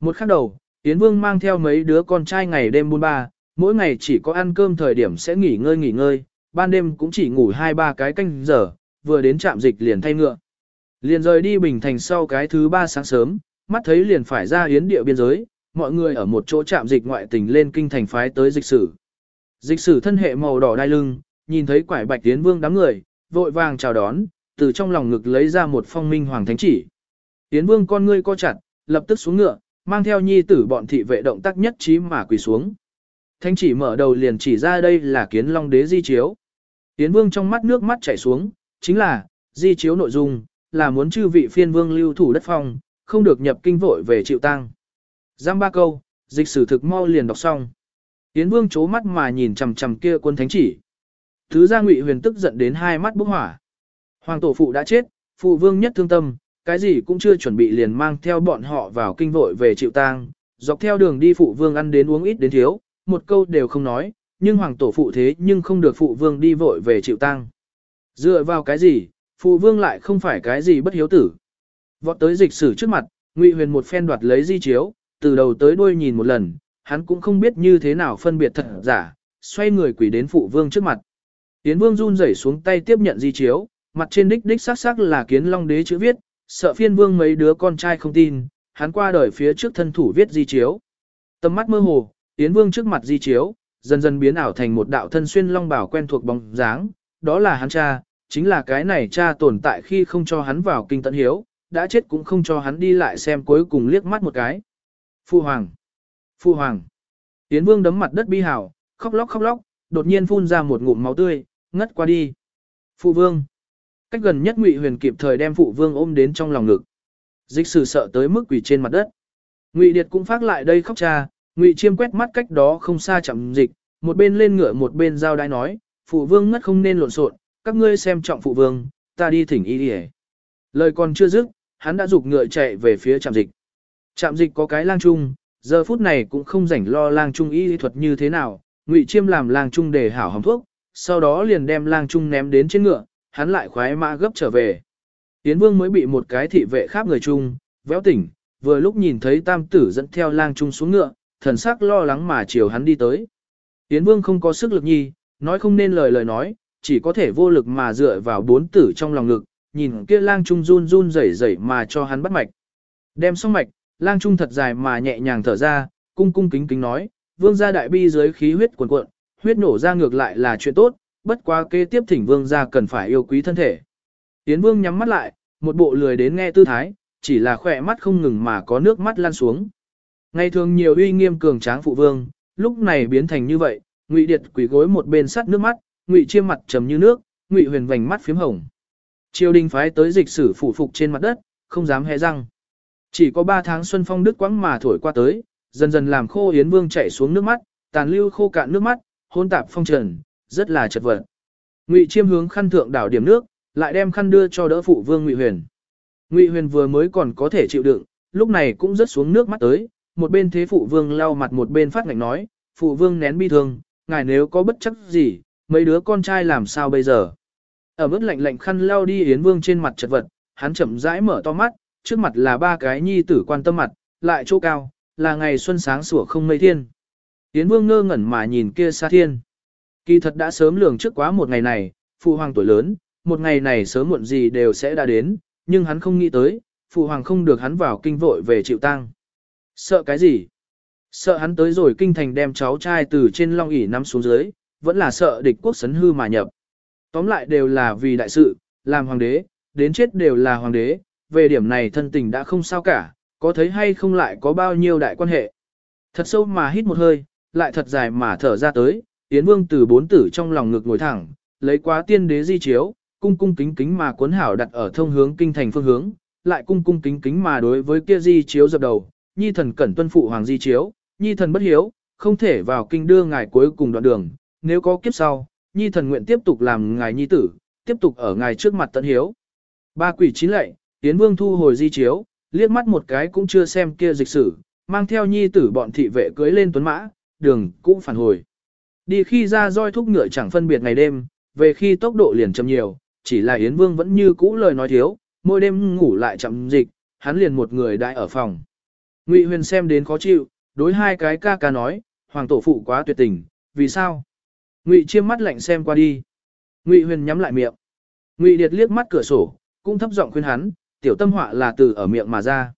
Một khắc đầu, Yến Vương mang theo mấy đứa con trai ngày đêm buôn ba, mỗi ngày chỉ có ăn cơm thời điểm sẽ nghỉ ngơi nghỉ ngơi, ban đêm cũng chỉ ngủ hai ba cái canh giờ, vừa đến trạm dịch liền thay ngựa. Liền rời đi Bình Thành sau cái thứ ba sáng sớm, mắt thấy liền phải ra yến địa biên giới, mọi người ở một chỗ trạm dịch ngoại tình lên kinh thành phái tới dịch sử. Dịch sử thân hệ màu đỏ đai lưng, nhìn thấy quải bạch tiến vương đám người, vội vàng chào đón, từ trong lòng ngực lấy ra một phong minh hoàng thánh chỉ. Tiến vương con ngươi co chặt, lập tức xuống ngựa, mang theo nhi tử bọn thị vệ động tác nhất trí mà quỳ xuống. Thánh chỉ mở đầu liền chỉ ra đây là kiến long đế di chiếu. Tiến vương trong mắt nước mắt chảy xuống, chính là, di chiếu nội dung, là muốn chư vị phiên vương lưu thủ đất phong, không được nhập kinh vội về chịu tang. Giam ba câu, dịch sử thực mau liền đọc xong. Yến vương chố mắt mà nhìn chằm chằm kia quân thánh chỉ. Thứ gia ngụy huyền tức giận đến hai mắt bốc hỏa. Hoàng tổ phụ đã chết, phụ vương nhất thương tâm, cái gì cũng chưa chuẩn bị liền mang theo bọn họ vào kinh vội về chịu tang, dọc theo đường đi phụ vương ăn đến uống ít đến thiếu, một câu đều không nói, nhưng hoàng tổ phụ thế nhưng không được phụ vương đi vội về chịu tang. Dựa vào cái gì, phụ vương lại không phải cái gì bất hiếu tử. Vọt tới dịch sử trước mặt, Ngụy Huyền một phen đoạt lấy di chiếu, từ đầu tới đuôi nhìn một lần, hắn cũng không biết như thế nào phân biệt thật giả, xoay người quỷ đến phụ vương trước mặt. Tiến vương run rẩy xuống tay tiếp nhận di chiếu, mặt trên đích đích sắc sắc là kiến long đế chữ viết, sợ phiên vương mấy đứa con trai không tin, hắn qua đời phía trước thân thủ viết di chiếu. Tầm mắt mơ hồ, Tiến vương trước mặt di chiếu, dần dần biến ảo thành một đạo thân xuyên long bảo quen thuộc bóng dáng, đó là hắn cha, chính là cái này cha tồn tại khi không cho hắn vào kinh tận hiếu, đã chết cũng không cho hắn đi lại xem cuối cùng liếc mắt một cái. Phu hoàng! Phu hoàng! Tiến vương đấm mặt đất bi hào, khóc lóc khóc lóc, đột nhiên phun ra một ngụm máu tươi, ngất qua đi. Phụ vương! Cách gần nhất Ngụy Huyền kịp thời đem phụ vương ôm đến trong lòng ngực. Dịch sử sợ tới mức quỳ trên mặt đất. Ngụy Điệt cũng phát lại đây khóc cha, Ngụy Chiêm quét mắt cách đó không xa chậm dịch, một bên lên ngựa một bên giao đai nói, phụ vương ngất không nên lộn xộn, các ngươi xem trọng phụ vương, ta đi thỉnh y đi Lời còn chưa dứt, hắn đã giục ngựa chạy về phía trạm dịch. Trạm dịch có cái lang trung, giờ phút này cũng không rảnh lo lang trung y thuật như thế nào, ngụy chiêm làm lang trung để hảo hồng thuốc, sau đó liền đem lang trung ném đến trên ngựa, hắn lại khoái mã gấp trở về. Tiến vương mới bị một cái thị vệ khác người trung, véo tỉnh, vừa lúc nhìn thấy tam tử dẫn theo lang trung xuống ngựa, thần sắc lo lắng mà chiều hắn đi tới. Tiến vương không có sức lực nhi, nói không nên lời lời nói, chỉ có thể vô lực mà dựa vào bốn tử trong lòng ngực, nhìn kia lang trung run run rẩy rẩy mà cho hắn bắt mạch. Đem xong mạch, lang trung thật dài mà nhẹ nhàng thở ra, cung cung kính kính nói, vương gia đại bi dưới khí huyết cuồn cuộn, huyết nổ ra ngược lại là chuyện tốt, bất quá kế tiếp thỉnh vương gia cần phải yêu quý thân thể. Tiến vương nhắm mắt lại, một bộ lười đến nghe tư thái, chỉ là khỏe mắt không ngừng mà có nước mắt lan xuống. Ngày thường nhiều uy nghiêm cường tráng phụ vương, lúc này biến thành như vậy, ngụy điệt quỷ gối một bên sắt nước mắt, ngụy chiêm mặt trầm như nước, ngụy huyền vành mắt phím hồng. Triều đình phái tới dịch sử phủ phục trên mặt đất, không dám hé răng. Chỉ có 3 tháng xuân phong đức quãng mà thổi qua tới, dần dần làm khô Yến Vương chảy xuống nước mắt, tàn lưu khô cạn nước mắt, hôn tạp phong trần, rất là chật vật. Ngụy Chiêm hướng khăn thượng đảo điểm nước, lại đem khăn đưa cho đỡ phụ Vương Ngụy Huyền. Ngụy Huyền vừa mới còn có thể chịu đựng, lúc này cũng rất xuống nước mắt tới, một bên thế phụ Vương lau mặt một bên phát ngạnh nói, phụ Vương nén bi thương, ngài nếu có bất chấp gì, mấy đứa con trai làm sao bây giờ? Ở mức lạnh lạnh khăn lau đi Yến Vương trên mặt chật vật, hắn chậm rãi mở to mắt, trước mặt là ba cái nhi tử quan tâm mặt, lại chỗ cao, là ngày xuân sáng sủa không mây thiên. Yến Vương ngơ ngẩn mà nhìn kia xa thiên. Kỳ thật đã sớm lường trước quá một ngày này, phụ hoàng tuổi lớn, một ngày này sớm muộn gì đều sẽ đã đến, nhưng hắn không nghĩ tới, phụ hoàng không được hắn vào kinh vội về chịu tang. Sợ cái gì? Sợ hắn tới rồi kinh thành đem cháu trai từ trên long ỷ nắm xuống dưới, vẫn là sợ địch quốc sấn hư mà nhập. Tóm lại đều là vì đại sự, làm hoàng đế, đến chết đều là hoàng đế, về điểm này thân tình đã không sao cả, có thấy hay không lại có bao nhiêu đại quan hệ. Thật sâu mà hít một hơi, lại thật dài mà thở ra tới, Yến Vương từ bốn tử trong lòng ngực ngồi thẳng, lấy quá tiên đế di chiếu, cung cung kính kính mà cuốn hảo đặt ở thông hướng kinh thành phương hướng, lại cung cung kính kính mà đối với kia di chiếu dập đầu, nhi thần cẩn tuân phụ hoàng di chiếu, nhi thần bất hiếu, không thể vào kinh đưa ngài cuối cùng đoạn đường, nếu có kiếp sau, nhi thần nguyện tiếp tục làm ngài nhi tử, tiếp tục ở ngài trước mặt tận hiếu. Ba quỷ chín lệ, Yến Vương thu hồi di chiếu, liếc mắt một cái cũng chưa xem kia dịch sử, mang theo nhi tử bọn thị vệ cưới lên tuấn mã, đường cũng phản hồi. Đi khi ra roi thúc ngựa chẳng phân biệt ngày đêm, về khi tốc độ liền chậm nhiều, chỉ là Yến Vương vẫn như cũ lời nói thiếu, mỗi đêm ngủ lại chậm dịch, hắn liền một người đại ở phòng. Ngụy Huyền xem đến khó chịu, đối hai cái ca ca nói, hoàng tổ phụ quá tuyệt tình, vì sao? Ngụy Chiêm mắt lạnh xem qua đi. Ngụy Huyền nhắm lại miệng. Ngụy Điệt liếc mắt cửa sổ, cũng thấp giọng khuyên hắn, tiểu tâm họa là từ ở miệng mà ra.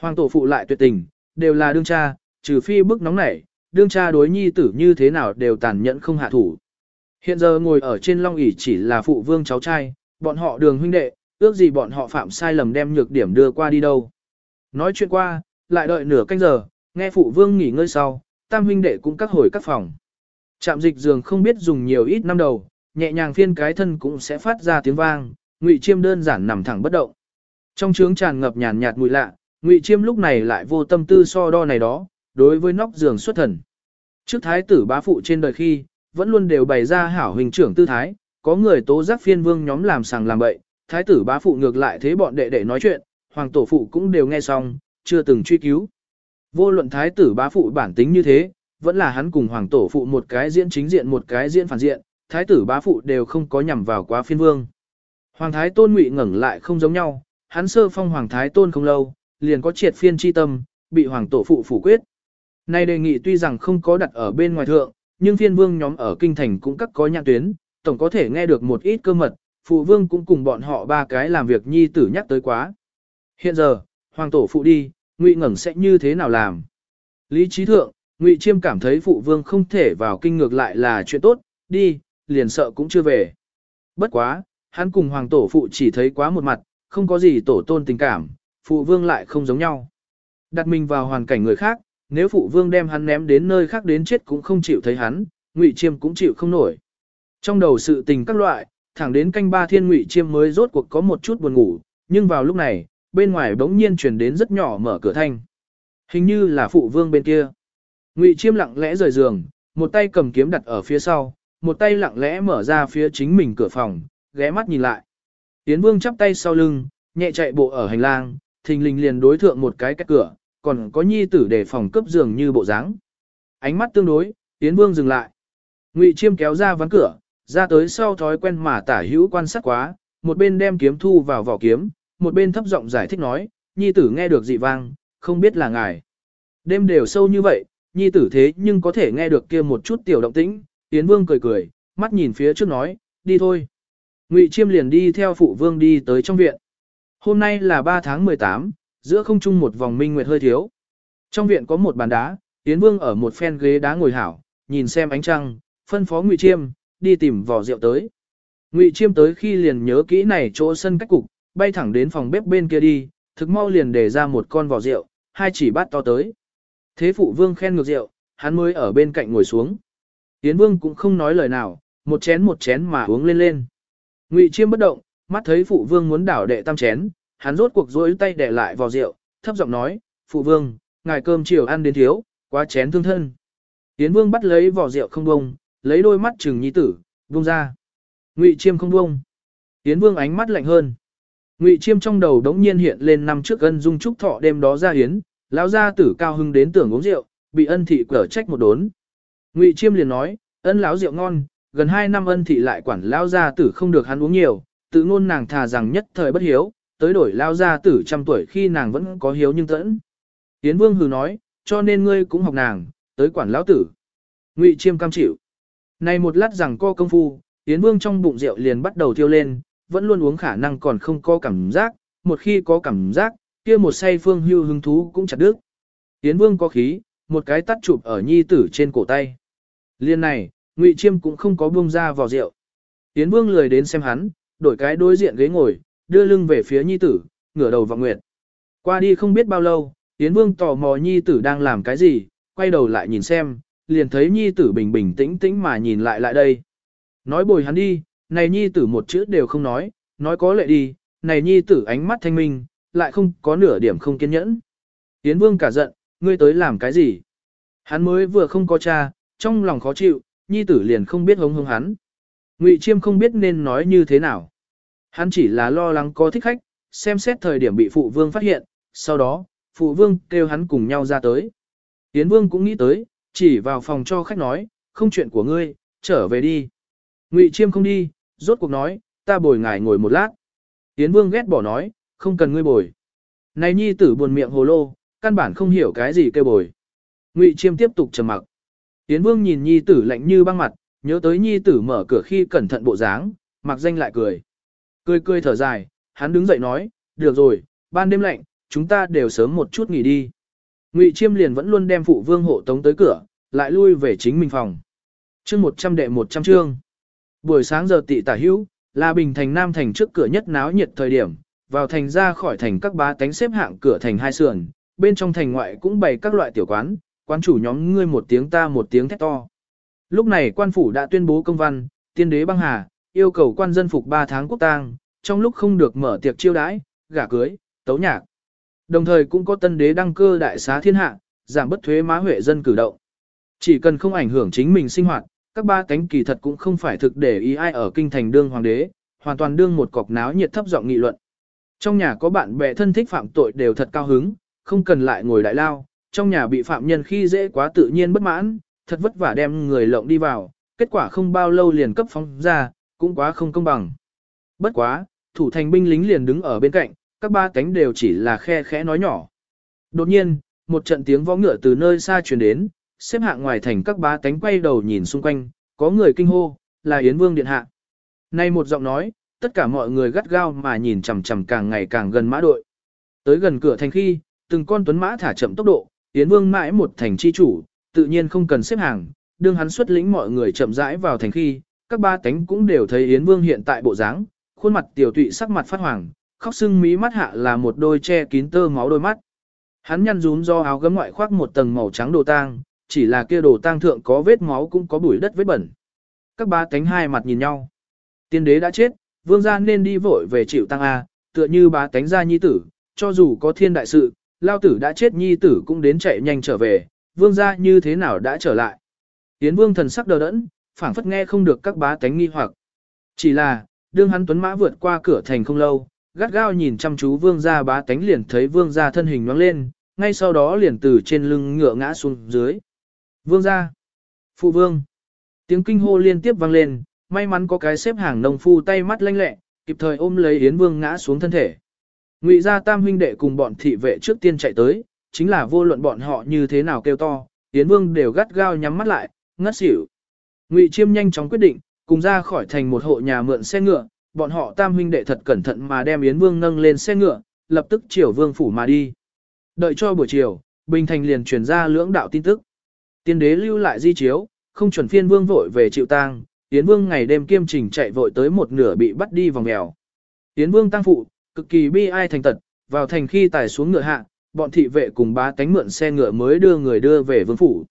Hoàng tổ phụ lại tuyệt tình, đều là đương cha, trừ phi bức nóng nảy, đương cha đối nhi tử như thế nào đều tàn nhẫn không hạ thủ. Hiện giờ ngồi ở trên long ỷ chỉ là phụ vương cháu trai, bọn họ đường huynh đệ, ước gì bọn họ phạm sai lầm đem nhược điểm đưa qua đi đâu. Nói chuyện qua, lại đợi nửa canh giờ, nghe phụ vương nghỉ ngơi sau, tam huynh đệ cũng các hồi các phòng. Trạm dịch giường không biết dùng nhiều ít năm đầu, nhẹ nhàng phiên cái thân cũng sẽ phát ra tiếng vang, ngụy chiêm đơn giản nằm thẳng bất động. Trong trướng tràn ngập nhàn nhạt mùi lạ, ngụy chiêm lúc này lại vô tâm tư so đo này đó, đối với nóc giường xuất thần. Trước thái tử bá phụ trên đời khi, vẫn luôn đều bày ra hảo hình trưởng tư thái, có người tố giác phiên vương nhóm làm sàng làm bậy, thái tử bá phụ ngược lại thế bọn đệ đệ nói chuyện, hoàng tổ phụ cũng đều nghe xong, chưa từng truy cứu. Vô luận thái tử bá phụ bản tính như thế, vẫn là hắn cùng hoàng tổ phụ một cái diễn chính diện một cái diễn phản diện, thái tử bá phụ đều không có nhằm vào quá phiên vương. Hoàng thái tôn ngụy ngẩng lại không giống nhau, hắn sơ phong hoàng thái tôn không lâu, liền có triệt phiên chi tâm, bị hoàng tổ phụ phủ quyết. Nay đề nghị tuy rằng không có đặt ở bên ngoài thượng, nhưng phiên vương nhóm ở kinh thành cũng các có nhãn tuyến, tổng có thể nghe được một ít cơ mật, phụ vương cũng cùng bọn họ ba cái làm việc nhi tử nhắc tới quá. Hiện giờ, hoàng tổ phụ đi, ngụy ngẩn sẽ như thế nào làm? Lý trí thượng, ngụy chiêm cảm thấy phụ vương không thể vào kinh ngược lại là chuyện tốt, đi, liền sợ cũng chưa về. Bất quá, hắn cùng hoàng tổ phụ chỉ thấy quá một mặt, không có gì tổ tôn tình cảm, phụ vương lại không giống nhau. Đặt mình vào hoàn cảnh người khác, nếu phụ vương đem hắn ném đến nơi khác đến chết cũng không chịu thấy hắn, ngụy chiêm cũng chịu không nổi. Trong đầu sự tình các loại, thẳng đến canh ba thiên ngụy chiêm mới rốt cuộc có một chút buồn ngủ, nhưng vào lúc này, bên ngoài bỗng nhiên truyền đến rất nhỏ mở cửa thanh. Hình như là phụ vương bên kia. Ngụy chiêm lặng lẽ rời giường, một tay cầm kiếm đặt ở phía sau, một tay lặng lẽ mở ra phía chính mình cửa phòng, ghé mắt nhìn lại. Tiến vương chắp tay sau lưng, nhẹ chạy bộ ở hành lang, thình lình liền đối thượng một cái cách cửa, còn có nhi tử để phòng cấp giường như bộ dáng. Ánh mắt tương đối, Tiến vương dừng lại. Ngụy chiêm kéo ra ván cửa, ra tới sau thói quen mà tả hữu quan sát quá, một bên đem kiếm thu vào vỏ kiếm, một bên thấp giọng giải thích nói, nhi tử nghe được dị vang, không biết là ngài. Đêm đều sâu như vậy, nhi tử thế nhưng có thể nghe được kia một chút tiểu động tĩnh, Yến Vương cười cười, mắt nhìn phía trước nói, đi thôi. Ngụy Chiêm liền đi theo phụ vương đi tới trong viện. Hôm nay là 3 tháng 18, giữa không trung một vòng minh nguyệt hơi thiếu. Trong viện có một bàn đá, Yến Vương ở một phen ghế đá ngồi hảo, nhìn xem ánh trăng, phân phó Ngụy Chiêm, đi tìm vỏ rượu tới. Ngụy Chiêm tới khi liền nhớ kỹ này chỗ sân cách cục, bay thẳng đến phòng bếp bên kia đi, thực mau liền để ra một con vỏ rượu, hai chỉ bát to tới. Thế phụ vương khen ngược rượu, hắn mới ở bên cạnh ngồi xuống. Yến Vương cũng không nói lời nào, một chén một chén mà uống lên lên. Ngụy Chiêm bất động, mắt thấy phụ vương muốn đảo đệ tam chén, hắn rốt cuộc rối tay để lại vào rượu, thấp giọng nói, phụ vương, ngài cơm chiều ăn đến thiếu, quá chén thương thân. Yến Vương bắt lấy vỏ rượu không bông, lấy đôi mắt chừng nhi tử, buông ra. Ngụy Chiêm không buông. Yến Vương ánh mắt lạnh hơn. Ngụy Chiêm trong đầu đống nhiên hiện lên năm trước ân dung trúc thọ đêm đó ra yến, lão gia tử cao hưng đến tưởng uống rượu, bị ân thị cở trách một đốn. Ngụy Chiêm liền nói, ân lão rượu ngon, gần 2 năm ân thị lại quản lão gia tử không được hắn uống nhiều, tự ngôn nàng thà rằng nhất thời bất hiếu, tới đổi lão gia tử trăm tuổi khi nàng vẫn có hiếu nhưng tẫn. Tiến Vương hừ nói, cho nên ngươi cũng học nàng, tới quản lão tử. Ngụy Chiêm cam chịu. Này một lát rằng co công phu, Tiến Vương trong bụng rượu liền bắt đầu thiêu lên, vẫn luôn uống khả năng còn không có cảm giác, một khi có cảm giác, kia một say phương hưu hứng thú cũng chặt đứt. Tiến Vương có khí, một cái tắt chụp ở nhi tử trên cổ tay. Liên này, Ngụy Chiêm cũng không có buông ra vào rượu. Yến Vương lười đến xem hắn, đổi cái đối diện ghế ngồi, đưa lưng về phía nhi tử, ngửa đầu vào nguyệt. Qua đi không biết bao lâu, Yến Vương tò mò nhi tử đang làm cái gì, quay đầu lại nhìn xem, liền thấy nhi tử bình bình tĩnh tĩnh mà nhìn lại lại đây. Nói bồi hắn đi, này nhi tử một chữ đều không nói, nói có lệ đi, này nhi tử ánh mắt thanh minh, lại không có nửa điểm không kiên nhẫn. Yến Vương cả giận, ngươi tới làm cái gì? Hắn mới vừa không có cha, trong lòng khó chịu, nhi tử liền không biết hống hống hắn. Ngụy Chiêm không biết nên nói như thế nào. Hắn chỉ là lo lắng có thích khách, xem xét thời điểm bị phụ vương phát hiện, sau đó, phụ vương kêu hắn cùng nhau ra tới. Yến Vương cũng nghĩ tới, chỉ vào phòng cho khách nói, không chuyện của ngươi, trở về đi. Ngụy Chiêm không đi, rốt cuộc nói, ta bồi ngài ngồi một lát. Yến Vương ghét bỏ nói, không cần ngươi bồi. Này nhi tử buồn miệng hồ lô, căn bản không hiểu cái gì kêu bồi. Ngụy Chiêm tiếp tục trầm mặc. Yến Vương nhìn nhi tử lạnh như băng mặt, nhớ tới nhi tử mở cửa khi cẩn thận bộ dáng, mặc danh lại cười. Cười cười thở dài, hắn đứng dậy nói, được rồi, ban đêm lạnh, chúng ta đều sớm một chút nghỉ đi. Ngụy Chiêm liền vẫn luôn đem phụ vương hộ tống tới cửa, lại lui về chính mình phòng. Chương 100 đệ 100 chương. Buổi sáng giờ tị tả hữu, là bình thành nam thành trước cửa nhất náo nhiệt thời điểm, vào thành ra khỏi thành các bá tánh xếp hạng cửa thành hai sườn, bên trong thành ngoại cũng bày các loại tiểu quán, quán chủ nhóm ngươi một tiếng ta một tiếng thét to. Lúc này quan phủ đã tuyên bố công văn, tiên đế băng hà, yêu cầu quan dân phục 3 tháng quốc tang, trong lúc không được mở tiệc chiêu đãi, gả cưới, tấu nhạc. Đồng thời cũng có tân đế đăng cơ đại xá thiên hạ, giảm bất thuế má huệ dân cử động. Chỉ cần không ảnh hưởng chính mình sinh hoạt, các ba cánh kỳ thật cũng không phải thực để ý ai ở kinh thành đương hoàng đế, hoàn toàn đương một cọc náo nhiệt thấp giọng nghị luận. Trong nhà có bạn bè thân thích phạm tội đều thật cao hứng, không cần lại ngồi đại lao, trong nhà bị phạm nhân khi dễ quá tự nhiên bất mãn, thật vất vả đem người lộng đi vào, kết quả không bao lâu liền cấp phóng ra, cũng quá không công bằng. Bất quá, thủ thành binh lính liền đứng ở bên cạnh, các ba cánh đều chỉ là khe khẽ nói nhỏ. Đột nhiên, một trận tiếng võ ngựa từ nơi xa truyền đến, xếp hạng ngoài thành các bá cánh quay đầu nhìn xung quanh, có người kinh hô, là Yến Vương Điện Hạ. Nay một giọng nói, tất cả mọi người gắt gao mà nhìn chằm chằm càng ngày càng gần mã đội. Tới gần cửa thành khi, từng con tuấn mã thả chậm tốc độ, Yến Vương mãi một thành chi chủ, tự nhiên không cần xếp hàng, đương hắn xuất lĩnh mọi người chậm rãi vào thành khi, các ba tánh cũng đều thấy Yến Vương hiện tại bộ dáng, khuôn mặt tiểu tụy sắc mặt phát hoàng, khóc sưng mí mắt hạ là một đôi che kín tơ máu đôi mắt. Hắn nhăn rúm do áo gấm ngoại khoác một tầng màu trắng đồ tang, chỉ là kia đồ tang thượng có vết máu cũng có bụi đất vết bẩn. Các ba tánh hai mặt nhìn nhau. Tiên đế đã chết, vương gia nên đi vội về chịu tăng A, tựa như bá tánh gia nhi tử, cho dù có thiên đại sự, lao tử đã chết nhi tử cũng đến chạy nhanh trở về, vương gia như thế nào đã trở lại. Yến vương thần sắc đờ đẫn, phảng phất nghe không được các bá tánh nghi hoặc. Chỉ là, đương hắn tuấn mã vượt qua cửa thành không lâu, gắt gao nhìn chăm chú vương gia bá tánh liền thấy vương gia thân hình nhoáng lên, ngay sau đó liền từ trên lưng ngựa ngã xuống dưới. Vương gia, phụ vương, tiếng kinh hô liên tiếp vang lên, may mắn có cái xếp hàng nông phu tay mắt lanh lẹ, kịp thời ôm lấy Yến Vương ngã xuống thân thể. Ngụy gia tam huynh đệ cùng bọn thị vệ trước tiên chạy tới, chính là vô luận bọn họ như thế nào kêu to, Yến Vương đều gắt gao nhắm mắt lại, ngất xỉu. Ngụy Chiêm nhanh chóng quyết định, cùng ra khỏi thành một hộ nhà mượn xe ngựa, bọn họ tam huynh đệ thật cẩn thận mà đem Yến Vương nâng lên xe ngựa, lập tức chiều Vương phủ mà đi. Đợi cho buổi chiều, Bình Thành liền truyền ra lưỡng đạo tin tức. Tiên đế lưu lại di chiếu, không chuẩn phiên Vương vội về chịu tang, Yến Vương ngày đêm kiêm trình chạy vội tới một nửa bị bắt đi vòng mèo. Yến Vương tăng phụ, cực kỳ bi ai thành tật, vào thành khi tải xuống ngựa hạ, bọn thị vệ cùng bá tánh mượn xe ngựa mới đưa người đưa về vương phủ.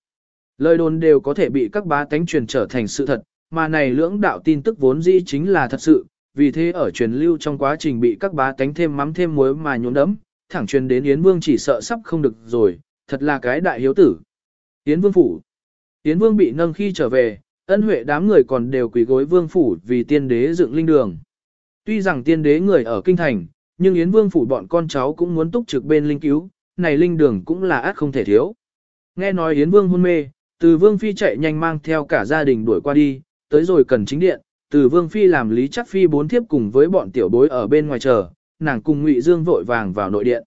Lời đồn đều có thể bị các bá tánh truyền trở thành sự thật, mà này lưỡng đạo tin tức vốn dĩ chính là thật sự, vì thế ở truyền lưu trong quá trình bị các bá tánh thêm mắm thêm muối mà nhốn đấm, thẳng truyền đến Yến Vương chỉ sợ sắp không được rồi, thật là cái đại hiếu tử. Yến Vương phủ. Yến Vương bị nâng khi trở về, ân huệ đám người còn đều quỳ gối vương phủ vì tiên đế dựng linh đường. Tuy rằng tiên đế người ở kinh thành, nhưng Yến Vương phủ bọn con cháu cũng muốn túc trực bên linh cứu, này linh đường cũng là ác không thể thiếu. Nghe nói Yến Vương hôn mê, từ Vương Phi chạy nhanh mang theo cả gia đình đuổi qua đi, tới rồi cần chính điện, từ Vương Phi làm lý chắc Phi bốn thiếp cùng với bọn tiểu bối ở bên ngoài chờ, nàng cùng Ngụy Dương vội vàng vào nội điện.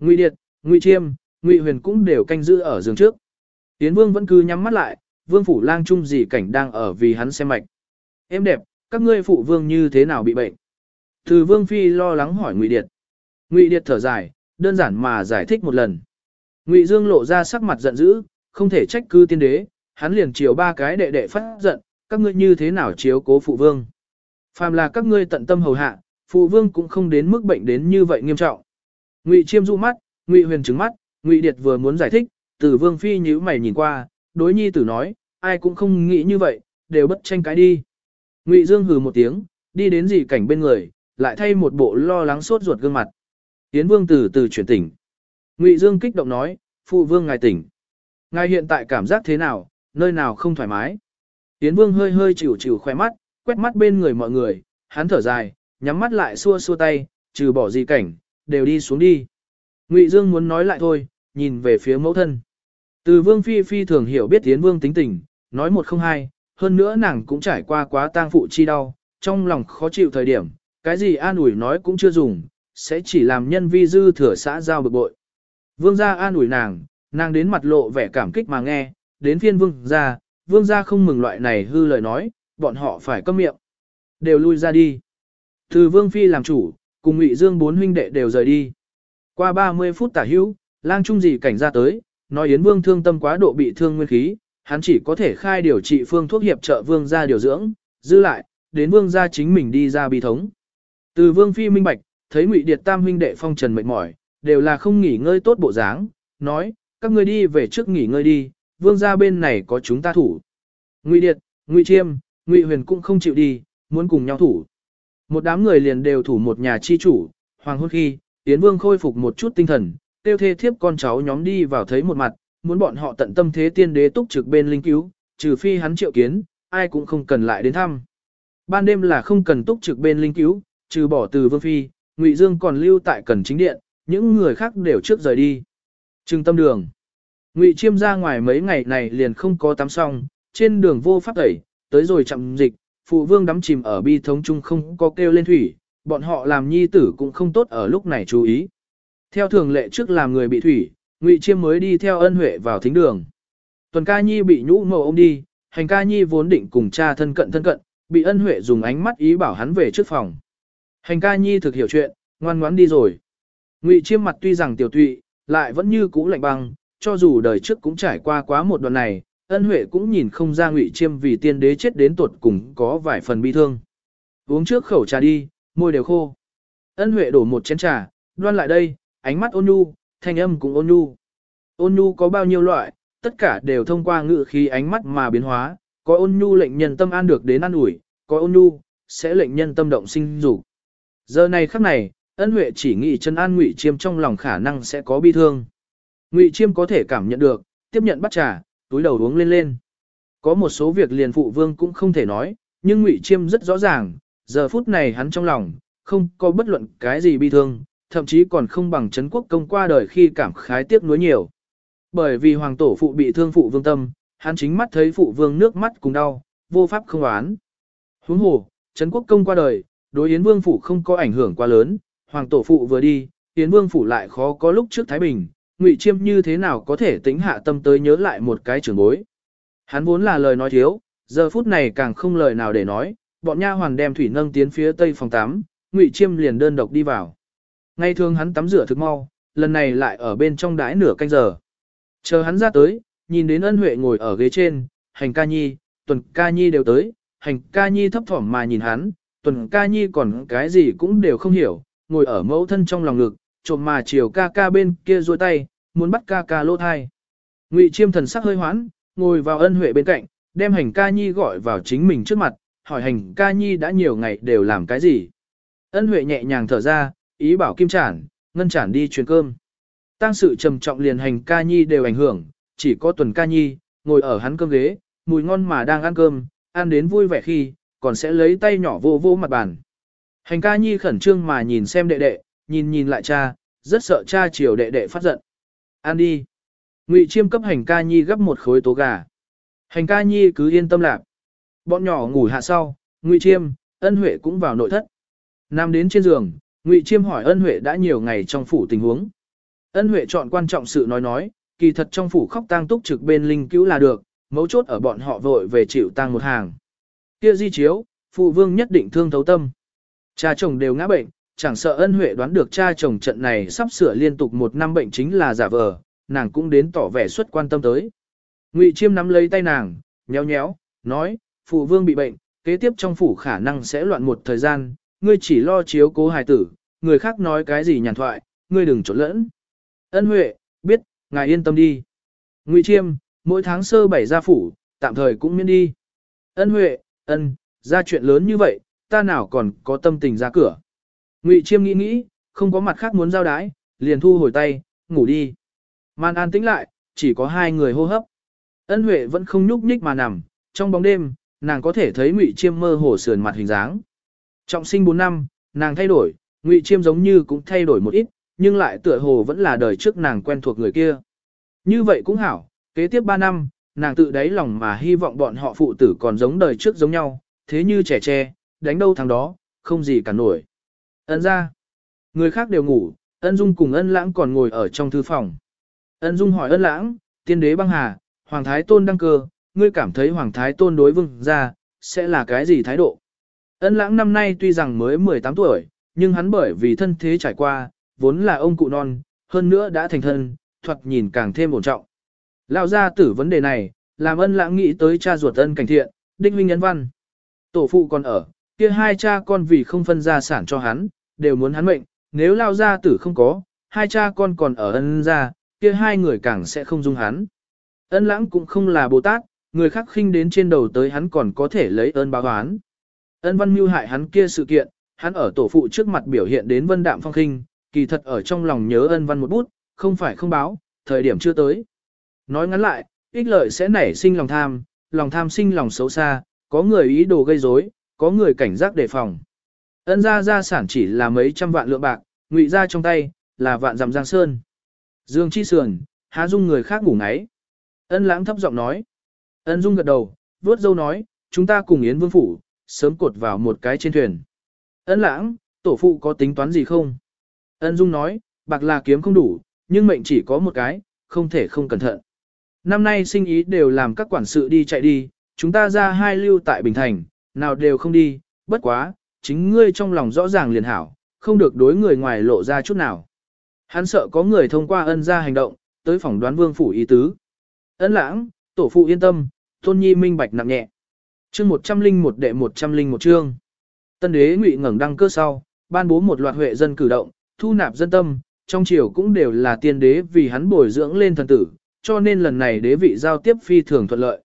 Ngụy Điệt, Ngụy Chiêm, Ngụy Huyền cũng đều canh giữ ở giường trước. Yến Vương vẫn cứ nhắm mắt lại, Vương phủ lang trung gì cảnh đang ở vì hắn xem mạch. Em đẹp, các ngươi phụ vương như thế nào bị bệnh? Từ Vương Phi lo lắng hỏi Ngụy Điệt. Ngụy Điệt thở dài, đơn giản mà giải thích một lần. Ngụy Dương lộ ra sắc mặt giận dữ, không thể trách cư tiên đế, hắn liền chiều ba cái đệ đệ phát giận, các ngươi như thế nào chiếu cố phụ vương. Phàm là các ngươi tận tâm hầu hạ, phụ vương cũng không đến mức bệnh đến như vậy nghiêm trọng. Ngụy Chiêm du mắt, Ngụy Huyền trừng mắt, Ngụy Điệt vừa muốn giải thích, Tử Vương phi nhíu mày nhìn qua, đối nhi tử nói, ai cũng không nghĩ như vậy, đều bất tranh cái đi. Ngụy Dương hừ một tiếng, đi đến dì cảnh bên người, lại thay một bộ lo lắng sốt ruột gương mặt. Yến Vương từ từ chuyển tỉnh. Ngụy Dương kích động nói, phụ vương ngài tỉnh. Ngài hiện tại cảm giác thế nào, nơi nào không thoải mái. Yến Vương hơi hơi chịu chịu khoe mắt, quét mắt bên người mọi người, hắn thở dài, nhắm mắt lại xua xua tay, trừ bỏ gì cảnh, đều đi xuống đi. Ngụy Dương muốn nói lại thôi, nhìn về phía mẫu thân. Từ Vương Phi Phi thường hiểu biết Yến Vương tính tình, nói một không hai, hơn nữa nàng cũng trải qua quá tang phụ chi đau, trong lòng khó chịu thời điểm, cái gì an ủi nói cũng chưa dùng, sẽ chỉ làm nhân vi dư thừa xã giao bực bội. Vương gia an ủi nàng, nàng đến mặt lộ vẻ cảm kích mà nghe, đến phiên vương gia, vương gia không mừng loại này hư lời nói, bọn họ phải câm miệng. Đều lui ra đi. Từ vương phi làm chủ, cùng ngụy dương bốn huynh đệ đều rời đi. Qua 30 phút tả hữu, lang trung dị cảnh ra tới, nói Yến Vương thương tâm quá độ bị thương nguyên khí, hắn chỉ có thể khai điều trị phương thuốc hiệp trợ Vương gia điều dưỡng, giữ lại, đến Vương gia chính mình đi ra bi thống. Từ Vương phi minh bạch, thấy Ngụy Điệt Tam huynh đệ phong trần mệt mỏi, đều là không nghỉ ngơi tốt bộ dáng, nói, các ngươi đi về trước nghỉ ngơi đi, Vương gia bên này có chúng ta thủ. Ngụy Điệt, Ngụy Chiêm, Ngụy Huyền cũng không chịu đi, muốn cùng nhau thủ. Một đám người liền đều thủ một nhà chi chủ, hoàng hôn khi, Yến Vương khôi phục một chút tinh thần, tiêu thê thiếp con cháu nhóm đi vào thấy một mặt, muốn bọn họ tận tâm thế tiên đế túc trực bên linh cứu, trừ phi hắn triệu kiến, ai cũng không cần lại đến thăm. Ban đêm là không cần túc trực bên linh cứu, trừ bỏ từ Vương Phi, Ngụy Dương còn lưu tại cần chính điện, những người khác đều trước rời đi. Trừng tâm đường. Ngụy Chiêm ra ngoài mấy ngày này liền không có tắm xong, trên đường vô pháp tẩy, tới rồi chậm dịch, phụ vương đắm chìm ở bi thống chung không có kêu lên thủy, bọn họ làm nhi tử cũng không tốt ở lúc này chú ý. Theo thường lệ trước làm người bị thủy, Ngụy Chiêm mới đi theo ân huệ vào thính đường. Tuần ca nhi bị nhũ mộ ôm đi, hành ca nhi vốn định cùng cha thân cận thân cận, bị ân huệ dùng ánh mắt ý bảo hắn về trước phòng. Hành ca nhi thực hiểu chuyện, ngoan ngoãn đi rồi. Ngụy Chiêm mặt tuy rằng tiểu tụy, lại vẫn như cũ lạnh băng, cho dù đời trước cũng trải qua quá một đoạn này, ân huệ cũng nhìn không ra Ngụy Chiêm vì tiên đế chết đến tuột cùng có vài phần bi thương. Uống trước khẩu trà đi, môi đều khô. Ân huệ đổ một chén trà, đoan lại đây, ánh mắt ôn nhu, thanh âm cũng ôn nhu. Ôn nhu có bao nhiêu loại, tất cả đều thông qua ngữ khí ánh mắt mà biến hóa, có ôn nhu lệnh nhân tâm an được đến an ủi, có ôn nhu sẽ lệnh nhân tâm động sinh dục. Giờ này khắc này, ân huệ chỉ nghĩ chân an ngụy chiêm trong lòng khả năng sẽ có bi thương. Ngụy chiêm có thể cảm nhận được, tiếp nhận bắt trà, túi đầu uống lên lên. Có một số việc liền phụ vương cũng không thể nói, nhưng ngụy chiêm rất rõ ràng, giờ phút này hắn trong lòng, không có bất luận cái gì bi thương, thậm chí còn không bằng Trấn quốc công qua đời khi cảm khái tiếc nuối nhiều. Bởi vì hoàng tổ phụ bị thương phụ vương tâm, hắn chính mắt thấy phụ vương nước mắt cùng đau, vô pháp không oán. Huống hồ, Trấn quốc công qua đời, đối Yến vương phủ không có ảnh hưởng quá lớn, hoàng tổ phụ vừa đi, Yến vương phủ lại khó có lúc trước Thái Bình, Ngụy Chiêm như thế nào có thể tính hạ tâm tới nhớ lại một cái trưởng bối. Hắn vốn là lời nói thiếu, giờ phút này càng không lời nào để nói, bọn nha hoàn đem thủy nâng tiến phía tây phòng 8, Ngụy Chiêm liền đơn độc đi vào. Ngày thường hắn tắm rửa thực mau, lần này lại ở bên trong đái nửa canh giờ. Chờ hắn ra tới, nhìn đến ân huệ ngồi ở ghế trên, hành ca nhi, tuần ca nhi đều tới, hành ca nhi thấp thỏm mà nhìn hắn, tuần ca nhi còn cái gì cũng đều không hiểu, ngồi ở mẫu thân trong lòng ngực, trộm mà chiều ca ca bên kia duỗi tay, muốn bắt ca ca lỗ thai. Ngụy chiêm thần sắc hơi hoãn, ngồi vào ân huệ bên cạnh, đem hành ca nhi gọi vào chính mình trước mặt, hỏi hành ca nhi đã nhiều ngày đều làm cái gì. Ân huệ nhẹ nhàng thở ra, ý bảo kim chản, ngân chản đi truyền cơm. Tăng sự trầm trọng liền hành ca nhi đều ảnh hưởng, chỉ có tuần ca nhi, ngồi ở hắn cơm ghế, mùi ngon mà đang ăn cơm, ăn đến vui vẻ khi, còn sẽ lấy tay nhỏ vô vô mặt bàn. Hành ca nhi khẩn trương mà nhìn xem đệ đệ, nhìn nhìn lại cha, rất sợ cha chiều đệ đệ phát giận. Ăn đi. Ngụy chiêm cấp hành ca nhi gấp một khối tố gà. Hành ca nhi cứ yên tâm lạc. Bọn nhỏ ngủ hạ sau, Ngụy chiêm, ân huệ cũng vào nội thất. Nam đến trên giường, Ngụy chiêm hỏi ân huệ đã nhiều ngày trong phủ tình huống. Ân huệ chọn quan trọng sự nói nói, kỳ thật trong phủ khóc tang túc trực bên linh cứu là được, mấu chốt ở bọn họ vội về chịu tang một hàng. Kia di chiếu, phụ vương nhất định thương thấu tâm. Cha chồng đều ngã bệnh, chẳng sợ ân huệ đoán được cha chồng trận này sắp sửa liên tục một năm bệnh chính là giả vờ, nàng cũng đến tỏ vẻ xuất quan tâm tới. Ngụy Chiêm nắm lấy tay nàng, nhéo nhéo, nói, phụ vương bị bệnh, kế tiếp trong phủ khả năng sẽ loạn một thời gian, ngươi chỉ lo chiếu cố hài tử, người khác nói cái gì nhàn thoại, ngươi đừng trộn lẫn. Ân Huệ, biết, ngài yên tâm đi. Ngụy Chiêm, mỗi tháng sơ bảy ra phủ, tạm thời cũng miễn đi. Ân Huệ, ân, ra chuyện lớn như vậy, ta nào còn có tâm tình ra cửa. Ngụy Chiêm nghĩ nghĩ, không có mặt khác muốn giao đái, liền thu hồi tay, ngủ đi. Man an tĩnh lại, chỉ có hai người hô hấp. Ân Huệ vẫn không nhúc nhích mà nằm, trong bóng đêm, nàng có thể thấy Ngụy Chiêm mơ hồ sườn mặt hình dáng. Trọng sinh 4 năm, nàng thay đổi, Ngụy Chiêm giống như cũng thay đổi một ít, nhưng lại tựa hồ vẫn là đời trước nàng quen thuộc người kia. Như vậy cũng hảo, kế tiếp 3 năm, nàng tự đáy lòng mà hy vọng bọn họ phụ tử còn giống đời trước giống nhau, thế như trẻ tre, đánh đâu thằng đó, không gì cả nổi. Ân ra, người khác đều ngủ, ân dung cùng ân lãng còn ngồi ở trong thư phòng. Ân dung hỏi ân lãng, tiên đế băng hà, hoàng thái tôn đăng cơ, ngươi cảm thấy hoàng thái tôn đối vương ra, sẽ là cái gì thái độ? Ân lãng năm nay tuy rằng mới 18 tuổi, nhưng hắn bởi vì thân thế trải qua, vốn là ông cụ non, hơn nữa đã thành thân, thoạt nhìn càng thêm ổn trọng. Lão gia tử vấn đề này, làm ân lãng nghĩ tới cha ruột ân cảnh thiện, đinh huynh nhân văn. Tổ phụ còn ở, kia hai cha con vì không phân gia sản cho hắn, đều muốn hắn mệnh, nếu lao gia tử không có, hai cha con còn ở ân gia, kia hai người càng sẽ không dung hắn. Ân lãng cũng không là Bồ Tát, người khác khinh đến trên đầu tới hắn còn có thể lấy ơn báo oán. Ân văn mưu hại hắn kia sự kiện, hắn ở tổ phụ trước mặt biểu hiện đến vân đạm phong khinh, kỳ thật ở trong lòng nhớ ân văn một bút, không phải không báo, thời điểm chưa tới. Nói ngắn lại, ích lợi sẽ nảy sinh lòng tham, lòng tham sinh lòng xấu xa, có người ý đồ gây rối, có người cảnh giác đề phòng. Ân gia gia sản chỉ là mấy trăm vạn lượng bạc, ngụy gia trong tay, là vạn dặm giang sơn. Dương chi sườn, há dung người khác ngủ ngáy. Ân lãng thấp giọng nói. Ân dung gật đầu, vuốt dâu nói, chúng ta cùng Yến Vương Phủ, sớm cột vào một cái trên thuyền. Ân lãng, tổ phụ có tính toán gì không? Ân dung nói, bạc là kiếm không đủ, nhưng mệnh chỉ có một cái, không thể không cẩn thận. Năm nay sinh ý đều làm các quản sự đi chạy đi, chúng ta ra hai lưu tại Bình Thành, nào đều không đi, bất quá, chính ngươi trong lòng rõ ràng liền hảo, không được đối người ngoài lộ ra chút nào. Hắn sợ có người thông qua ân ra hành động, tới phỏng đoán vương phủ ý tứ. Ân lãng, tổ phụ yên tâm, tôn nhi minh bạch nặng nhẹ. Chương 101 đệ 101 chương. Tân đế ngụy ngẩng đăng cơ sau, ban bố một loạt huệ dân cử động, thu nạp dân tâm, trong triều cũng đều là tiên đế vì hắn bồi dưỡng lên thần tử, cho nên lần này đế vị giao tiếp phi thường thuận lợi.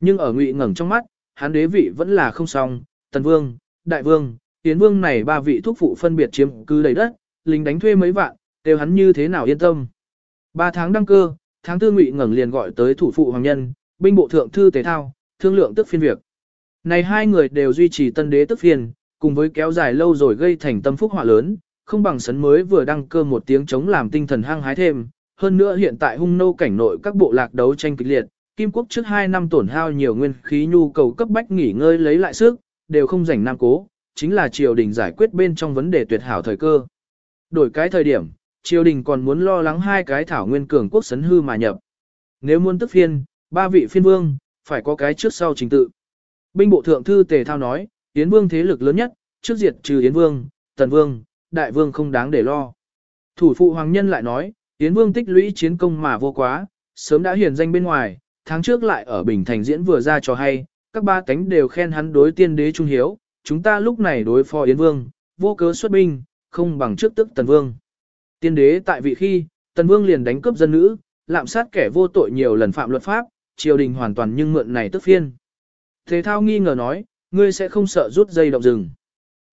Nhưng ở ngụy ngẩng trong mắt, hắn đế vị vẫn là không xong, tần vương, đại vương, tiến vương này ba vị thúc phụ phân biệt chiếm cứ đầy đất, lính đánh thuê mấy vạn, đều hắn như thế nào yên tâm. Ba tháng đăng cơ, tháng tư ngụy ngẩng liền gọi tới thủ phụ hoàng nhân, binh bộ thượng thư tế thao, thương lượng tức phiên việc. Này hai người đều duy trì tân đế tức phiên, cùng với kéo dài lâu rồi gây thành tâm phúc họa lớn, không bằng sấn mới vừa đăng cơ một tiếng chống làm tinh thần hăng hái thêm. Hơn nữa hiện tại hung nô cảnh nội các bộ lạc đấu tranh kịch liệt, Kim quốc trước 2 năm tổn hao nhiều nguyên khí nhu cầu cấp bách nghỉ ngơi lấy lại sức, đều không rảnh nam cố, chính là triều đình giải quyết bên trong vấn đề tuyệt hảo thời cơ. Đổi cái thời điểm, triều đình còn muốn lo lắng hai cái thảo nguyên cường quốc sấn hư mà nhập. Nếu muốn tức phiên, ba vị phiên vương, phải có cái trước sau trình tự. Binh bộ thượng thư Tề Thao nói, Yến Vương thế lực lớn nhất, trước diệt trừ Yến Vương, Tần Vương, Đại Vương không đáng để lo. Thủ phụ Hoàng Nhân lại nói, Yến Vương tích lũy chiến công mà vô quá, sớm đã hiển danh bên ngoài, tháng trước lại ở Bình Thành diễn vừa ra cho hay, các ba cánh đều khen hắn đối tiên đế trung hiếu, chúng ta lúc này đối phó Yến Vương, vô cớ xuất binh, không bằng trước tức Tần Vương. Tiên đế tại vị khi, Tần Vương liền đánh cướp dân nữ, lạm sát kẻ vô tội nhiều lần phạm luật pháp, triều đình hoàn toàn nhưng mượn này tức phiên. Thế thao nghi ngờ nói, ngươi sẽ không sợ rút dây động rừng.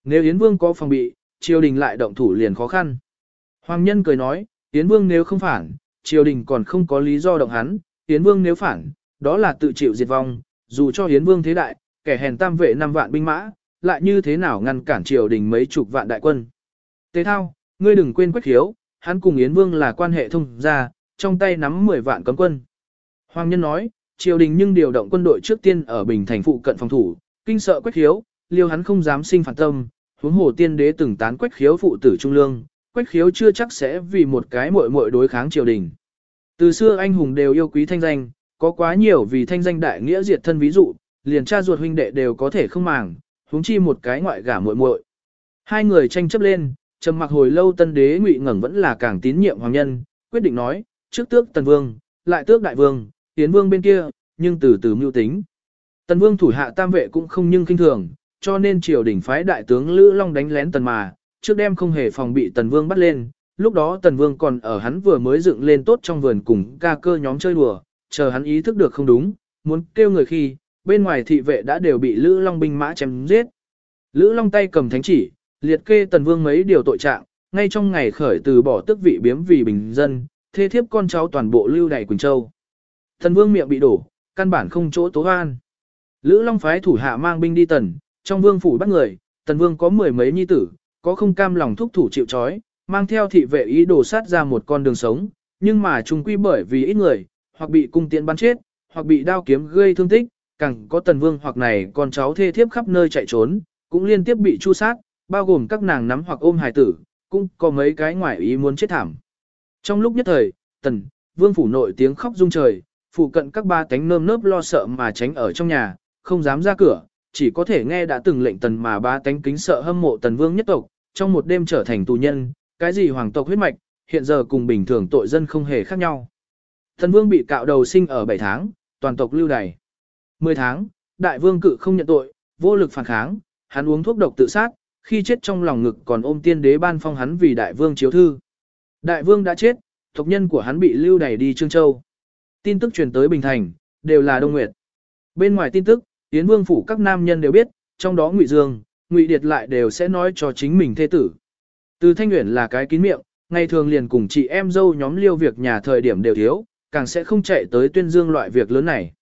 Nếu Yến Vương có phòng bị, triều đình lại động thủ liền khó khăn. Hoàng nhân cười nói, Yến Vương nếu không phản, triều đình còn không có lý do động hắn, Yến Vương nếu phản, đó là tự chịu diệt vong, dù cho Yến Vương thế đại, kẻ hèn tam vệ năm vạn binh mã, lại như thế nào ngăn cản triều đình mấy chục vạn đại quân. Tế thao, ngươi đừng quên quách Hiếu, hắn cùng Yến Vương là quan hệ thông gia, trong tay nắm 10 vạn cấm quân. Hoàng nhân nói, triều đình nhưng điều động quân đội trước tiên ở Bình Thành phụ cận phòng thủ, kinh sợ quách Hiếu, liêu hắn không dám sinh phản tâm, huống hồ tiên đế từng tán quách Hiếu phụ tử trung lương, quách khiếu chưa chắc sẽ vì một cái muội muội đối kháng triều đình. Từ xưa anh hùng đều yêu quý thanh danh, có quá nhiều vì thanh danh đại nghĩa diệt thân ví dụ, liền cha ruột huynh đệ đều có thể không màng, huống chi một cái ngoại gả muội muội. Hai người tranh chấp lên, trầm mặc hồi lâu tân đế ngụy ngẩn vẫn là càng tín nhiệm hoàng nhân, quyết định nói, trước tước tần vương, lại tước đại vương, tiến vương bên kia, nhưng từ từ mưu tính. Tần vương thủ hạ tam vệ cũng không nhưng kinh thường, cho nên triều đình phái đại tướng Lữ Long đánh lén tần mà, trước đêm không hề phòng bị tần vương bắt lên, lúc đó tần vương còn ở hắn vừa mới dựng lên tốt trong vườn cùng ca cơ nhóm chơi đùa, chờ hắn ý thức được không đúng, muốn kêu người khi, bên ngoài thị vệ đã đều bị Lữ Long binh mã chém giết. Lữ Long tay cầm thánh chỉ, liệt kê tần vương mấy điều tội trạng, ngay trong ngày khởi từ bỏ tước vị biếm vì bình dân, thê thiếp con cháu toàn bộ lưu đày Quỳnh Châu. Tần vương miệng bị đổ, căn bản không chỗ tố an. Lữ Long phái thủ hạ mang binh đi tần, trong vương phủ bắt người, tần vương có mười mấy nhi tử, có không cam lòng thúc thủ chịu trói, mang theo thị vệ ý đồ sát ra một con đường sống, nhưng mà chúng quy bởi vì ít người, hoặc bị cung tiện bắn chết, hoặc bị đao kiếm gây thương tích, càng có tần vương hoặc này con cháu thê thiếp khắp nơi chạy trốn, cũng liên tiếp bị chu sát, bao gồm các nàng nắm hoặc ôm hài tử, cũng có mấy cái ngoại ý muốn chết thảm. Trong lúc nhất thời, tần, vương phủ nội tiếng khóc rung trời, phụ cận các ba tánh nơm nớp lo sợ mà tránh ở trong nhà, không dám ra cửa, chỉ có thể nghe đã từng lệnh tần mà ba tánh kính sợ hâm mộ tần vương nhất tộc, trong một đêm trở thành tù nhân, cái gì hoàng tộc huyết mạch, hiện giờ cùng bình thường tội dân không hề khác nhau. Thần vương bị cạo đầu sinh ở 7 tháng, toàn tộc lưu đày. 10 tháng, đại vương cự không nhận tội, vô lực phản kháng, hắn uống thuốc độc tự sát, khi chết trong lòng ngực còn ôm tiên đế ban phong hắn vì đại vương chiếu thư. Đại vương đã chết, tộc nhân của hắn bị lưu đày đi Trương Châu. Tin tức truyền tới Bình Thành, đều là Đông Nguyệt. Bên ngoài tin tức, Yến Vương phủ các nam nhân đều biết, trong đó Ngụy Dương, Ngụy Điệt lại đều sẽ nói cho chính mình thê tử. Từ Thanh Uyển là cái kín miệng, ngày thường liền cùng chị em dâu nhóm liêu việc nhà thời điểm đều thiếu, càng sẽ không chạy tới tuyên dương loại việc lớn này.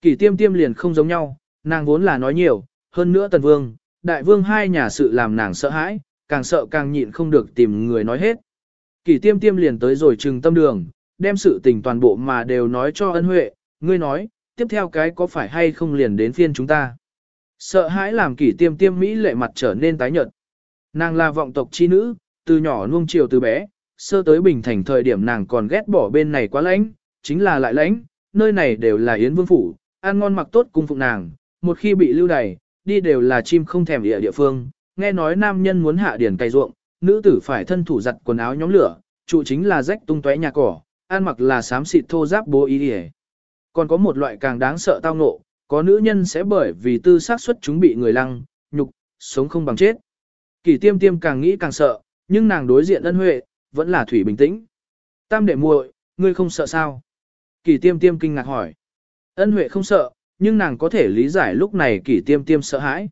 Kỷ tiêm tiêm liền không giống nhau, nàng vốn là nói nhiều, hơn nữa Tần Vương, Đại Vương hai nhà sự làm nàng sợ hãi, càng sợ càng nhịn không được tìm người nói hết. Kỷ tiêm tiêm liền tới rồi trừng tâm đường, đem sự tình toàn bộ mà đều nói cho ân huệ, ngươi nói, tiếp theo cái có phải hay không liền đến phiên chúng ta. Sợ hãi làm kỷ tiêm tiêm Mỹ lệ mặt trở nên tái nhợt. Nàng là vọng tộc chi nữ, từ nhỏ nuông chiều từ bé, sơ tới bình thành thời điểm nàng còn ghét bỏ bên này quá lãnh, chính là lại lãnh, nơi này đều là yến vương phủ, ăn ngon mặc tốt cung phụng nàng, một khi bị lưu đày, đi đều là chim không thèm địa địa phương, nghe nói nam nhân muốn hạ điển cày ruộng, nữ tử phải thân thủ giặt quần áo nhóm lửa, trụ chính là rách tung tóe nhà cỏ, ăn mặc là xám xịt thô giáp bố ý hề. Còn có một loại càng đáng sợ tao ngộ, có nữ nhân sẽ bởi vì tư xác suất chúng bị người lăng, nhục, sống không bằng chết. Kỳ tiêm tiêm càng nghĩ càng sợ, nhưng nàng đối diện ân huệ, vẫn là thủy bình tĩnh. Tam đệ muội, ngươi không sợ sao? Kỳ tiêm tiêm kinh ngạc hỏi. Ân huệ không sợ, nhưng nàng có thể lý giải lúc này kỳ tiêm tiêm sợ hãi.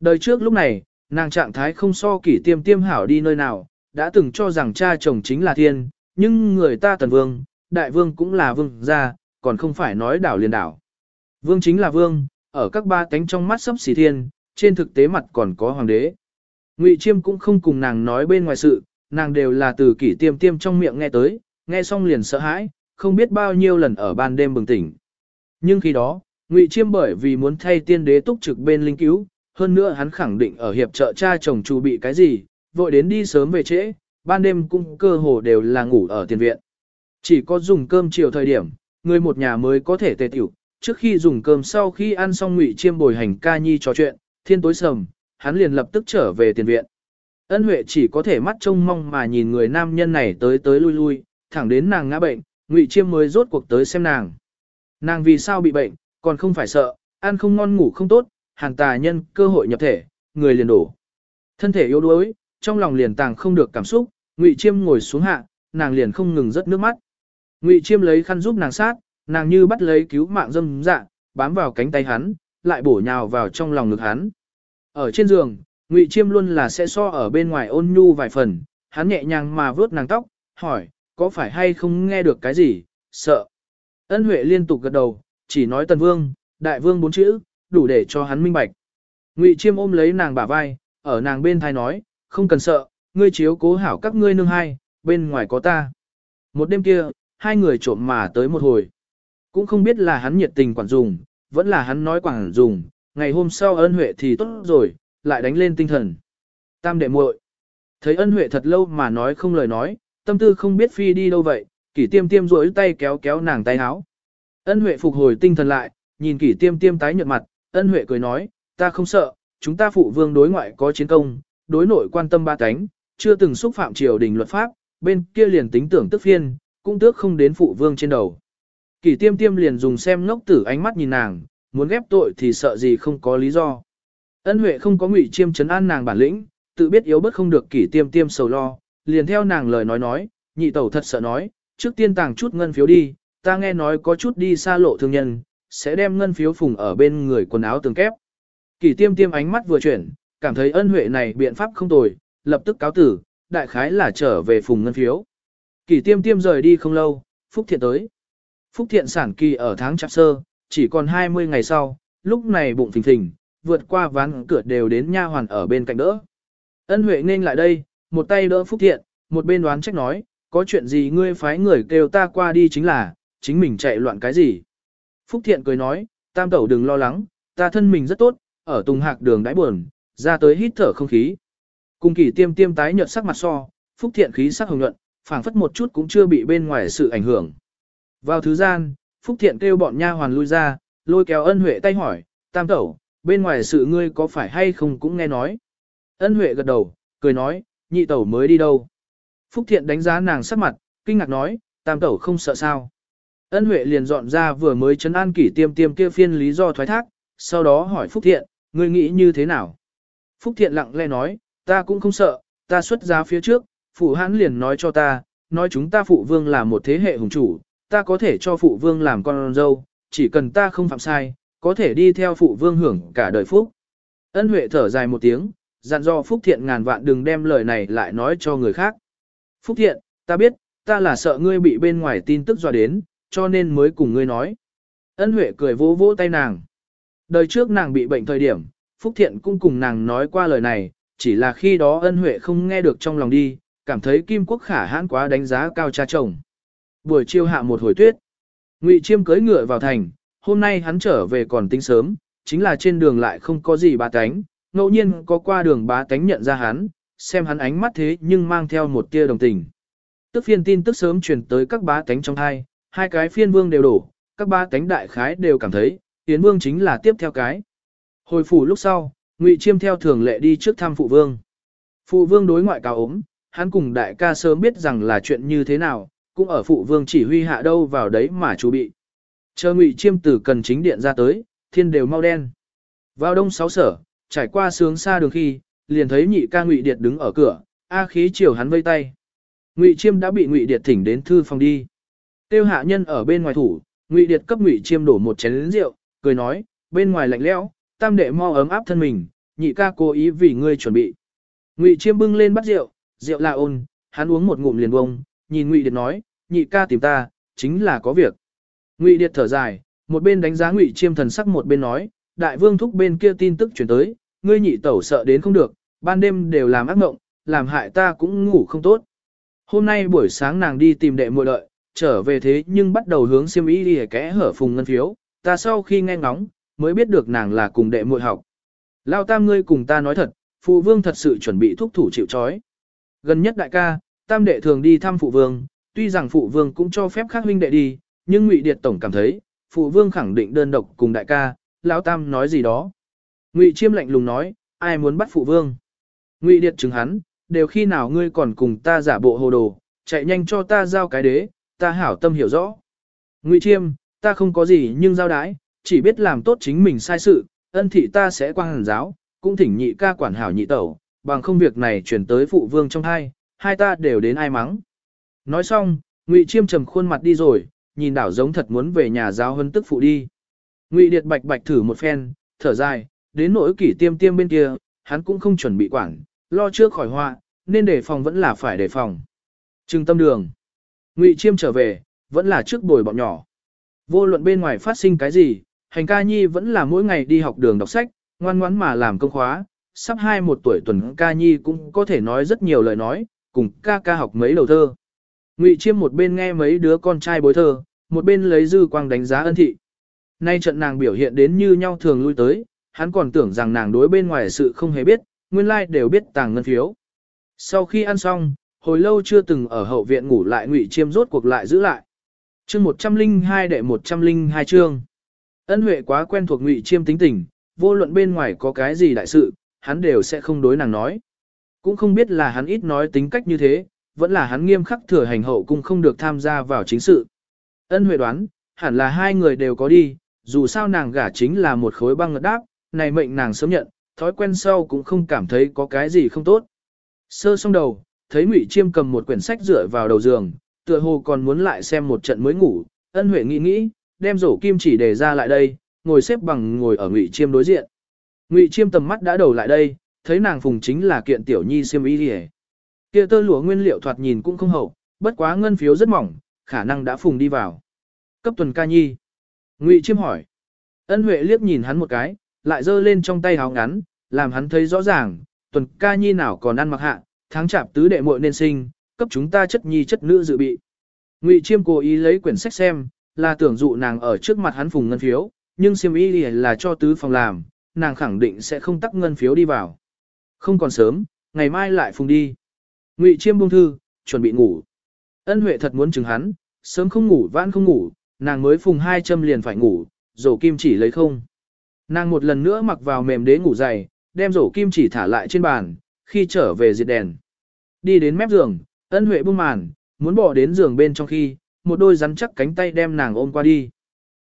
Đời trước lúc này, nàng trạng thái không so kỳ tiêm tiêm hảo đi nơi nào, đã từng cho rằng cha chồng chính là thiên, nhưng người ta tần vương, đại vương cũng là vương gia, còn không phải nói đảo liền đảo. Vương chính là vương, ở các ba cánh trong mắt sấp xỉ thiên, trên thực tế mặt còn có hoàng đế. Ngụy Chiêm cũng không cùng nàng nói bên ngoài sự, nàng đều là từ kỷ tiêm tiêm trong miệng nghe tới, nghe xong liền sợ hãi, không biết bao nhiêu lần ở ban đêm bừng tỉnh. Nhưng khi đó, Ngụy Chiêm bởi vì muốn thay tiên đế túc trực bên linh cứu, hơn nữa hắn khẳng định ở hiệp trợ cha chồng chu bị cái gì, vội đến đi sớm về trễ, ban đêm cũng cơ hồ đều là ngủ ở tiền viện. Chỉ có dùng cơm chiều thời điểm, người một nhà mới có thể tề tiểu, trước khi dùng cơm sau khi ăn xong ngụy chiêm bồi hành ca nhi trò chuyện, thiên tối sầm, hắn liền lập tức trở về tiền viện. Ân Huệ chỉ có thể mắt trông mong mà nhìn người nam nhân này tới tới lui lui, thẳng đến nàng ngã bệnh, Ngụy Chiêm mới rốt cuộc tới xem nàng. Nàng vì sao bị bệnh, còn không phải sợ, ăn không ngon ngủ không tốt, hàng tà nhân cơ hội nhập thể, người liền đổ. Thân thể yếu đuối, trong lòng liền tàng không được cảm xúc, Ngụy Chiêm ngồi xuống hạ, nàng liền không ngừng rớt nước mắt. Ngụy Chiêm lấy khăn giúp nàng sát, nàng như bắt lấy cứu mạng dâm dạ, bám vào cánh tay hắn, lại bổ nhào vào trong lòng ngực hắn. Ở trên giường, Ngụy Chiêm luôn là sẽ so ở bên ngoài ôn nhu vài phần, hắn nhẹ nhàng mà vuốt nàng tóc, hỏi, có phải hay không nghe được cái gì, sợ. Ân Huệ liên tục gật đầu, chỉ nói Tần Vương, Đại Vương bốn chữ, đủ để cho hắn minh bạch. Ngụy Chiêm ôm lấy nàng bả vai, ở nàng bên thai nói, không cần sợ, ngươi chiếu cố hảo các ngươi nương hai, bên ngoài có ta. Một đêm kia, hai người trộm mà tới một hồi. Cũng không biết là hắn nhiệt tình quản dùng, vẫn là hắn nói quản dùng, ngày hôm sau ân huệ thì tốt rồi, lại đánh lên tinh thần. Tam đệ muội Thấy ân huệ thật lâu mà nói không lời nói, tâm tư không biết phi đi đâu vậy, kỷ tiêm tiêm rỗi tay kéo kéo nàng tay áo. Ân huệ phục hồi tinh thần lại, nhìn kỷ tiêm tiêm tái nhợt mặt, ân huệ cười nói, ta không sợ, chúng ta phụ vương đối ngoại có chiến công, đối nội quan tâm ba cánh, chưa từng xúc phạm triều đình luật pháp, bên kia liền tính tưởng tức phiên, cũng tước không đến phụ vương trên đầu. Kỷ tiêm tiêm liền dùng xem ngốc tử ánh mắt nhìn nàng, muốn ghép tội thì sợ gì không có lý do. Ân Huệ không có ngụy chiêm chấn an nàng bản lĩnh, tự biết yếu bất không được kỷ tiêm tiêm sầu lo, liền theo nàng lời nói nói, nhị tẩu thật sợ nói, trước tiên tàng chút ngân phiếu đi, ta nghe nói có chút đi xa lộ thương nhân, sẽ đem ngân phiếu phùng ở bên người quần áo tường kép. Kỷ tiêm tiêm ánh mắt vừa chuyển, cảm thấy ân huệ này biện pháp không tồi, lập tức cáo tử, đại khái là trở về phùng ngân phiếu. Kỷ tiêm tiêm rời đi không lâu, Phúc Thiện tới. Phúc Thiện sản kỳ ở tháng chạp sơ, chỉ còn 20 ngày sau, lúc này bụng phình phình, vượt qua ván cửa đều đến nha hoàn ở bên cạnh đỡ. Ân Huệ nên lại đây, một tay đỡ Phúc Thiện, một bên đoán trách nói, có chuyện gì ngươi phái người kêu ta qua đi chính là, chính mình chạy loạn cái gì. Phúc Thiện cười nói, tam tẩu đừng lo lắng, ta thân mình rất tốt, ở tùng hạc đường đãi buồn, ra tới hít thở không khí. Cùng kỳ tiêm tiêm tái nhợt sắc mặt so, Phúc Thiện khí sắc hồng nhuận, phảng phất một chút cũng chưa bị bên ngoài sự ảnh hưởng. Vào thứ gian, Phúc Thiện kêu bọn nha hoàn lui ra, lôi kéo ân huệ tay hỏi, tam tẩu, bên ngoài sự ngươi có phải hay không cũng nghe nói. Ân huệ gật đầu, cười nói, nhị tẩu mới đi đâu. Phúc Thiện đánh giá nàng sắc mặt, kinh ngạc nói, tam tẩu không sợ sao. Ân huệ liền dọn ra vừa mới chấn an kỷ tiêm tiêm kia phiên lý do thoái thác, sau đó hỏi Phúc Thiện, ngươi nghĩ như thế nào? Phúc Thiện lặng lẽ nói, ta cũng không sợ, ta xuất giá phía trước, phụ hãn liền nói cho ta, nói chúng ta phụ vương là một thế hệ hùng chủ, ta có thể cho phụ vương làm con dâu, chỉ cần ta không phạm sai, có thể đi theo phụ vương hưởng cả đời phúc. Ân Huệ thở dài một tiếng, dặn dò Phúc Thiện ngàn vạn đừng đem lời này lại nói cho người khác. Phúc Thiện, ta biết, ta là sợ ngươi bị bên ngoài tin tức dọa đến, cho nên mới cùng ngươi nói. Ân Huệ cười vỗ vỗ tay nàng. Đời trước nàng bị bệnh thời điểm, Phúc Thiện cũng cùng nàng nói qua lời này, chỉ là khi đó ân Huệ không nghe được trong lòng đi, cảm thấy Kim Quốc khả hãn quá đánh giá cao cha chồng. Buổi chiều hạ một hồi tuyết. Ngụy Chiêm cưỡi ngựa vào thành, hôm nay hắn trở về còn tính sớm, chính là trên đường lại không có gì bá tánh, ngẫu nhiên có qua đường bá tánh nhận ra hắn, xem hắn ánh mắt thế nhưng mang theo một tia đồng tình. Tức phiên tin tức sớm truyền tới các bá tánh trong hai, hai cái phiên vương đều đổ, các bá tánh đại khái đều cảm thấy, Yến Vương chính là tiếp theo cái. Hồi phủ lúc sau, Ngụy Chiêm theo thường lệ đi trước thăm phụ vương. Phụ vương đối ngoại cao ốm, hắn cùng đại ca sớm biết rằng là chuyện như thế nào, cũng ở phụ vương chỉ huy hạ đâu vào đấy mà chú bị. Chờ Ngụy Chiêm tử cần chính điện ra tới, thiên đều mau đen. Vào đông sáu sở, trải qua sướng xa đường khi, liền thấy nhị ca Ngụy Điệt đứng ở cửa, A khí chiều hắn vây tay. Ngụy Chiêm đã bị Ngụy Điệt thỉnh đến thư phòng đi. Tiêu hạ nhân ở bên ngoài thủ, Ngụy Điệt cấp Ngụy Chiêm đổ một chén rượu, cười nói, bên ngoài lạnh lẽo, tam đệ mau ấm áp thân mình, nhị ca cố ý vì ngươi chuẩn bị. Ngụy Chiêm bưng lên bắt rượu, rượu là ôn, hắn uống một ngụm liền bông, nhìn Ngụy Điệt nói, nhị ca tìm ta, chính là có việc. Ngụy Điệt thở dài, một bên đánh giá Ngụy Chiêm thần sắc một bên nói, đại vương thúc bên kia tin tức chuyển tới, ngươi nhị tẩu sợ đến không được, ban đêm đều làm ác mộng, làm hại ta cũng ngủ không tốt. Hôm nay buổi sáng nàng đi tìm đệ muội lợi, trở về thế nhưng bắt đầu hướng xiêm y đi kẽ hở phùng ngân phiếu, ta sau khi nghe ngóng, mới biết được nàng là cùng đệ muội học. Lao tam ngươi cùng ta nói thật, phụ vương thật sự chuẩn bị thúc thủ chịu trói. Gần nhất đại ca, tam đệ thường đi thăm phụ vương, tuy rằng phụ vương cũng cho phép khác huynh đệ đi, nhưng ngụy điệt tổng cảm thấy, phụ vương khẳng định đơn độc cùng đại ca, lão tam nói gì đó. Ngụy chiêm lạnh lùng nói, ai muốn bắt phụ vương. Ngụy điệt chứng hắn, đều khi nào ngươi còn cùng ta giả bộ hồ đồ, chạy nhanh cho ta giao cái đế, ta hảo tâm hiểu rõ. Ngụy chiêm, ta không có gì nhưng giao đái, chỉ biết làm tốt chính mình sai sự, ân thị ta sẽ quang hàn giáo, cũng thỉnh nhị ca quản hảo nhị tẩu, bằng không việc này chuyển tới phụ vương trong hai, hai ta đều đến ai mắng. Nói xong, Ngụy Chiêm trầm khuôn mặt đi rồi, nhìn đảo giống thật muốn về nhà giáo huấn tức phụ đi. Ngụy Điệt bạch bạch thử một phen, thở dài, đến nỗi kỷ tiêm tiêm bên kia, hắn cũng không chuẩn bị quản, lo trước khỏi họa, nên đề phòng vẫn là phải đề phòng. Trừng tâm đường. Ngụy Chiêm trở về, vẫn là trước bồi bọn nhỏ. Vô luận bên ngoài phát sinh cái gì, hành ca nhi vẫn là mỗi ngày đi học đường đọc sách, ngoan ngoãn mà làm công khóa, sắp hai một tuổi tuần ca nhi cũng có thể nói rất nhiều lời nói, cùng ca ca học mấy đầu thơ. Ngụy Chiêm một bên nghe mấy đứa con trai bối thơ, một bên lấy dư quang đánh giá ân thị. Nay trận nàng biểu hiện đến như nhau thường lui tới, hắn còn tưởng rằng nàng đối bên ngoài sự không hề biết, nguyên lai like đều biết tàng ngân phiếu. Sau khi ăn xong, hồi lâu chưa từng ở hậu viện ngủ lại Ngụy Chiêm rốt cuộc lại giữ lại. Chương 102 đệ 102 chương. Ân Huệ quá quen thuộc Ngụy Chiêm tính tình, vô luận bên ngoài có cái gì đại sự, hắn đều sẽ không đối nàng nói. Cũng không biết là hắn ít nói tính cách như thế, vẫn là hắn nghiêm khắc thừa hành hậu cung không được tham gia vào chính sự. Ân Huệ đoán, hẳn là hai người đều có đi, dù sao nàng gả chính là một khối băng ngật đáp, này mệnh nàng sớm nhận, thói quen sau cũng không cảm thấy có cái gì không tốt. Sơ xong đầu, thấy Ngụy Chiêm cầm một quyển sách dựa vào đầu giường, tựa hồ còn muốn lại xem một trận mới ngủ, ân huệ nghĩ nghĩ, đem rổ kim chỉ để ra lại đây, ngồi xếp bằng ngồi ở ngụy chiêm đối diện. Ngụy chiêm tầm mắt đã đầu lại đây, thấy nàng phùng chính là kiện tiểu nhi xiêm y liề. Kia tơ lụa nguyên liệu thoạt nhìn cũng không hậu, bất quá ngân phiếu rất mỏng, khả năng đã phùng đi vào. Cấp tuần ca nhi. Ngụy chiêm hỏi. Ân huệ liếc nhìn hắn một cái, lại giơ lên trong tay háo ngắn, làm hắn thấy rõ ràng, tuần ca nhi nào còn ăn mặc hạ, tháng chạp tứ đệ muội nên sinh, cấp chúng ta chất nhi chất nữ dự bị. Ngụy Chiêm cố ý lấy quyển sách xem, là tưởng dụ nàng ở trước mặt hắn phùng ngân phiếu, nhưng xiêm ý là cho tứ phòng làm, nàng khẳng định sẽ không tắc ngân phiếu đi vào. Không còn sớm, ngày mai lại phùng đi. Ngụy Chiêm buông thư, chuẩn bị ngủ. Ân Huệ thật muốn chừng hắn, sớm không ngủ vãn không ngủ, nàng mới phùng hai châm liền phải ngủ, rổ kim chỉ lấy không. Nàng một lần nữa mặc vào mềm đế ngủ dày, đem rổ kim chỉ thả lại trên bàn, khi trở về diệt đèn. Đi đến mép giường, ân huệ buông màn, muốn bỏ đến giường bên trong khi, một đôi rắn chắc cánh tay đem nàng ôm qua đi.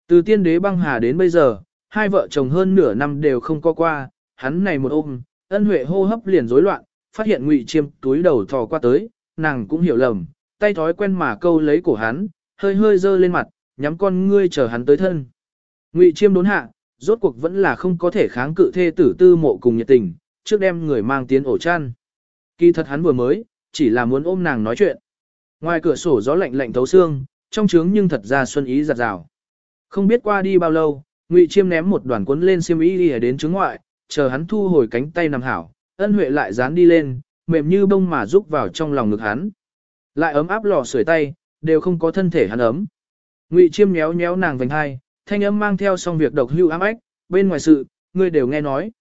Từ tiên đế băng hà đến bây giờ, hai vợ chồng hơn nửa năm đều không có qua, hắn này một ôm, ân huệ hô hấp liền rối loạn, phát hiện ngụy chiêm túi đầu thò qua tới, nàng cũng hiểu lầm, tay thói quen mà câu lấy cổ hắn, hơi hơi dơ lên mặt, nhắm con ngươi chờ hắn tới thân. Ngụy chiêm đốn hạ, rốt cuộc vẫn là không có thể kháng cự thê tử tư mộ cùng nhiệt tình, trước đem người mang tiến ổ chăn. Kỳ thật hắn vừa mới, chỉ là muốn ôm nàng nói chuyện. Ngoài cửa sổ gió lạnh lạnh thấu xương, trong trướng nhưng thật ra xuân ý giặt rào. Không biết qua đi bao lâu, Ngụy Chiêm ném một đoàn cuốn lên xiêm y đi đến trướng ngoại, chờ hắn thu hồi cánh tay nằm hảo, ân huệ lại dán đi lên, mềm như bông mà rúc vào trong lòng ngực hắn. Lại ấm áp lò sưởi tay, đều không có thân thể hắn ấm. Ngụy Chiêm nhéo nhéo nàng vành hai, thanh âm mang theo xong việc độc hưu ám ách, bên ngoài sự, ngươi đều nghe nói.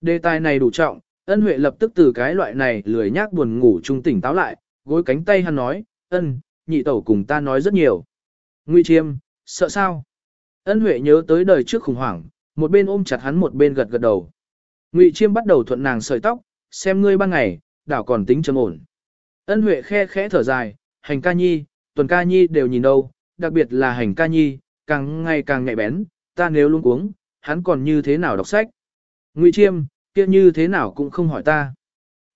Đề tài này đủ trọng, ân huệ lập tức từ cái loại này lười nhác buồn ngủ trung tỉnh táo lại, gối cánh tay hắn nói, ân, nhị tẩu cùng ta nói rất nhiều. Ngụy Chiêm, sợ sao? Ân huệ nhớ tới đời trước khủng hoảng, một bên ôm chặt hắn một bên gật gật đầu. Ngụy Chiêm bắt đầu thuận nàng sợi tóc, xem ngươi ban ngày, đảo còn tính trầm ổn. Ân huệ khe khẽ thở dài, hành ca nhi, tuần ca nhi đều nhìn đâu, đặc biệt là hành ca nhi, càng ngày càng nhạy bén, ta nếu luôn cuống, hắn còn như thế nào đọc sách. Ngụy Chiêm, kia như thế nào cũng không hỏi ta.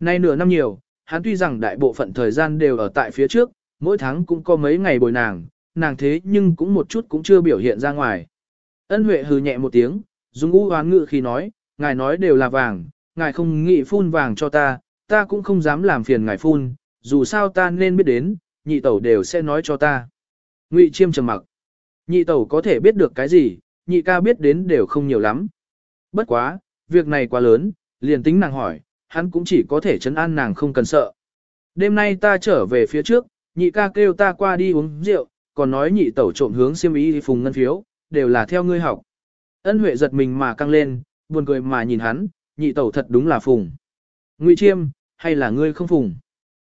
Nay nửa năm nhiều, hắn tuy rằng đại bộ phận thời gian đều ở tại phía trước, mỗi tháng cũng có mấy ngày bồi nàng, nàng thế nhưng cũng một chút cũng chưa biểu hiện ra ngoài. Ân Huệ hừ nhẹ một tiếng, dùng u hoán ngự khi nói, ngài nói đều là vàng, ngài không nghĩ phun vàng cho ta, ta cũng không dám làm phiền ngài phun, dù sao ta nên biết đến, nhị tẩu đều sẽ nói cho ta. Ngụy Chiêm trầm mặc. Nhị tẩu có thể biết được cái gì, nhị ca biết đến đều không nhiều lắm. Bất quá, việc này quá lớn, liền tính nàng hỏi, hắn cũng chỉ có thể chấn an nàng không cần sợ. Đêm nay ta trở về phía trước, nhị ca kêu ta qua đi uống rượu, còn nói nhị tẩu trộm hướng xiêm ý phùng ngân phiếu, đều là theo ngươi học. Ân Huệ giật mình mà căng lên, buồn cười mà nhìn hắn, nhị tẩu thật đúng là phùng. Ngụy Chiêm, hay là ngươi không phùng?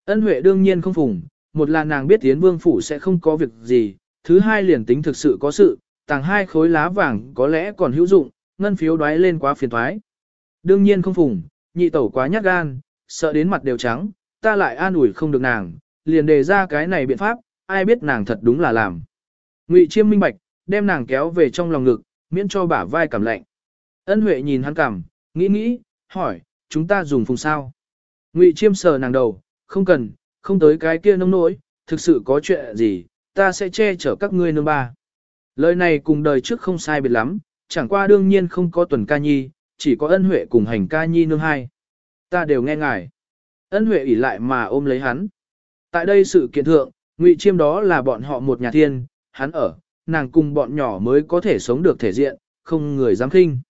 Ân Huệ đương nhiên không phùng, một là nàng biết Tiến Vương phủ sẽ không có việc gì, thứ hai liền tính thực sự có sự, tàng hai khối lá vàng có lẽ còn hữu dụng, ngân phiếu đoái lên quá phiền thoái. Đương nhiên không phùng, nhị tẩu quá nhát gan, sợ đến mặt đều trắng, ta lại an ủi không được nàng, liền đề ra cái này biện pháp, ai biết nàng thật đúng là làm. Ngụy Chiêm minh bạch, đem nàng kéo về trong lòng ngực, miễn cho bả vai cảm lạnh. Ân Huệ nhìn hắn cảm, nghĩ nghĩ, hỏi, chúng ta dùng phùng sao? Ngụy Chiêm sờ nàng đầu, không cần, không tới cái kia nông nỗi, thực sự có chuyện gì, ta sẽ che chở các ngươi nương ba. Lời này cùng đời trước không sai biệt lắm, chẳng qua đương nhiên không có tuần ca nhi, chỉ có ân huệ cùng hành ca nhi nương hai. Ta đều nghe ngài. Ân huệ ỉ lại mà ôm lấy hắn. Tại đây sự kiện thượng, ngụy chiêm đó là bọn họ một nhà thiên, hắn ở, nàng cùng bọn nhỏ mới có thể sống được thể diện, không người dám khinh.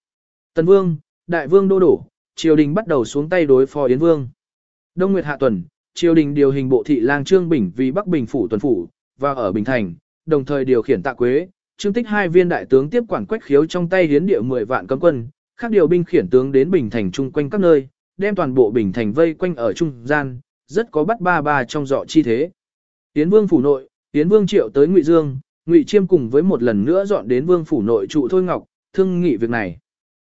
Tần vương, đại vương đô đổ, triều đình bắt đầu xuống tay đối phó Yến vương. Đông Nguyệt hạ tuần, triều đình điều hình bộ thị lang Trương Bình vì Bắc Bình phủ tuần phủ, và ở Bình Thành, đồng thời điều khiển tạ quế, Trương Tích hai viên đại tướng tiếp quản quách khiếu trong tay hiến địa 10 vạn cấm quân, khác điều binh khiển tướng đến Bình Thành chung quanh các nơi, đem toàn bộ Bình Thành vây quanh ở trung gian, rất có bắt ba ba trong dọ chi thế. Tiến Vương phủ nội, Tiến Vương triệu tới Ngụy Dương, Ngụy Chiêm cùng với một lần nữa dọn đến Vương phủ nội trụ Thôi Ngọc, thương nghị việc này.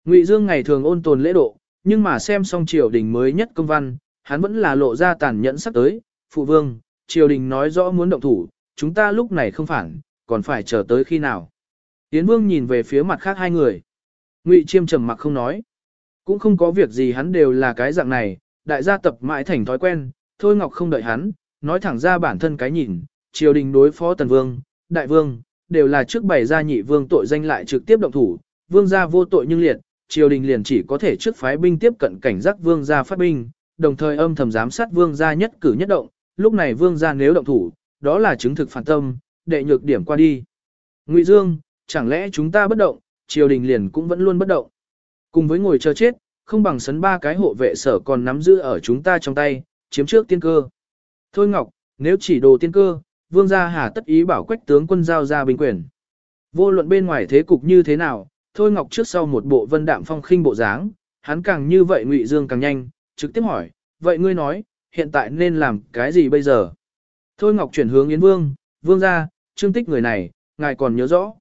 Ngụy Dương ngày thường ôn tồn lễ độ, nhưng mà xem xong triều đình mới nhất công văn, hắn vẫn là lộ ra tàn nhẫn sắp tới, phụ vương, triều đình nói rõ muốn động thủ, chúng ta lúc này không phản, còn phải chờ tới khi nào. Tiến vương nhìn về phía mặt khác hai người. Ngụy chiêm trầm mặc không nói. Cũng không có việc gì hắn đều là cái dạng này, đại gia tập mãi thành thói quen, thôi ngọc không đợi hắn, nói thẳng ra bản thân cái nhìn, triều đình đối phó tần vương, đại vương, đều là trước bày ra nhị vương tội danh lại trực tiếp động thủ, vương gia vô tội nhưng liệt, triều đình liền chỉ có thể trước phái binh tiếp cận cảnh giác vương gia phát binh, đồng thời âm thầm giám sát vương gia nhất cử nhất động, lúc này vương gia nếu động thủ, đó là chứng thực phản tâm, đệ nhược điểm qua đi. Ngụy Dương, chẳng lẽ chúng ta bất động, triều đình liền cũng vẫn luôn bất động. Cùng với ngồi chờ chết, không bằng sấn ba cái hộ vệ sở còn nắm giữ ở chúng ta trong tay, chiếm trước tiên cơ. Thôi Ngọc, nếu chỉ đồ tiên cơ, vương gia hà tất ý bảo quách tướng quân giao ra bình quyền. Vô luận bên ngoài thế cục như thế nào, Thôi Ngọc trước sau một bộ vân đạm phong khinh bộ dáng, hắn càng như vậy Ngụy Dương càng nhanh, trực tiếp hỏi, vậy ngươi nói, hiện tại nên làm cái gì bây giờ? Thôi Ngọc chuyển hướng Yến Vương, Vương ra, trương tích người này, ngài còn nhớ rõ.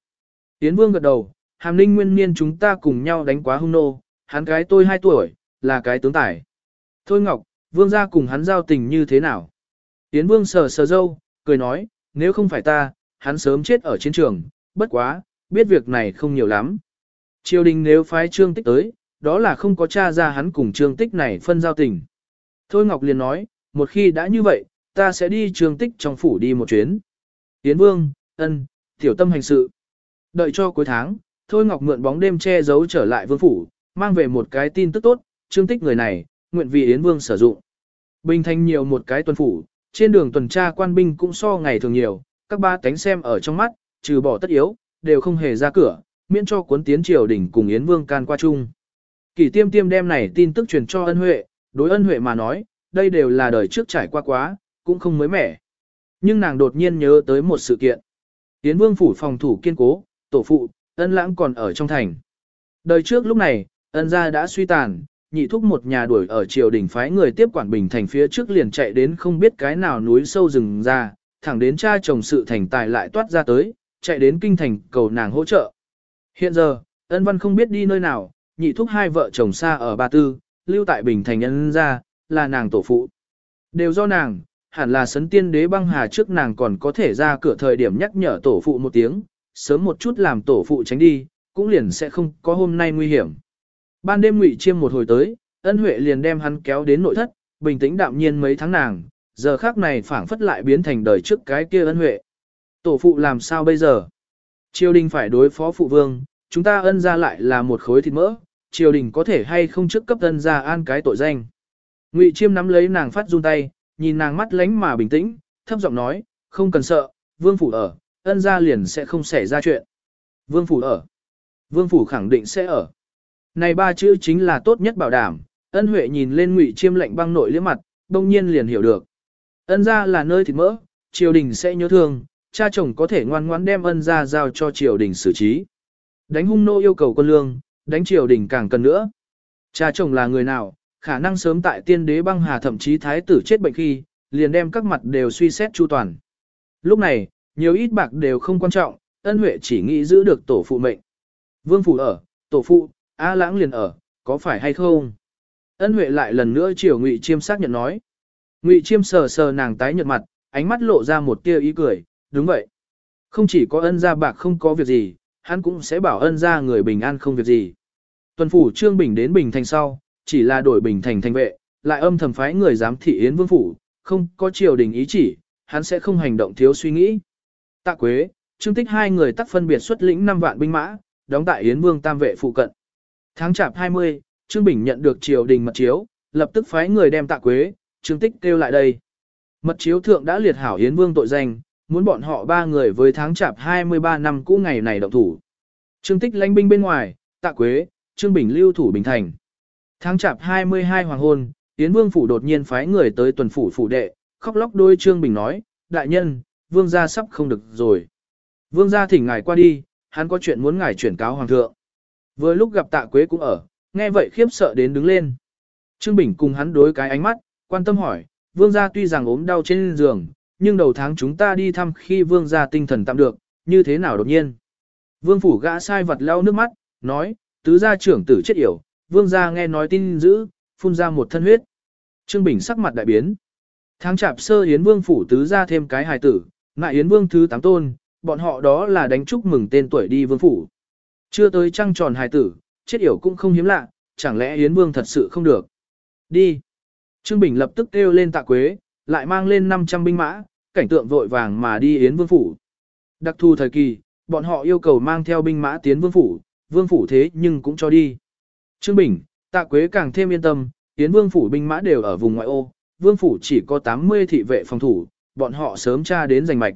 Yến Vương gật đầu, hàm ninh nguyên niên chúng ta cùng nhau đánh quá hung nô, hắn cái tôi 2 tuổi, là cái tướng tài. Thôi Ngọc, Vương ra cùng hắn giao tình như thế nào? Yến Vương sờ sờ dâu, cười nói, nếu không phải ta, hắn sớm chết ở chiến trường, bất quá, biết việc này không nhiều lắm. Triều đình nếu phái trương tích tới, đó là không có cha ra hắn cùng trương tích này phân giao tình. Thôi Ngọc liền nói, một khi đã như vậy, ta sẽ đi trương tích trong phủ đi một chuyến. Yến Vương, ân, tiểu tâm hành sự. Đợi cho cuối tháng, Thôi Ngọc mượn bóng đêm che giấu trở lại vương phủ, mang về một cái tin tức tốt, trương tích người này, nguyện vì Yến Vương sử dụng. Bình thành nhiều một cái tuần phủ, trên đường tuần tra quan binh cũng so ngày thường nhiều, các ba cánh xem ở trong mắt, trừ bỏ tất yếu, đều không hề ra cửa, miễn cho cuốn tiến triều đỉnh cùng Yến Vương can qua chung. Kỷ tiêm tiêm đem này tin tức truyền cho ân huệ, đối ân huệ mà nói, đây đều là đời trước trải qua quá, cũng không mới mẻ. Nhưng nàng đột nhiên nhớ tới một sự kiện. Yến Vương phủ phòng thủ kiên cố, tổ phụ, ân lãng còn ở trong thành. Đời trước lúc này, ân gia đã suy tàn, nhị thúc một nhà đuổi ở triều đình phái người tiếp quản bình thành phía trước liền chạy đến không biết cái nào núi sâu rừng ra, thẳng đến cha chồng sự thành tài lại toát ra tới, chạy đến kinh thành cầu nàng hỗ trợ. Hiện giờ, ân văn không biết đi nơi nào, nhị thúc hai vợ chồng xa ở Ba Tư, lưu tại Bình Thành ân ra, là nàng tổ phụ. Đều do nàng, hẳn là sấn tiên đế băng hà trước nàng còn có thể ra cửa thời điểm nhắc nhở tổ phụ một tiếng, sớm một chút làm tổ phụ tránh đi, cũng liền sẽ không có hôm nay nguy hiểm. Ban đêm ngụy chiêm một hồi tới, ân huệ liền đem hắn kéo đến nội thất, bình tĩnh đạm nhiên mấy tháng nàng, giờ khác này phảng phất lại biến thành đời trước cái kia ân huệ. Tổ phụ làm sao bây giờ? Triều đình phải đối phó phụ vương, chúng ta ân ra lại là một khối thịt mỡ, triều đình có thể hay không trước cấp ân ra an cái tội danh. Ngụy chiêm nắm lấy nàng phát run tay, nhìn nàng mắt lánh mà bình tĩnh, thấp giọng nói, không cần sợ, vương phủ ở, ân ra liền sẽ không xảy ra chuyện. Vương phủ ở. Vương phủ khẳng định sẽ ở. Này ba chữ chính là tốt nhất bảo đảm, ân huệ nhìn lên ngụy chiêm lạnh băng nội liếc mặt, đông nhiên liền hiểu được. Ân ra là nơi thịt mỡ, triều đình sẽ nhớ thương, cha chồng có thể ngoan ngoãn đem ân ra giao cho triều đình xử trí. Đánh hung nô yêu cầu quân lương, đánh triều đình càng cần nữa. Cha chồng là người nào, khả năng sớm tại tiên đế băng hà thậm chí thái tử chết bệnh khi, liền đem các mặt đều suy xét chu toàn. Lúc này, nhiều ít bạc đều không quan trọng, ân huệ chỉ nghĩ giữ được tổ phụ mệnh. Vương phủ ở, tổ phụ, A lãng liền ở, có phải hay không? Ân huệ lại lần nữa chiều ngụy chiêm xác nhận nói. Ngụy chiêm sờ sờ nàng tái nhợt mặt, ánh mắt lộ ra một tia ý cười, đúng vậy. Không chỉ có ân gia bạc không có việc gì, hắn cũng sẽ bảo ân gia người bình an không việc gì. Tuần phủ Trương Bình đến Bình Thành sau, chỉ là đổi Bình Thành thành vệ, lại âm thầm phái người giám thị Yến Vương Phủ, không có triều đình ý chỉ, hắn sẽ không hành động thiếu suy nghĩ. Tạ Quế, Trương Tích hai người tắc phân biệt xuất lĩnh 5 vạn binh mã, đóng tại Yến Vương Tam vệ phụ cận. Tháng chạp 20, Trương Bình nhận được triều đình mật chiếu, lập tức phái người đem Tạ Quế, Trương Tích kêu lại đây. Mật chiếu thượng đã liệt hảo Yến Vương tội danh, muốn bọn họ ba người với tháng chạp 23 năm cũ ngày này động thủ. Trương Tích lãnh binh bên ngoài, Tạ Quế, Trương Bình lưu thủ Bình Thành. Tháng chạp 22 hoàng hôn, Yến Vương phủ đột nhiên phái người tới tuần phủ phủ đệ, khóc lóc đôi Trương Bình nói, đại nhân, vương gia sắp không được rồi. Vương gia thỉnh ngài qua đi, hắn có chuyện muốn ngài chuyển cáo hoàng thượng. Vừa lúc gặp tạ quế cũng ở, nghe vậy khiếp sợ đến đứng lên. Trương Bình cùng hắn đối cái ánh mắt, quan tâm hỏi, vương gia tuy rằng ốm đau trên giường, nhưng đầu tháng chúng ta đi thăm khi vương gia tinh thần tạm được, như thế nào đột nhiên. Vương phủ gã sai vật lau nước mắt, nói, tứ gia trưởng tử chết yểu, vương gia nghe nói tin dữ, phun ra một thân huyết. Trương Bình sắc mặt đại biến. Tháng chạp sơ Yến Vương phủ tứ gia thêm cái hài tử, ngại Yến Vương thứ tám tôn, bọn họ đó là đánh chúc mừng tên tuổi đi vương phủ. Chưa tới trăng tròn hài tử, chết yểu cũng không hiếm lạ, chẳng lẽ Yến Vương thật sự không được. Đi. Trương Bình lập tức kêu lên tạ quế, lại mang lên 500 binh mã, cảnh tượng vội vàng mà đi Yến Vương phủ. Đặc thù thời kỳ, bọn họ yêu cầu mang theo binh mã tiến Vương phủ, Vương phủ thế nhưng cũng cho đi. Trương Bình, Tạ Quế càng thêm yên tâm, Yến Vương phủ binh mã đều ở vùng ngoại ô, Vương phủ chỉ có 80 thị vệ phòng thủ, bọn họ sớm tra đến giành mạch.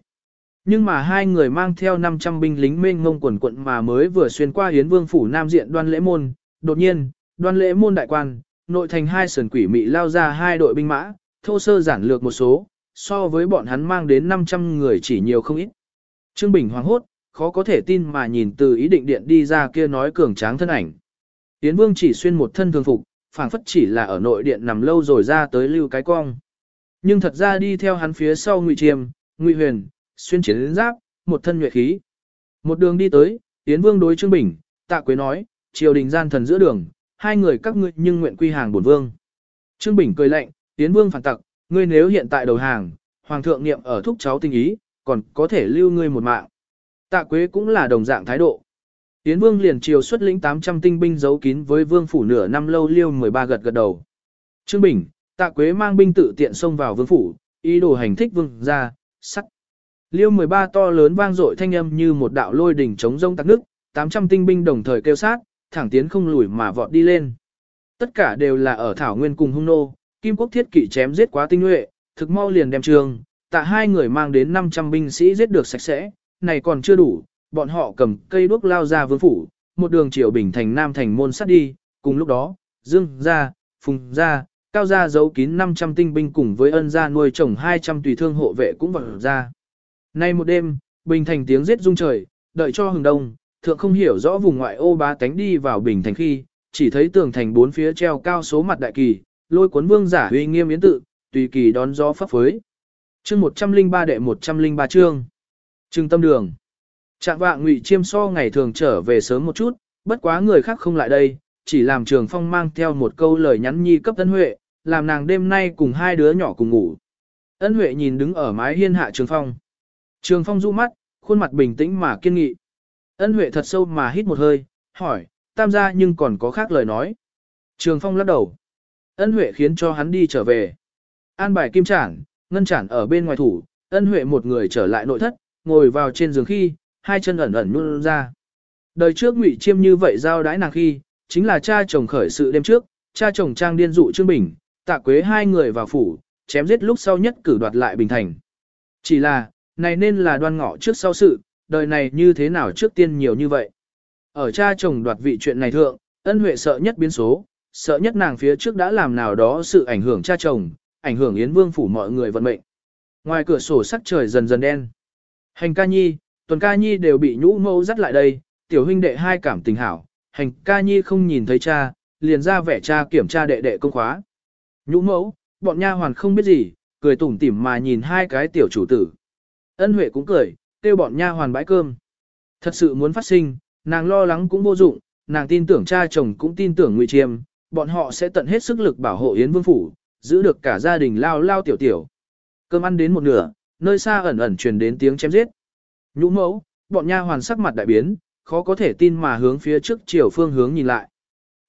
Nhưng mà hai người mang theo 500 binh lính mênh ngông quần quận mà mới vừa xuyên qua Yến Vương phủ Nam diện Đoan Lễ môn, đột nhiên, Đoan Lễ môn đại quan, nội thành hai sườn quỷ mị lao ra hai đội binh mã, thô sơ giản lược một số, so với bọn hắn mang đến 500 người chỉ nhiều không ít. Trương Bình hoàng hốt, khó có thể tin mà nhìn từ ý định điện đi ra kia nói cường tráng thân ảnh. tiến Vương chỉ xuyên một thân thường phục, phảng phất chỉ là ở nội điện nằm lâu rồi ra tới lưu cái cong. Nhưng thật ra đi theo hắn phía sau Ngụy Chiêm, Ngụy Huyền, xuyên chiến giáp, một thân nhuệ khí. Một đường đi tới, tiến Vương đối Trương Bình, Tạ Quế nói, triều đình gian thần giữa đường, hai người các ngươi nhưng nguyện quy hàng bổn vương. Trương Bình cười lạnh, Yến Vương phản tặc, ngươi nếu hiện tại đầu hàng, hoàng thượng niệm ở thúc cháu tình ý, còn có thể lưu ngươi một mạng. Tạ Quế cũng là đồng dạng thái độ. Yến Vương liền chiều xuất lĩnh 800 tinh binh giấu kín với vương phủ nửa năm lâu liêu 13 gật gật đầu. Trương Bình, Tạ Quế mang binh tự tiện xông vào vương phủ, ý đồ hành thích vương ra, sắt. Liêu 13 to lớn vang dội thanh âm như một đạo lôi đỉnh chống rông tạc nước, 800 tinh binh đồng thời kêu sát, thẳng tiến không lùi mà vọt đi lên. Tất cả đều là ở Thảo Nguyên cùng hung nô, Kim Quốc thiết kỵ chém giết quá tinh nhuệ, thực mau liền đem trường, tạ hai người mang đến 500 binh sĩ giết được sạch sẽ, này còn chưa đủ, bọn họ cầm cây đuốc lao ra vương phủ, một đường triều bình thành nam thành môn sắt đi, cùng lúc đó, Dương gia, Phùng gia, Cao gia giấu kín 500 tinh binh cùng với ân gia nuôi chồng 200 tùy thương hộ vệ cũng vào ra. Nay một đêm, bình thành tiếng giết rung trời, đợi cho hừng đông, thượng không hiểu rõ vùng ngoại ô bá tánh đi vào bình thành khi, chỉ thấy tường thành bốn phía treo cao số mặt đại kỳ, lôi cuốn vương giả uy nghiêm yến tự, tùy kỳ đón gió pháp phới. Chương 103 đệ 103 chương. Trưng tâm đường. Trạng vạng ngụy chiêm so ngày thường trở về sớm một chút, bất quá người khác không lại đây, chỉ làm trường phong mang theo một câu lời nhắn nhi cấp ân huệ, làm nàng đêm nay cùng hai đứa nhỏ cùng ngủ. Ân huệ nhìn đứng ở mái hiên hạ trường phong. Trường phong du mắt, khuôn mặt bình tĩnh mà kiên nghị. Ân huệ thật sâu mà hít một hơi, hỏi, tam gia nhưng còn có khác lời nói. Trường phong lắc đầu. Ân huệ khiến cho hắn đi trở về. An bài kim trản, ngân Trản ở bên ngoài thủ, ân huệ một người trở lại nội thất, ngồi vào trên giường khi, hai chân ẩn ẩn nhún ra. Đời trước ngụy chiêm như vậy giao đãi nàng khi, chính là cha chồng khởi sự đêm trước, cha chồng trang điên dụ Trương Bình, tạ quế hai người vào phủ, chém giết lúc sau nhất cử đoạt lại Bình Thành. Chỉ là, này nên là đoan ngọ trước sau sự, đời này như thế nào trước tiên nhiều như vậy. Ở cha chồng đoạt vị chuyện này thượng, ân huệ sợ nhất biến số, sợ nhất nàng phía trước đã làm nào đó sự ảnh hưởng cha chồng, ảnh hưởng Yến Vương phủ mọi người vận mệnh. Ngoài cửa sổ sắc trời dần dần đen. Hành ca nhi, tuần ca nhi đều bị nhũ mâu dắt lại đây, tiểu huynh đệ hai cảm tình hảo, hành ca nhi không nhìn thấy cha, liền ra vẻ cha kiểm tra đệ đệ công khóa. Nhũ mẫu, bọn nha hoàn không biết gì, cười tủm tỉm mà nhìn hai cái tiểu chủ tử. Ân Huệ cũng cười, kêu bọn nha hoàn bãi cơm. Thật sự muốn phát sinh, nàng lo lắng cũng vô dụng, nàng tin tưởng cha chồng cũng tin tưởng Ngụy Chiêm, bọn họ sẽ tận hết sức lực bảo hộ Yến Vương phủ, giữ được cả gia đình lao lao tiểu tiểu. Cơm ăn đến một nửa, nơi xa ẩn ẩn truyền đến tiếng chém giết. Nhũ mẫu, bọn nha hoàn sắc mặt đại biến, khó có thể tin mà hướng phía trước chiều phương hướng nhìn lại.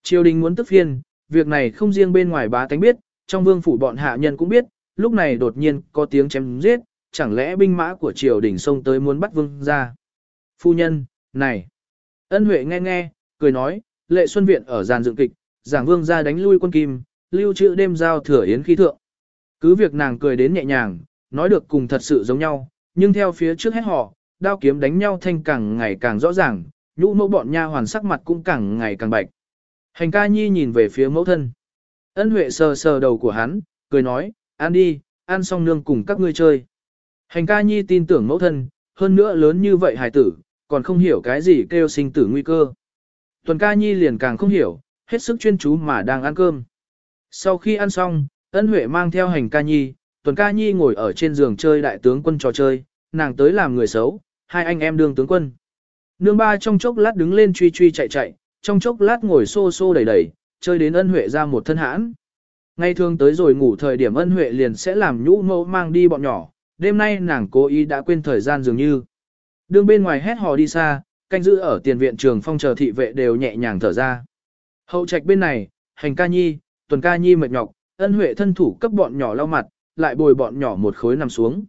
Triều đình muốn tức phiên, việc này không riêng bên ngoài bá tánh biết, trong vương phủ bọn hạ nhân cũng biết, lúc này đột nhiên có tiếng chém giết, chẳng lẽ binh mã của triều đình xông tới muốn bắt vương ra. Phu nhân, này. Ân Huệ nghe nghe, cười nói, lệ xuân viện ở giàn dựng kịch, giảng vương ra đánh lui quân kim, lưu trữ đêm giao thừa yến khí thượng. Cứ việc nàng cười đến nhẹ nhàng, nói được cùng thật sự giống nhau, nhưng theo phía trước hết họ, đao kiếm đánh nhau thanh càng ngày càng rõ ràng, nhũ mẫu bọn nha hoàn sắc mặt cũng càng ngày càng bạch. Hành ca nhi nhìn về phía mẫu thân. Ân Huệ sờ sờ đầu của hắn, cười nói, ăn đi, ăn xong nương cùng các ngươi chơi. Hành ca nhi tin tưởng mẫu thân, hơn nữa lớn như vậy hài tử, còn không hiểu cái gì kêu sinh tử nguy cơ. Tuần ca nhi liền càng không hiểu, hết sức chuyên chú mà đang ăn cơm. Sau khi ăn xong, ân huệ mang theo hành ca nhi, tuần ca nhi ngồi ở trên giường chơi đại tướng quân trò chơi, nàng tới làm người xấu, hai anh em đương tướng quân. Nương ba trong chốc lát đứng lên truy truy chạy chạy, trong chốc lát ngồi xô xô đẩy đẩy, chơi đến ân huệ ra một thân hãn. Ngay thường tới rồi ngủ thời điểm ân huệ liền sẽ làm nhũ mẫu mang đi bọn nhỏ, đêm nay nàng cố ý đã quên thời gian dường như. Đường bên ngoài hét hò đi xa, canh giữ ở tiền viện trường phong chờ thị vệ đều nhẹ nhàng thở ra. Hậu trạch bên này, hành ca nhi, tuần ca nhi mệt nhọc, ân huệ thân thủ cấp bọn nhỏ lau mặt, lại bồi bọn nhỏ một khối nằm xuống.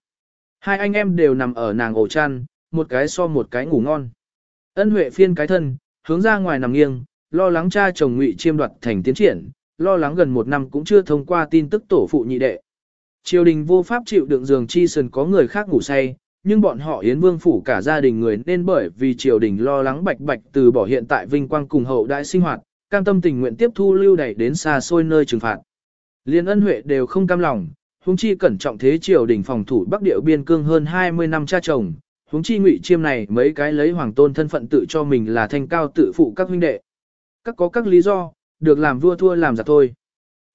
Hai anh em đều nằm ở nàng ổ chăn, một cái so một cái ngủ ngon. Ân huệ phiên cái thân, hướng ra ngoài nằm nghiêng, lo lắng cha chồng ngụy chiêm đoạt thành tiến triển, lo lắng gần một năm cũng chưa thông qua tin tức tổ phụ nhị đệ. Triều đình vô pháp chịu đựng giường chi sần có người khác ngủ say, nhưng bọn họ Yến Vương phủ cả gia đình người nên bởi vì triều đình lo lắng bạch bạch từ bỏ hiện tại vinh quang cùng hậu đại sinh hoạt, cam tâm tình nguyện tiếp thu lưu đẩy đến xa xôi nơi trừng phạt. Liên ân huệ đều không cam lòng, huống chi cẩn trọng thế triều đình phòng thủ Bắc Điệu biên cương hơn 20 năm cha chồng, huống chi ngụy chiêm này mấy cái lấy hoàng tôn thân phận tự cho mình là thanh cao tự phụ các huynh đệ. Các có các lý do, được làm vua thua làm giặc thôi.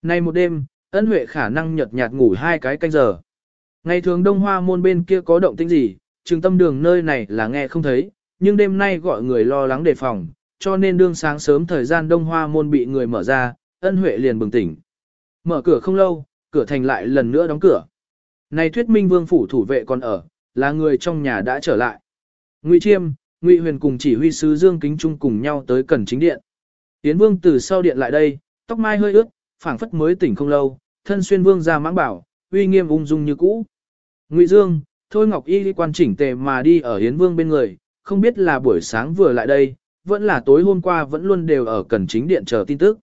Nay một đêm, ân huệ khả năng nhật nhạt ngủ hai cái canh giờ. Ngày thường đông hoa môn bên kia có động tĩnh gì, trường tâm đường nơi này là nghe không thấy, nhưng đêm nay gọi người lo lắng đề phòng, cho nên đương sáng sớm thời gian đông hoa môn bị người mở ra, ân huệ liền bừng tỉnh. Mở cửa không lâu, cửa thành lại lần nữa đóng cửa. Này thuyết minh vương phủ thủ vệ còn ở, là người trong nhà đã trở lại. Ngụy Chiêm, Ngụy Huyền cùng chỉ huy sứ Dương Kính Trung cùng nhau tới cần chính điện. Tiến vương từ sau điện lại đây, tóc mai hơi ướt, phảng phất mới tỉnh không lâu, thân xuyên vương ra mãng bảo, uy nghiêm ung dung như cũ. Ngụy Dương, Thôi Ngọc Y quan chỉnh tề mà đi ở Hiến Vương bên người, không biết là buổi sáng vừa lại đây, vẫn là tối hôm qua vẫn luôn đều ở cần chính điện chờ tin tức.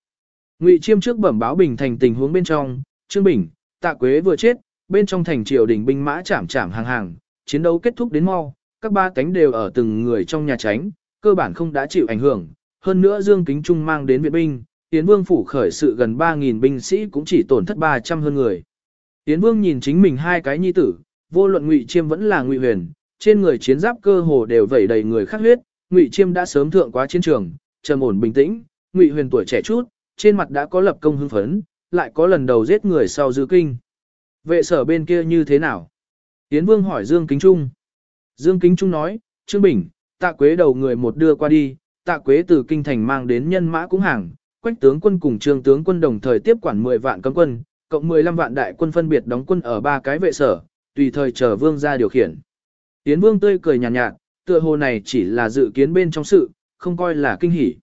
Ngụy Chiêm trước bẩm báo bình thành tình huống bên trong, Trương Bình, Tạ Quế vừa chết, bên trong thành triều đình binh mã chạm chạm hàng hàng, chiến đấu kết thúc đến mau, các ba cánh đều ở từng người trong nhà tránh, cơ bản không đã chịu ảnh hưởng. Hơn nữa Dương Kính Trung mang đến viện binh, Tiến Vương phủ khởi sự gần 3.000 binh sĩ cũng chỉ tổn thất 300 hơn người. Tiến Vương nhìn chính mình hai cái nhi tử, vô luận Ngụy Chiêm vẫn là Ngụy Huyền, trên người chiến giáp cơ hồ đều vẩy đầy người khác huyết, Ngụy Chiêm đã sớm thượng quá chiến trường, trầm ổn bình tĩnh, Ngụy Huyền tuổi trẻ chút, trên mặt đã có lập công hưng phấn, lại có lần đầu giết người sau dư kinh. Vệ sở bên kia như thế nào? Yến Vương hỏi Dương Kính Trung. Dương Kính Trung nói, Trương Bình, tạ quế đầu người một đưa qua đi, tạ quế từ kinh thành mang đến nhân mã cũng hàng, quách tướng quân cùng trương tướng quân đồng thời tiếp quản 10 vạn cấm quân, cộng 15 vạn đại quân phân biệt đóng quân ở ba cái vệ sở, tùy thời chờ vương ra điều khiển. Yến Vương tươi cười nhàn nhạt, nhạt, tựa hồ này chỉ là dự kiến bên trong sự, không coi là kinh hỉ.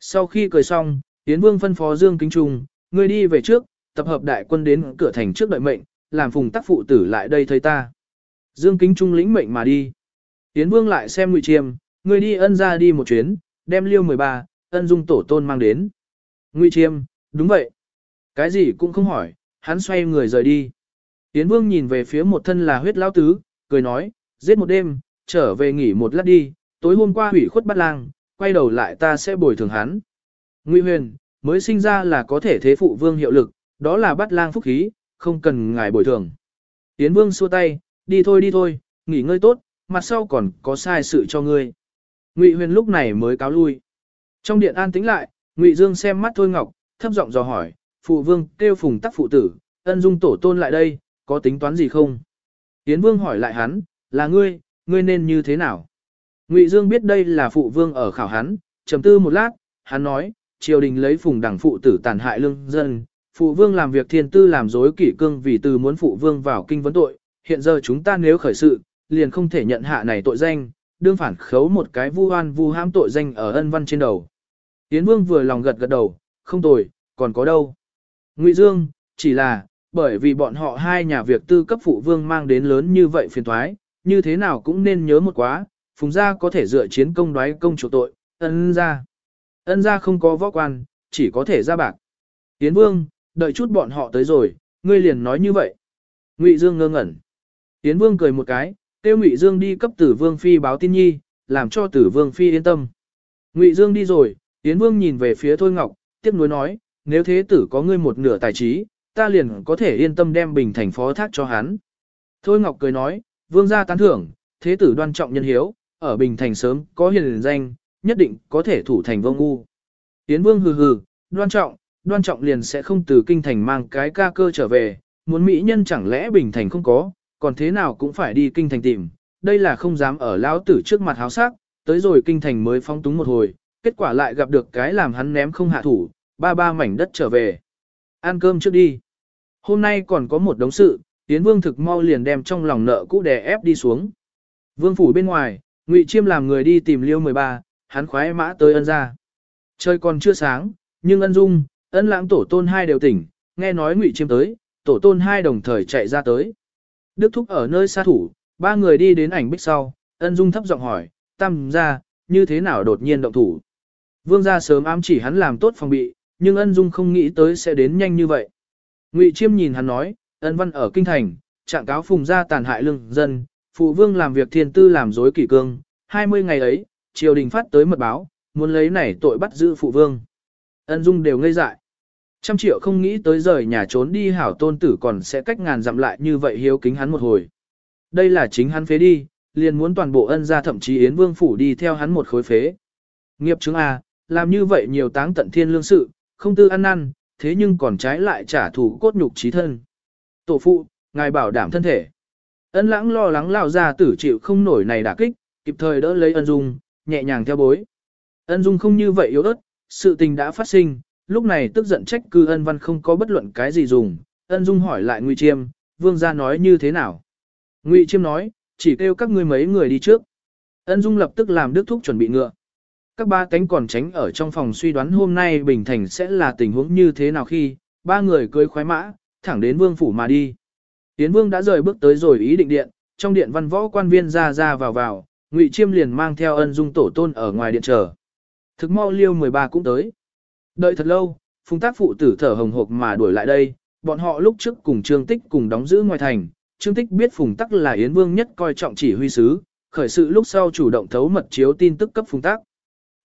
Sau khi cười xong, Yến Vương phân phó Dương Kính Trung, người đi về trước, tập hợp đại quân đến cửa thành trước đợi mệnh, làm phùng tắc phụ tử lại đây thấy ta. Dương Kính Trung lĩnh mệnh mà đi. Yến Vương lại xem Ngụy Chiêm, người đi ân ra đi một chuyến, đem liêu 13, ân dung tổ tôn mang đến. Ngụy Chiêm, đúng vậy. Cái gì cũng không hỏi, hắn xoay người rời đi. Yến Vương nhìn về phía một thân là huyết lão tứ, cười nói, giết một đêm, trở về nghỉ một lát đi, tối hôm qua hủy khuất bắt lang, quay đầu lại ta sẽ bồi thường hắn. Ngụy Huyền, mới sinh ra là có thể thế phụ vương hiệu lực, đó là bắt lang phúc khí, không cần ngài bồi thường. tiến Vương xua tay, đi thôi đi thôi, nghỉ ngơi tốt, mặt sau còn có sai sự cho ngươi. Ngụy Huyền lúc này mới cáo lui. Trong điện an tĩnh lại, Ngụy Dương xem mắt Thôi Ngọc, thấp giọng dò hỏi, phụ vương kêu phùng tắc phụ tử, ân dung tổ tôn lại đây, có tính toán gì không? tiến Vương hỏi lại hắn, là ngươi, ngươi nên như thế nào? Ngụy Dương biết đây là phụ vương ở khảo hắn, trầm tư một lát, hắn nói, triều đình lấy phùng đẳng phụ tử tàn hại lương dân, phụ vương làm việc thiên tư làm dối kỷ cương vì từ muốn phụ vương vào kinh vấn tội, hiện giờ chúng ta nếu khởi sự, liền không thể nhận hạ này tội danh, đương phản khấu một cái vu oan vu hãm tội danh ở ân văn trên đầu. Yến Vương vừa lòng gật gật đầu, không tồi, còn có đâu. Ngụy Dương, chỉ là, bởi vì bọn họ hai nhà việc tư cấp phụ vương mang đến lớn như vậy phiền thoái, như thế nào cũng nên nhớ một quá, phùng gia có thể dựa chiến công đoái công chủ tội, ân gia. Ân gia không có võ quan, chỉ có thể ra bạc. Tiến Vương, đợi chút bọn họ tới rồi, ngươi liền nói như vậy. Ngụy Dương ngơ ngẩn. Tiến Vương cười một cái, kêu Ngụy Dương đi cấp Tử Vương phi báo tin nhi, làm cho Tử Vương phi yên tâm. Ngụy Dương đi rồi, Tiến Vương nhìn về phía Thôi Ngọc, tiếp nối nói, nếu thế tử có ngươi một nửa tài trí, ta liền có thể yên tâm đem bình thành phó thác cho hắn. Thôi Ngọc cười nói, Vương gia tán thưởng, thế tử đoan trọng nhân hiếu, ở bình thành sớm có hiền danh, nhất định có thể thủ thành vô ngu. Tiến Vương hừ hừ, đoan trọng, đoan trọng liền sẽ không từ kinh thành mang cái ca cơ trở về, muốn mỹ nhân chẳng lẽ bình thành không có, còn thế nào cũng phải đi kinh thành tìm, đây là không dám ở lão tử trước mặt háo sắc, tới rồi kinh thành mới phong túng một hồi, kết quả lại gặp được cái làm hắn ném không hạ thủ, ba ba mảnh đất trở về. Ăn cơm trước đi. Hôm nay còn có một đống sự, Yến Vương thực mau liền đem trong lòng nợ cũ đè ép đi xuống. Vương phủ bên ngoài, Ngụy Chiêm làm người đi tìm Liêu 13, hắn khoái mã tới ân ra. Trời còn chưa sáng, nhưng ân dung, ân lãng tổ tôn hai đều tỉnh, nghe nói Ngụy Chiêm tới, tổ tôn hai đồng thời chạy ra tới. Đức Thúc ở nơi xa thủ, ba người đi đến ảnh bích sau, ân dung thấp giọng hỏi, tam ra, như thế nào đột nhiên động thủ. Vương gia sớm ám chỉ hắn làm tốt phòng bị, nhưng ân dung không nghĩ tới sẽ đến nhanh như vậy. Ngụy Chiêm nhìn hắn nói, ân văn ở kinh thành, trạng cáo phùng gia tàn hại lương dân, phụ vương làm việc thiên tư làm dối kỷ cương, 20 ngày ấy, triều đình phát tới mật báo, muốn lấy này tội bắt giữ phụ vương. Ân dung đều ngây dại. Trăm triệu không nghĩ tới rời nhà trốn đi hảo tôn tử còn sẽ cách ngàn dặm lại như vậy hiếu kính hắn một hồi. Đây là chính hắn phế đi, liền muốn toàn bộ ân gia thậm chí Yến Vương phủ đi theo hắn một khối phế. Nghiệp chứng A, làm như vậy nhiều táng tận thiên lương sự, không tư ăn năn, thế nhưng còn trái lại trả thù cốt nhục trí thân. Tổ phụ, ngài bảo đảm thân thể. Ân lãng lo lắng lao ra tử chịu không nổi này đả kích, kịp thời đỡ lấy ân dung, nhẹ nhàng theo bối. Ân dung không như vậy yếu ớt, sự tình đã phát sinh, lúc này tức giận trách cư ân văn không có bất luận cái gì dùng. Ân dung hỏi lại Ngụy Chiêm, vương gia nói như thế nào? Ngụy Chiêm nói, chỉ kêu các ngươi mấy người đi trước. Ân dung lập tức làm đức thúc chuẩn bị ngựa. Các ba cánh còn tránh ở trong phòng suy đoán hôm nay Bình Thành sẽ là tình huống như thế nào khi, ba người cưới khoái mã, thẳng đến vương phủ mà đi. Tiến vương đã rời bước tới rồi ý định điện, trong điện văn võ quan viên ra ra vào vào, Ngụy Chiêm liền mang theo ân dung tổ tôn ở ngoài điện chờ. Thực mau liêu 13 cũng tới. Đợi thật lâu, phùng tác phụ tử thở hồng hộc mà đuổi lại đây, bọn họ lúc trước cùng Trương Tích cùng đóng giữ ngoài thành. Trương Tích biết phùng tắc là Yến Vương nhất coi trọng chỉ huy sứ, khởi sự lúc sau chủ động thấu mật chiếu tin tức cấp phùng tắc.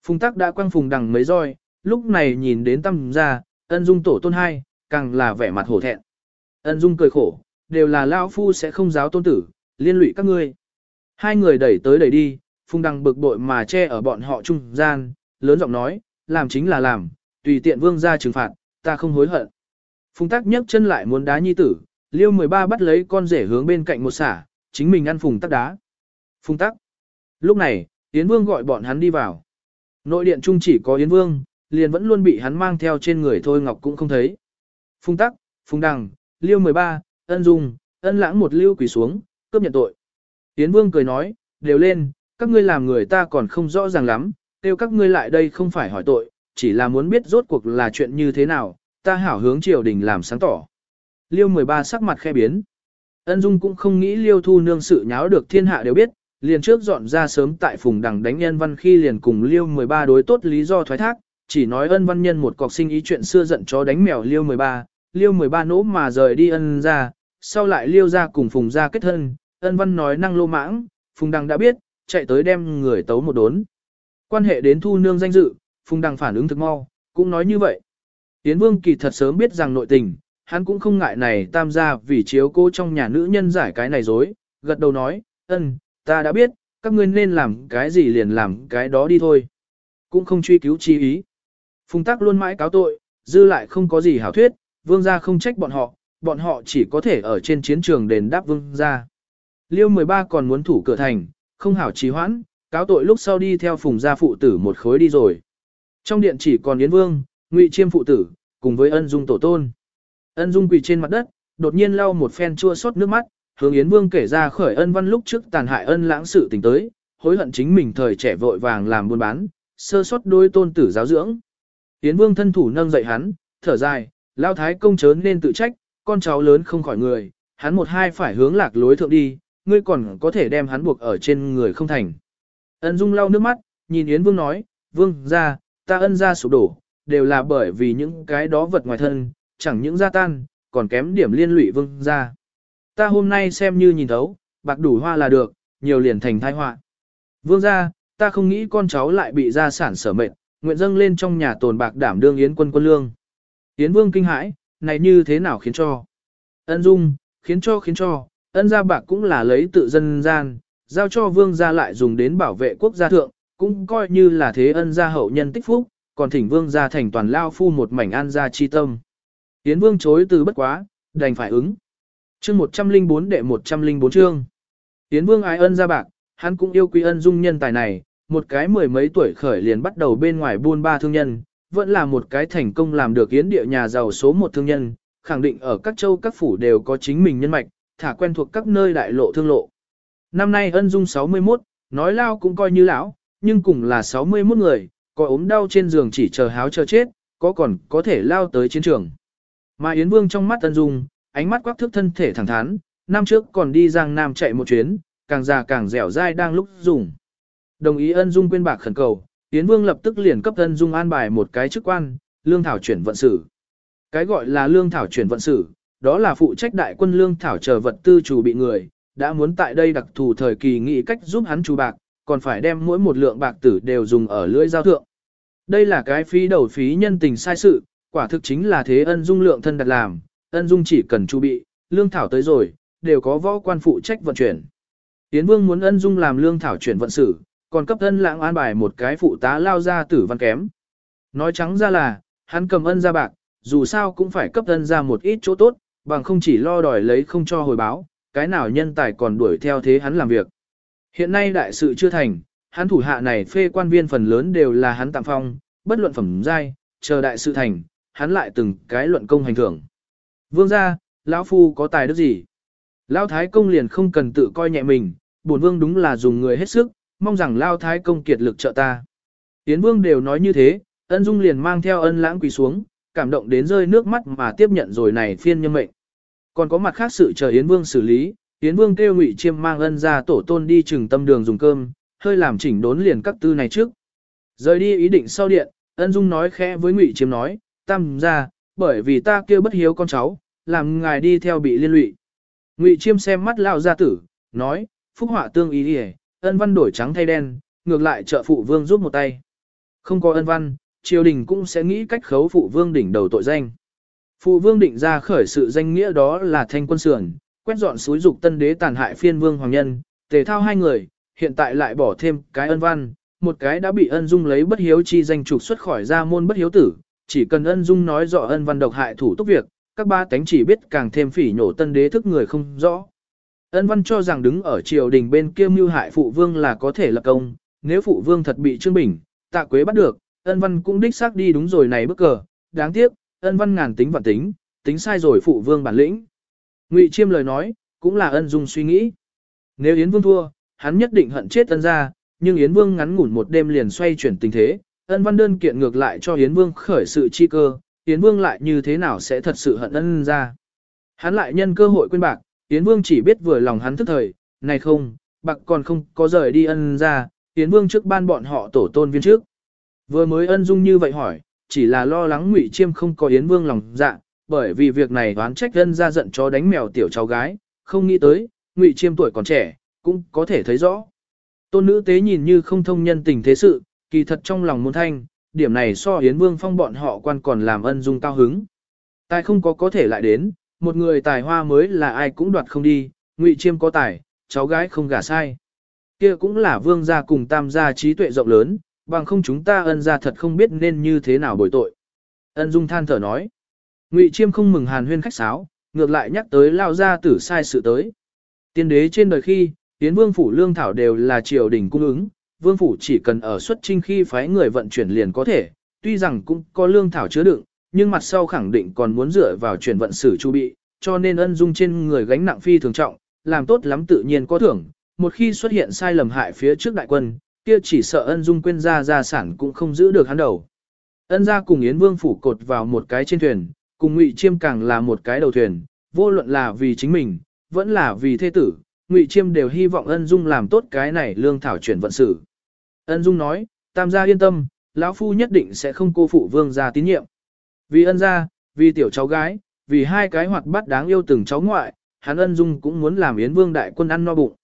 Phùng tắc đã quăng phùng đằng mấy roi, lúc này nhìn đến tâm ra, ân dung tổ tôn hai, càng là vẻ mặt hổ thẹn. Ân dung cười khổ, đều là lão phu sẽ không giáo tôn tử, liên lụy các ngươi. Hai người đẩy tới đẩy đi, phùng đằng bực bội mà che ở bọn họ trung gian, lớn giọng nói, làm chính là làm, tùy tiện vương ra trừng phạt, ta không hối hận. Phùng tắc nhấc chân lại muốn đá nhi tử, liêu 13 bắt lấy con rể hướng bên cạnh một xả, chính mình ăn phùng tắc đá. Phùng tắc. Lúc này, Yến Vương gọi bọn hắn đi vào. Nội điện trung chỉ có Yến Vương, liền vẫn luôn bị hắn mang theo trên người thôi ngọc cũng không thấy. Phùng tắc, phùng đằng, liêu 13, ân dung, ân lãng một lưu quỳ xuống, cướp nhận tội. Tiến Vương cười nói, đều lên, các ngươi làm người ta còn không rõ ràng lắm, kêu các ngươi lại đây không phải hỏi tội, chỉ là muốn biết rốt cuộc là chuyện như thế nào, ta hảo hướng triều đình làm sáng tỏ. Liêu 13 sắc mặt khe biến. Ân Dung cũng không nghĩ Liêu Thu Nương sự nháo được thiên hạ đều biết, liền trước dọn ra sớm tại phùng đằng đánh nhân văn khi liền cùng Liêu 13 đối tốt lý do thoái thác, chỉ nói ân văn nhân một cọc sinh ý chuyện xưa giận chó đánh mèo Liêu 13, Liêu 13 nỗ mà rời đi ân ra, sau lại Liêu ra cùng phùng ra kết thân, ân văn nói năng lô mãng, phùng đằng đã biết, chạy tới đem người tấu một đốn. Quan hệ đến Thu Nương danh dự, phùng đằng phản ứng thực mau, cũng nói như vậy. tiến Vương kỳ thật sớm biết rằng nội tình, hắn cũng không ngại này tam gia vì chiếu cô trong nhà nữ nhân giải cái này dối, gật đầu nói, ân, ta đã biết, các ngươi nên làm cái gì liền làm cái đó đi thôi. Cũng không truy cứu chi ý. Phùng tắc luôn mãi cáo tội, dư lại không có gì hảo thuyết, vương gia không trách bọn họ, bọn họ chỉ có thể ở trên chiến trường đền đáp vương gia. Liêu 13 còn muốn thủ cửa thành, không hảo trì hoãn, cáo tội lúc sau đi theo phùng gia phụ tử một khối đi rồi. Trong điện chỉ còn Yến Vương, Ngụy Chiêm phụ tử, cùng với ân dung tổ tôn. Ân dung quỳ trên mặt đất, đột nhiên lau một phen chua xót nước mắt, hướng Yến Vương kể ra khởi ân văn lúc trước tàn hại ân lãng sự tình tới, hối hận chính mình thời trẻ vội vàng làm buôn bán, sơ sót đôi tôn tử giáo dưỡng. Yến Vương thân thủ nâng dậy hắn, thở dài, lao thái công chớ nên tự trách, con cháu lớn không khỏi người, hắn một hai phải hướng lạc lối thượng đi, ngươi còn có thể đem hắn buộc ở trên người không thành. Ân Dung lau nước mắt, nhìn Yến Vương nói, Vương ra, ta ân ra sụp đổ, đều là bởi vì những cái đó vật ngoài thân, chẳng những gia tan, còn kém điểm liên lụy vương ra. Ta hôm nay xem như nhìn thấu, bạc đủ hoa là được, nhiều liền thành thai họa. Vương ra, ta không nghĩ con cháu lại bị gia sản sở mệnh, nguyện dâng lên trong nhà tồn bạc đảm đương yến quân quân lương. Yến vương kinh hãi, này như thế nào khiến cho? Ân dung, khiến cho khiến cho, ân gia bạc cũng là lấy tự dân gian, giao cho vương gia lại dùng đến bảo vệ quốc gia thượng, cũng coi như là thế ân gia hậu nhân tích phúc, còn thỉnh vương gia thành toàn lao phu một mảnh an gia chi tâm. Yến vương chối từ bất quá, đành phải ứng. Chương 104 đệ 104 chương. Yến vương ái ân gia bạc, hắn cũng yêu quý ân dung nhân tài này, một cái mười mấy tuổi khởi liền bắt đầu bên ngoài buôn ba thương nhân, vẫn là một cái thành công làm được yến địa nhà giàu số một thương nhân, khẳng định ở các châu các phủ đều có chính mình nhân mạch, thả quen thuộc các nơi đại lộ thương lộ. Năm nay ân dung 61, nói lao cũng coi như lão, nhưng cùng là 61 người, có ốm đau trên giường chỉ chờ háo chờ chết, có còn có thể lao tới chiến trường. Mà Yến Vương trong mắt Ân Dung, ánh mắt quắc thước thân thể thẳng thắn, năm trước còn đi Giang Nam chạy một chuyến, càng già càng dẻo dai đang lúc dùng. Đồng ý Ân Dung quên bạc khẩn cầu, Yến Vương lập tức liền cấp Ân Dung an bài một cái chức quan, lương thảo chuyển vận sử. Cái gọi là lương thảo chuyển vận sử, đó là phụ trách đại quân lương thảo chờ vật tư chủ bị người, đã muốn tại đây đặc thù thời kỳ nghị cách giúp hắn chủ bạc, còn phải đem mỗi một lượng bạc tử đều dùng ở lưỡi giao thượng. Đây là cái phí đầu phí nhân tình sai sự, quả thực chính là thế ân dung lượng thân đặt làm, ân dung chỉ cần chu bị, lương thảo tới rồi, đều có võ quan phụ trách vận chuyển. Yến Vương muốn ân dung làm lương thảo chuyển vận sử còn cấp ân lãng an bài một cái phụ tá lao ra tử văn kém. Nói trắng ra là, hắn cầm ân ra bạc, dù sao cũng phải cấp ân ra một ít chỗ tốt, bằng không chỉ lo đòi lấy không cho hồi báo, cái nào nhân tài còn đuổi theo thế hắn làm việc. Hiện nay đại sự chưa thành, hắn thủ hạ này phê quan viên phần lớn đều là hắn tạm phong, bất luận phẩm giai, chờ đại sự thành, hắn lại từng cái luận công hành thưởng. Vương gia, lão phu có tài đức gì? Lão thái công liền không cần tự coi nhẹ mình, bổn vương đúng là dùng người hết sức, mong rằng lao thái công kiệt lực trợ ta. Tiến vương đều nói như thế, ân dung liền mang theo ân lãng quỳ xuống, cảm động đến rơi nước mắt mà tiếp nhận rồi này phiên nhân mệnh. Còn có mặt khác sự chờ Yến Vương xử lý, Yến Vương kêu Ngụy Chiêm mang ân ra tổ tôn đi chừng tâm đường dùng cơm, hơi làm chỉnh đốn liền các tư này trước. Rời đi ý định sau điện, ân dung nói khẽ với Ngụy Chiêm nói, tam ra, bởi vì ta kêu bất hiếu con cháu, làm ngài đi theo bị liên lụy. Ngụy Chiêm xem mắt lao gia tử, nói, phúc họa tương ý đi ân văn đổi trắng thay đen, ngược lại trợ phụ vương giúp một tay. Không có ân văn, triều đình cũng sẽ nghĩ cách khấu phụ vương đỉnh đầu tội danh. Phụ vương định ra khởi sự danh nghĩa đó là thanh quân sườn, quét dọn suối dục tân đế tàn hại phiên vương hoàng nhân, tề thao hai người, hiện tại lại bỏ thêm cái ân văn, một cái đã bị ân dung lấy bất hiếu chi danh trục xuất khỏi ra môn bất hiếu tử, chỉ cần ân dung nói rõ ân văn độc hại thủ túc việc, các ba tánh chỉ biết càng thêm phỉ nhổ tân đế thức người không rõ. Ân văn cho rằng đứng ở triều đình bên kia mưu hại phụ vương là có thể lập công, nếu phụ vương thật bị trương bình, tạ quế bắt được, ân văn cũng đích xác đi đúng rồi này bức cờ, đáng tiếc, ân văn ngàn tính và tính, tính sai rồi phụ vương bản lĩnh. Ngụy Chiêm lời nói, cũng là ân dung suy nghĩ. Nếu Yến Vương thua, hắn nhất định hận chết ân ra, nhưng Yến Vương ngắn ngủn một đêm liền xoay chuyển tình thế, ân văn đơn kiện ngược lại cho Yến Vương khởi sự chi cơ, Yến Vương lại như thế nào sẽ thật sự hận ân ra. Hắn lại nhân cơ hội quên bạc, Yến Vương chỉ biết vừa lòng hắn thức thời, này không, bạc còn không có rời đi ân ra, Yến Vương trước ban bọn họ tổ tôn viên trước. Vừa mới ân dung như vậy hỏi, chỉ là lo lắng Ngụy Chiêm không có Yến Vương lòng dạ, bởi vì việc này đoán trách ân ra giận cho đánh mèo tiểu cháu gái, không nghĩ tới, Ngụy Chiêm tuổi còn trẻ, cũng có thể thấy rõ. Tôn nữ tế nhìn như không thông nhân tình thế sự, kỳ thật trong lòng muốn thanh, điểm này so Yến Vương phong bọn họ quan còn làm ân dung cao hứng. Tài không có có thể lại đến, một người tài hoa mới là ai cũng đoạt không đi, Ngụy Chiêm có tài, cháu gái không gả sai. Kia cũng là vương gia cùng tam gia trí tuệ rộng lớn, bằng không chúng ta ân gia thật không biết nên như thế nào bồi tội. Ân dung than thở nói. Ngụy Chiêm không mừng hàn huyên khách sáo, ngược lại nhắc tới lao gia tử sai sự tới. Tiên đế trên đời khi, tiến vương phủ lương thảo đều là triều đình cung ứng, vương phủ chỉ cần ở xuất trinh khi phái người vận chuyển liền có thể, tuy rằng cũng có lương thảo chứa đựng, nhưng mặt sau khẳng định còn muốn dựa vào chuyển vận sử chu bị, cho nên ân dung trên người gánh nặng phi thường trọng, làm tốt lắm tự nhiên có thưởng, một khi xuất hiện sai lầm hại phía trước đại quân, kia chỉ sợ ân dung quên ra gia sản cũng không giữ được hắn đầu. Ân gia cùng Yến Vương phủ cột vào một cái trên thuyền, cùng Ngụy Chiêm càng là một cái đầu thuyền, vô luận là vì chính mình, vẫn là vì thế tử, Ngụy Chiêm đều hy vọng Ân Dung làm tốt cái này lương thảo chuyển vận sự. Ân Dung nói, tam gia yên tâm, lão phu nhất định sẽ không cô phụ vương gia tín nhiệm. Vì ân gia, vì tiểu cháu gái, vì hai cái hoạt bát đáng yêu từng cháu ngoại, hắn Ân Dung cũng muốn làm Yến Vương đại quân ăn no bụng.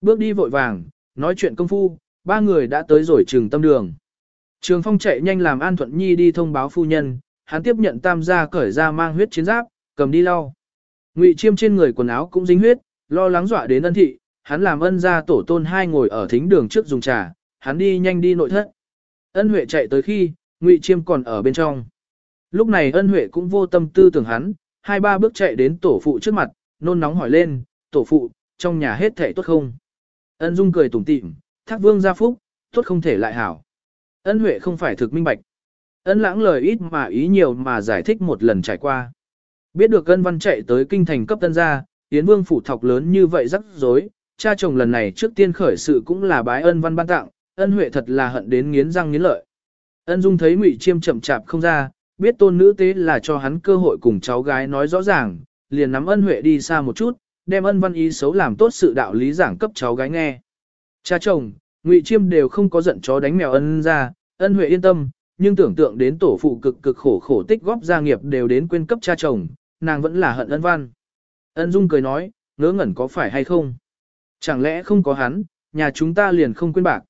Bước đi vội vàng, nói chuyện công phu, ba người đã tới rồi trường tâm đường. Trường Phong chạy nhanh làm An Thuận Nhi đi thông báo phu nhân, hắn tiếp nhận tam gia cởi ra mang huyết chiến giáp, cầm đi lau. Ngụy Chiêm trên người quần áo cũng dính huyết, lo lắng dọa đến ân thị, hắn làm ân gia tổ tôn hai ngồi ở thính đường trước dùng trà, hắn đi nhanh đi nội thất. Ân Huệ chạy tới khi, Ngụy Chiêm còn ở bên trong. Lúc này ân Huệ cũng vô tâm tư tưởng hắn, hai ba bước chạy đến tổ phụ trước mặt, nôn nóng hỏi lên, tổ phụ, trong nhà hết thể tốt không? Ân Dung cười tủm tỉm, thác vương gia phúc, tốt không thể lại hảo. Ân Huệ không phải thực minh bạch. Ân lãng lời ít mà ý nhiều mà giải thích một lần trải qua. Biết được ân văn chạy tới kinh thành cấp tân gia, Yến Vương phủ thọc lớn như vậy rắc rối, cha chồng lần này trước tiên khởi sự cũng là bái ân văn ban tặng, ân huệ thật là hận đến nghiến răng nghiến lợi. Ân Dung thấy Ngụy Chiêm chậm chạp không ra, biết tôn nữ tế là cho hắn cơ hội cùng cháu gái nói rõ ràng, liền nắm ân huệ đi xa một chút, đem ân văn ý xấu làm tốt sự đạo lý giảng cấp cháu gái nghe. Cha chồng, Ngụy Chiêm đều không có giận chó đánh mèo ân ra, ân huệ yên tâm, nhưng tưởng tượng đến tổ phụ cực cực khổ khổ tích góp gia nghiệp đều đến quên cấp cha chồng, nàng vẫn là hận ân văn. Ân Dung cười nói, ngớ ngẩn có phải hay không? Chẳng lẽ không có hắn, nhà chúng ta liền không quên bạc.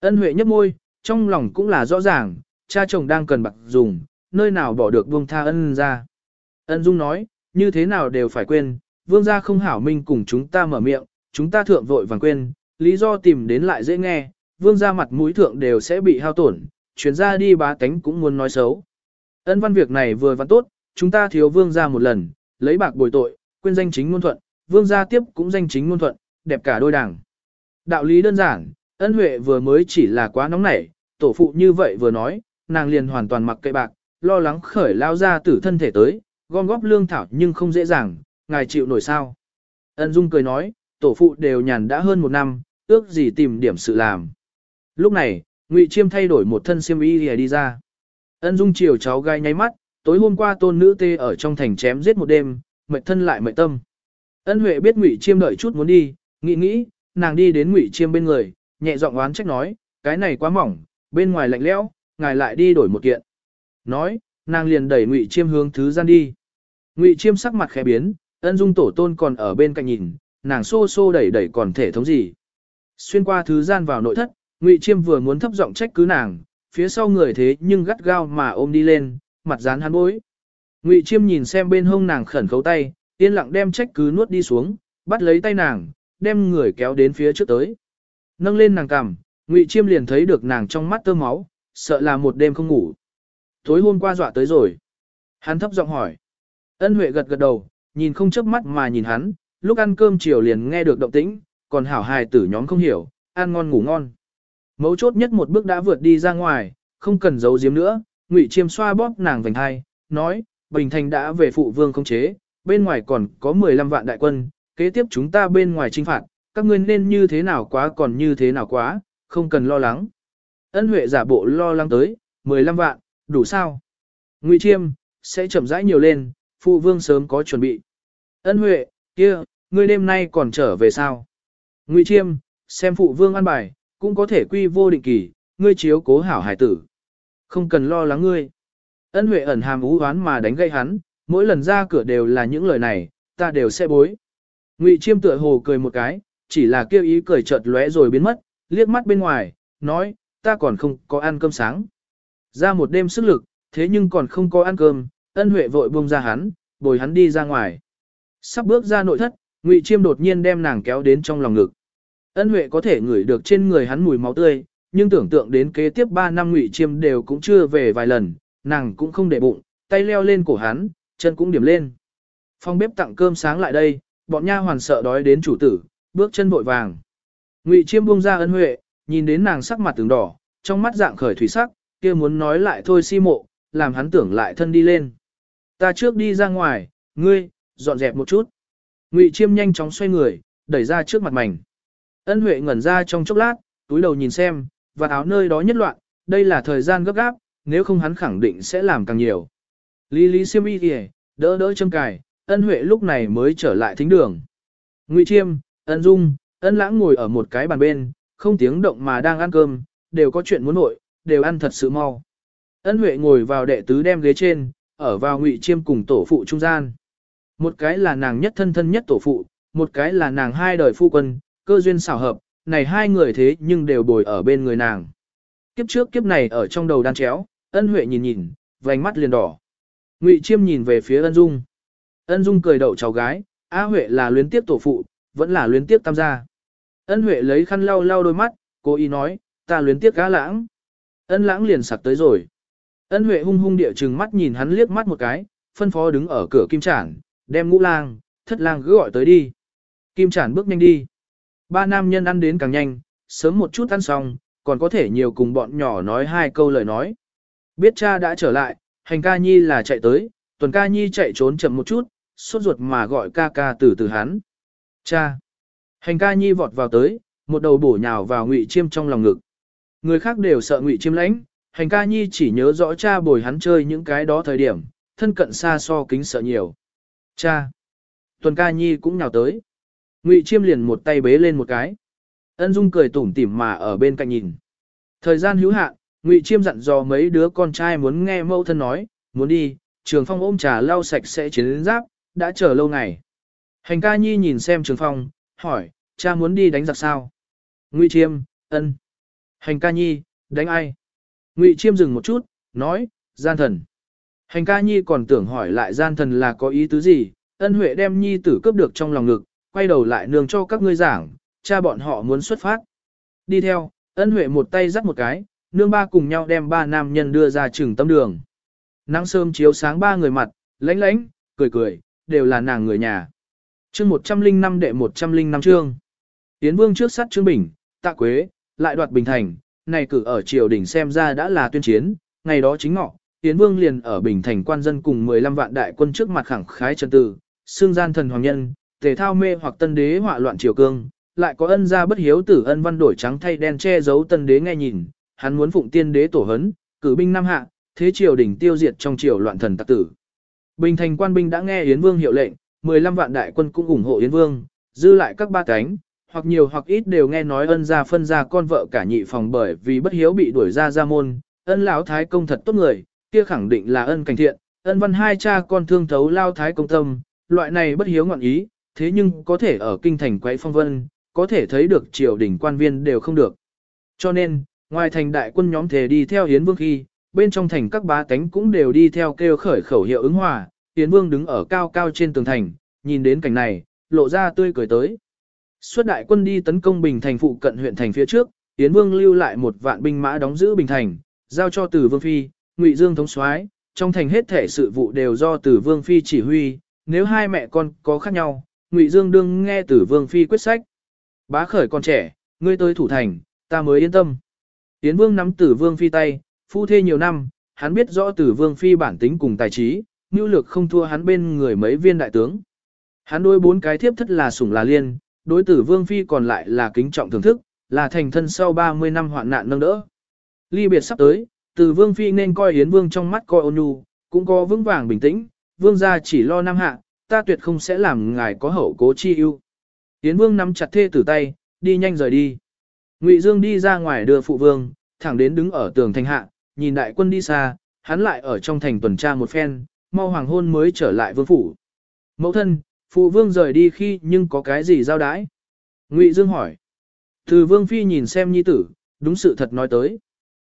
Ân Huệ nhấp môi, trong lòng cũng là rõ ràng, cha chồng đang cần bạc dùng, nơi nào bỏ được buông tha ân ra. Ân Dung nói, như thế nào đều phải quên, vương gia không hảo minh cùng chúng ta mở miệng, chúng ta thượng vội vàng quên, lý do tìm đến lại dễ nghe, vương gia mặt mũi thượng đều sẽ bị hao tổn, chuyển ra đi bá tánh cũng muốn nói xấu. Ân văn việc này vừa văn tốt, chúng ta thiếu vương gia một lần, lấy bạc bồi tội, quên danh chính ngôn thuận, vương gia tiếp cũng danh chính ngôn thuận, đẹp cả đôi đảng. Đạo lý đơn giản, ân huệ vừa mới chỉ là quá nóng nảy, tổ phụ như vậy vừa nói, nàng liền hoàn toàn mặc kệ bạc, lo lắng khởi lao ra tử thân thể tới, gom góp lương thảo nhưng không dễ dàng, ngài chịu nổi sao. Ân Dung cười nói, tổ phụ đều nhàn đã hơn một năm, ước gì tìm điểm sự làm. Lúc này, Ngụy Chiêm thay đổi một thân xiêm y đi ra. Ân Dung chiều cháu gai nháy mắt, tối hôm qua tôn nữ tê ở trong thành chém giết một đêm, mệt thân lại mệt tâm. Ân Huệ biết Ngụy Chiêm đợi chút muốn đi, nghĩ nghĩ, nàng đi đến Ngụy Chiêm bên người, nhẹ giọng oán trách nói, cái này quá mỏng, bên ngoài lạnh lẽo, ngài lại đi đổi một kiện. Nói, nàng liền đẩy Ngụy Chiêm hướng thứ gian đi. Ngụy Chiêm sắc mặt khẽ biến, Ân Dung tổ tôn còn ở bên cạnh nhìn, nàng xô xô đẩy đẩy còn thể thống gì. Xuyên qua thứ gian vào nội thất, Ngụy Chiêm vừa muốn thấp giọng trách cứ nàng, phía sau người thế nhưng gắt gao mà ôm đi lên, mặt dán hắn bối. Ngụy Chiêm nhìn xem bên hông nàng khẩn khấu tay, yên lặng đem trách cứ nuốt đi xuống, bắt lấy tay nàng, đem người kéo đến phía trước tới. Nâng lên nàng cằm, Ngụy Chiêm liền thấy được nàng trong mắt tơ máu, sợ là một đêm không ngủ. Tối hôm qua dọa tới rồi. Hắn thấp giọng hỏi. Ân Huệ gật gật đầu, nhìn không chớp mắt mà nhìn hắn, lúc ăn cơm chiều liền nghe được động tĩnh, còn hảo hài tử nhóm không hiểu, ăn ngon ngủ ngon. Mấu chốt nhất một bước đã vượt đi ra ngoài, không cần giấu giếm nữa, Ngụy Chiêm xoa bóp nàng vành hai, nói, Bình Thành đã về phụ vương không chế, bên ngoài còn có 15 vạn đại quân, kế tiếp chúng ta bên ngoài trinh phạt, các ngươi nên như thế nào quá còn như thế nào quá, không cần lo lắng. Ân Huệ giả bộ lo lắng tới, 15 vạn, đủ sao? Ngụy Chiêm, sẽ chậm rãi nhiều lên, phụ vương sớm có chuẩn bị. Ân Huệ, kia, ngươi đêm nay còn trở về sao? Ngụy Chiêm, xem phụ vương ăn bài, cũng có thể quy vô định kỳ, ngươi chiếu cố hảo hải tử. Không cần lo lắng ngươi. Ân Huệ ẩn hàm ú oán mà đánh gây hắn, mỗi lần ra cửa đều là những lời này, ta đều sẽ bối. Ngụy Chiêm tựa hồ cười một cái, chỉ là kêu ý cười chợt lóe rồi biến mất, liếc mắt bên ngoài, nói, ta còn không có ăn cơm sáng. Ra một đêm sức lực, thế nhưng còn không có ăn cơm, ân huệ vội buông ra hắn, bồi hắn đi ra ngoài. Sắp bước ra nội thất, Ngụy Chiêm đột nhiên đem nàng kéo đến trong lòng ngực. Ân huệ có thể ngửi được trên người hắn mùi máu tươi, nhưng tưởng tượng đến kế tiếp 3 năm Ngụy Chiêm đều cũng chưa về vài lần, nàng cũng không để bụng, tay leo lên cổ hắn, chân cũng điểm lên. Phong bếp tặng cơm sáng lại đây, bọn nha hoàn sợ đói đến chủ tử, bước chân vội vàng. Ngụy Chiêm buông ra ân huệ, nhìn đến nàng sắc mặt từng đỏ, trong mắt dạng khởi thủy sắc, kia muốn nói lại thôi si mộ, làm hắn tưởng lại thân đi lên. Ta trước đi ra ngoài, ngươi, dọn dẹp một chút. Ngụy Chiêm nhanh chóng xoay người, đẩy ra trước mặt mảnh. Ân Huệ ngẩn ra trong chốc lát, túi đầu nhìn xem, và áo nơi đó nhất loạn, đây là thời gian gấp gáp, nếu không hắn khẳng định sẽ làm càng nhiều. Lý Lý Siêm y kìa, đỡ đỡ châm cài, ân Huệ lúc này mới trở lại thính đường. Ngụy Chiêm, ân Dung, ân Lãng ngồi ở một cái bàn bên, không tiếng động mà đang ăn cơm, đều có chuyện muốn nội, đều ăn thật sự mau. Ân Huệ ngồi vào đệ tứ đem ghế trên, ở vào Ngụy Chiêm cùng tổ phụ trung gian. Một cái là nàng nhất thân thân nhất tổ phụ, một cái là nàng hai đời phu quân, cơ duyên xảo hợp, này hai người thế nhưng đều bồi ở bên người nàng. Kiếp trước kiếp này ở trong đầu đan chéo, ân huệ nhìn nhìn, vành mắt liền đỏ. Ngụy Chiêm nhìn về phía ân dung. Ân dung cười đậu cháu gái, A Huệ là luyến tiếp tổ phụ, vẫn là luyến tiếp tam gia. Ân Huệ lấy khăn lau lau đôi mắt, cô ý nói, ta luyến tiếp cá lãng. Ân lãng liền sặc tới rồi. Ân Huệ hung hung địa chừng mắt nhìn hắn liếc mắt một cái, phân phó đứng ở cửa kim trản, đem ngũ lang, thất lang cứ gọi tới đi. Kim trản bước nhanh đi. Ba nam nhân ăn đến càng nhanh, sớm một chút ăn xong, còn có thể nhiều cùng bọn nhỏ nói hai câu lời nói. Biết cha đã trở lại, hành ca nhi là chạy tới, tuần ca nhi chạy trốn chậm một chút, sốt ruột mà gọi ca ca từ từ hắn. Cha! Hành ca nhi vọt vào tới, một đầu bổ nhào vào ngụy chiêm trong lòng ngực. Người khác đều sợ ngụy chiêm lãnh, hành ca nhi chỉ nhớ rõ cha bồi hắn chơi những cái đó thời điểm, thân cận xa so kính sợ nhiều. Cha! Tuần ca nhi cũng nhào tới. Ngụy chiêm liền một tay bế lên một cái. Ân dung cười tủm tỉm mà ở bên cạnh nhìn. Thời gian hữu hạn, Ngụy chiêm dặn dò mấy đứa con trai muốn nghe mẫu thân nói, muốn đi, trường phong ôm trà lau sạch sẽ chiến giáp, đã chờ lâu ngày. Hành ca nhi nhìn xem trường phong, hỏi, cha muốn đi đánh giặc sao? Ngụy chiêm, ân. Hành ca nhi, đánh ai? Ngụy chiêm dừng một chút, nói, gian thần. Hành ca nhi còn tưởng hỏi lại gian thần là có ý tứ gì, ân huệ đem nhi tử cướp được trong lòng ngực, quay đầu lại nương cho các ngươi giảng, cha bọn họ muốn xuất phát. Đi theo, ân huệ một tay dắt một cái, nương ba cùng nhau đem ba nam nhân đưa ra trường tâm đường. Nắng sớm chiếu sáng ba người mặt, lánh lánh, cười cười, đều là nàng người nhà. chương 105 đệ 105 chương. Tiến vương trước sát Trương Bình, tạ quế, lại đoạt Bình Thành, này cử ở triều đình xem ra đã là tuyên chiến, ngày đó chính ngọ, Yến vương liền ở Bình Thành quan dân cùng 15 vạn đại quân trước mặt khẳng khái chân tử, xương gian thần hoàng nhân, tề thao mê hoặc tân đế họa loạn triều cương, lại có ân gia bất hiếu tử ân văn đổi trắng thay đen che giấu tân đế nghe nhìn, hắn muốn phụng tiên đế tổ hấn, cử binh năm hạ, thế triều đình tiêu diệt trong triều loạn thần tặc tử. Bình thành quan binh đã nghe Yến Vương hiệu lệnh, 15 vạn đại quân cũng ủng hộ Yến Vương, dư lại các ba cánh, hoặc nhiều hoặc ít đều nghe nói ân gia phân ra con vợ cả nhị phòng bởi vì bất hiếu bị đuổi ra ra môn, ân lão thái công thật tốt người, kia khẳng định là ân cảnh thiện, ân văn hai cha con thương thấu lao thái công tâm, loại này bất hiếu ngọn ý, thế nhưng có thể ở kinh thành quấy phong vân, có thể thấy được triều đình quan viên đều không được. Cho nên, ngoài thành đại quân nhóm thể đi theo Yến Vương khi, bên trong thành các bá tánh cũng đều đi theo kêu khởi khẩu hiệu ứng hòa, hiến Vương đứng ở cao cao trên tường thành, nhìn đến cảnh này, lộ ra tươi cười tới. Xuất đại quân đi tấn công Bình Thành phụ cận huyện thành phía trước, Yến Vương lưu lại một vạn binh mã đóng giữ Bình Thành, giao cho Từ Vương Phi, Ngụy Dương thống soái, trong thành hết thể sự vụ đều do Từ Vương Phi chỉ huy, nếu hai mẹ con có khác nhau, Ngụy Dương đương nghe Từ Vương Phi quyết sách. Bá khởi con trẻ, ngươi tới thủ thành, ta mới yên tâm. Yến Vương nắm Tử Vương Phi tay, phu thê nhiều năm, hắn biết rõ Tử Vương Phi bản tính cùng tài trí, nhu lược không thua hắn bên người mấy viên đại tướng. Hắn đối bốn cái thiếp thất là sủng là liên, đối tử Vương Phi còn lại là kính trọng thưởng thức, là thành thân sau 30 năm hoạn nạn nâng đỡ. Ly biệt sắp tới, Tử Vương Phi nên coi Yến Vương trong mắt coi ôn nhu, cũng có vững vàng bình tĩnh, Vương gia chỉ lo nam hạ, ta tuyệt không sẽ làm ngài có hậu cố chi ưu. Yến Vương nắm chặt thê tử tay, đi nhanh rời đi. Ngụy Dương đi ra ngoài đưa phụ vương, thẳng đến đứng ở tường thành hạ, nhìn đại quân đi xa, hắn lại ở trong thành tuần tra một phen, mau hoàng hôn mới trở lại vương phủ. Mẫu thân, phụ vương rời đi khi nhưng có cái gì giao đái? Ngụy Dương hỏi. Từ vương phi nhìn xem nhi tử, đúng sự thật nói tới.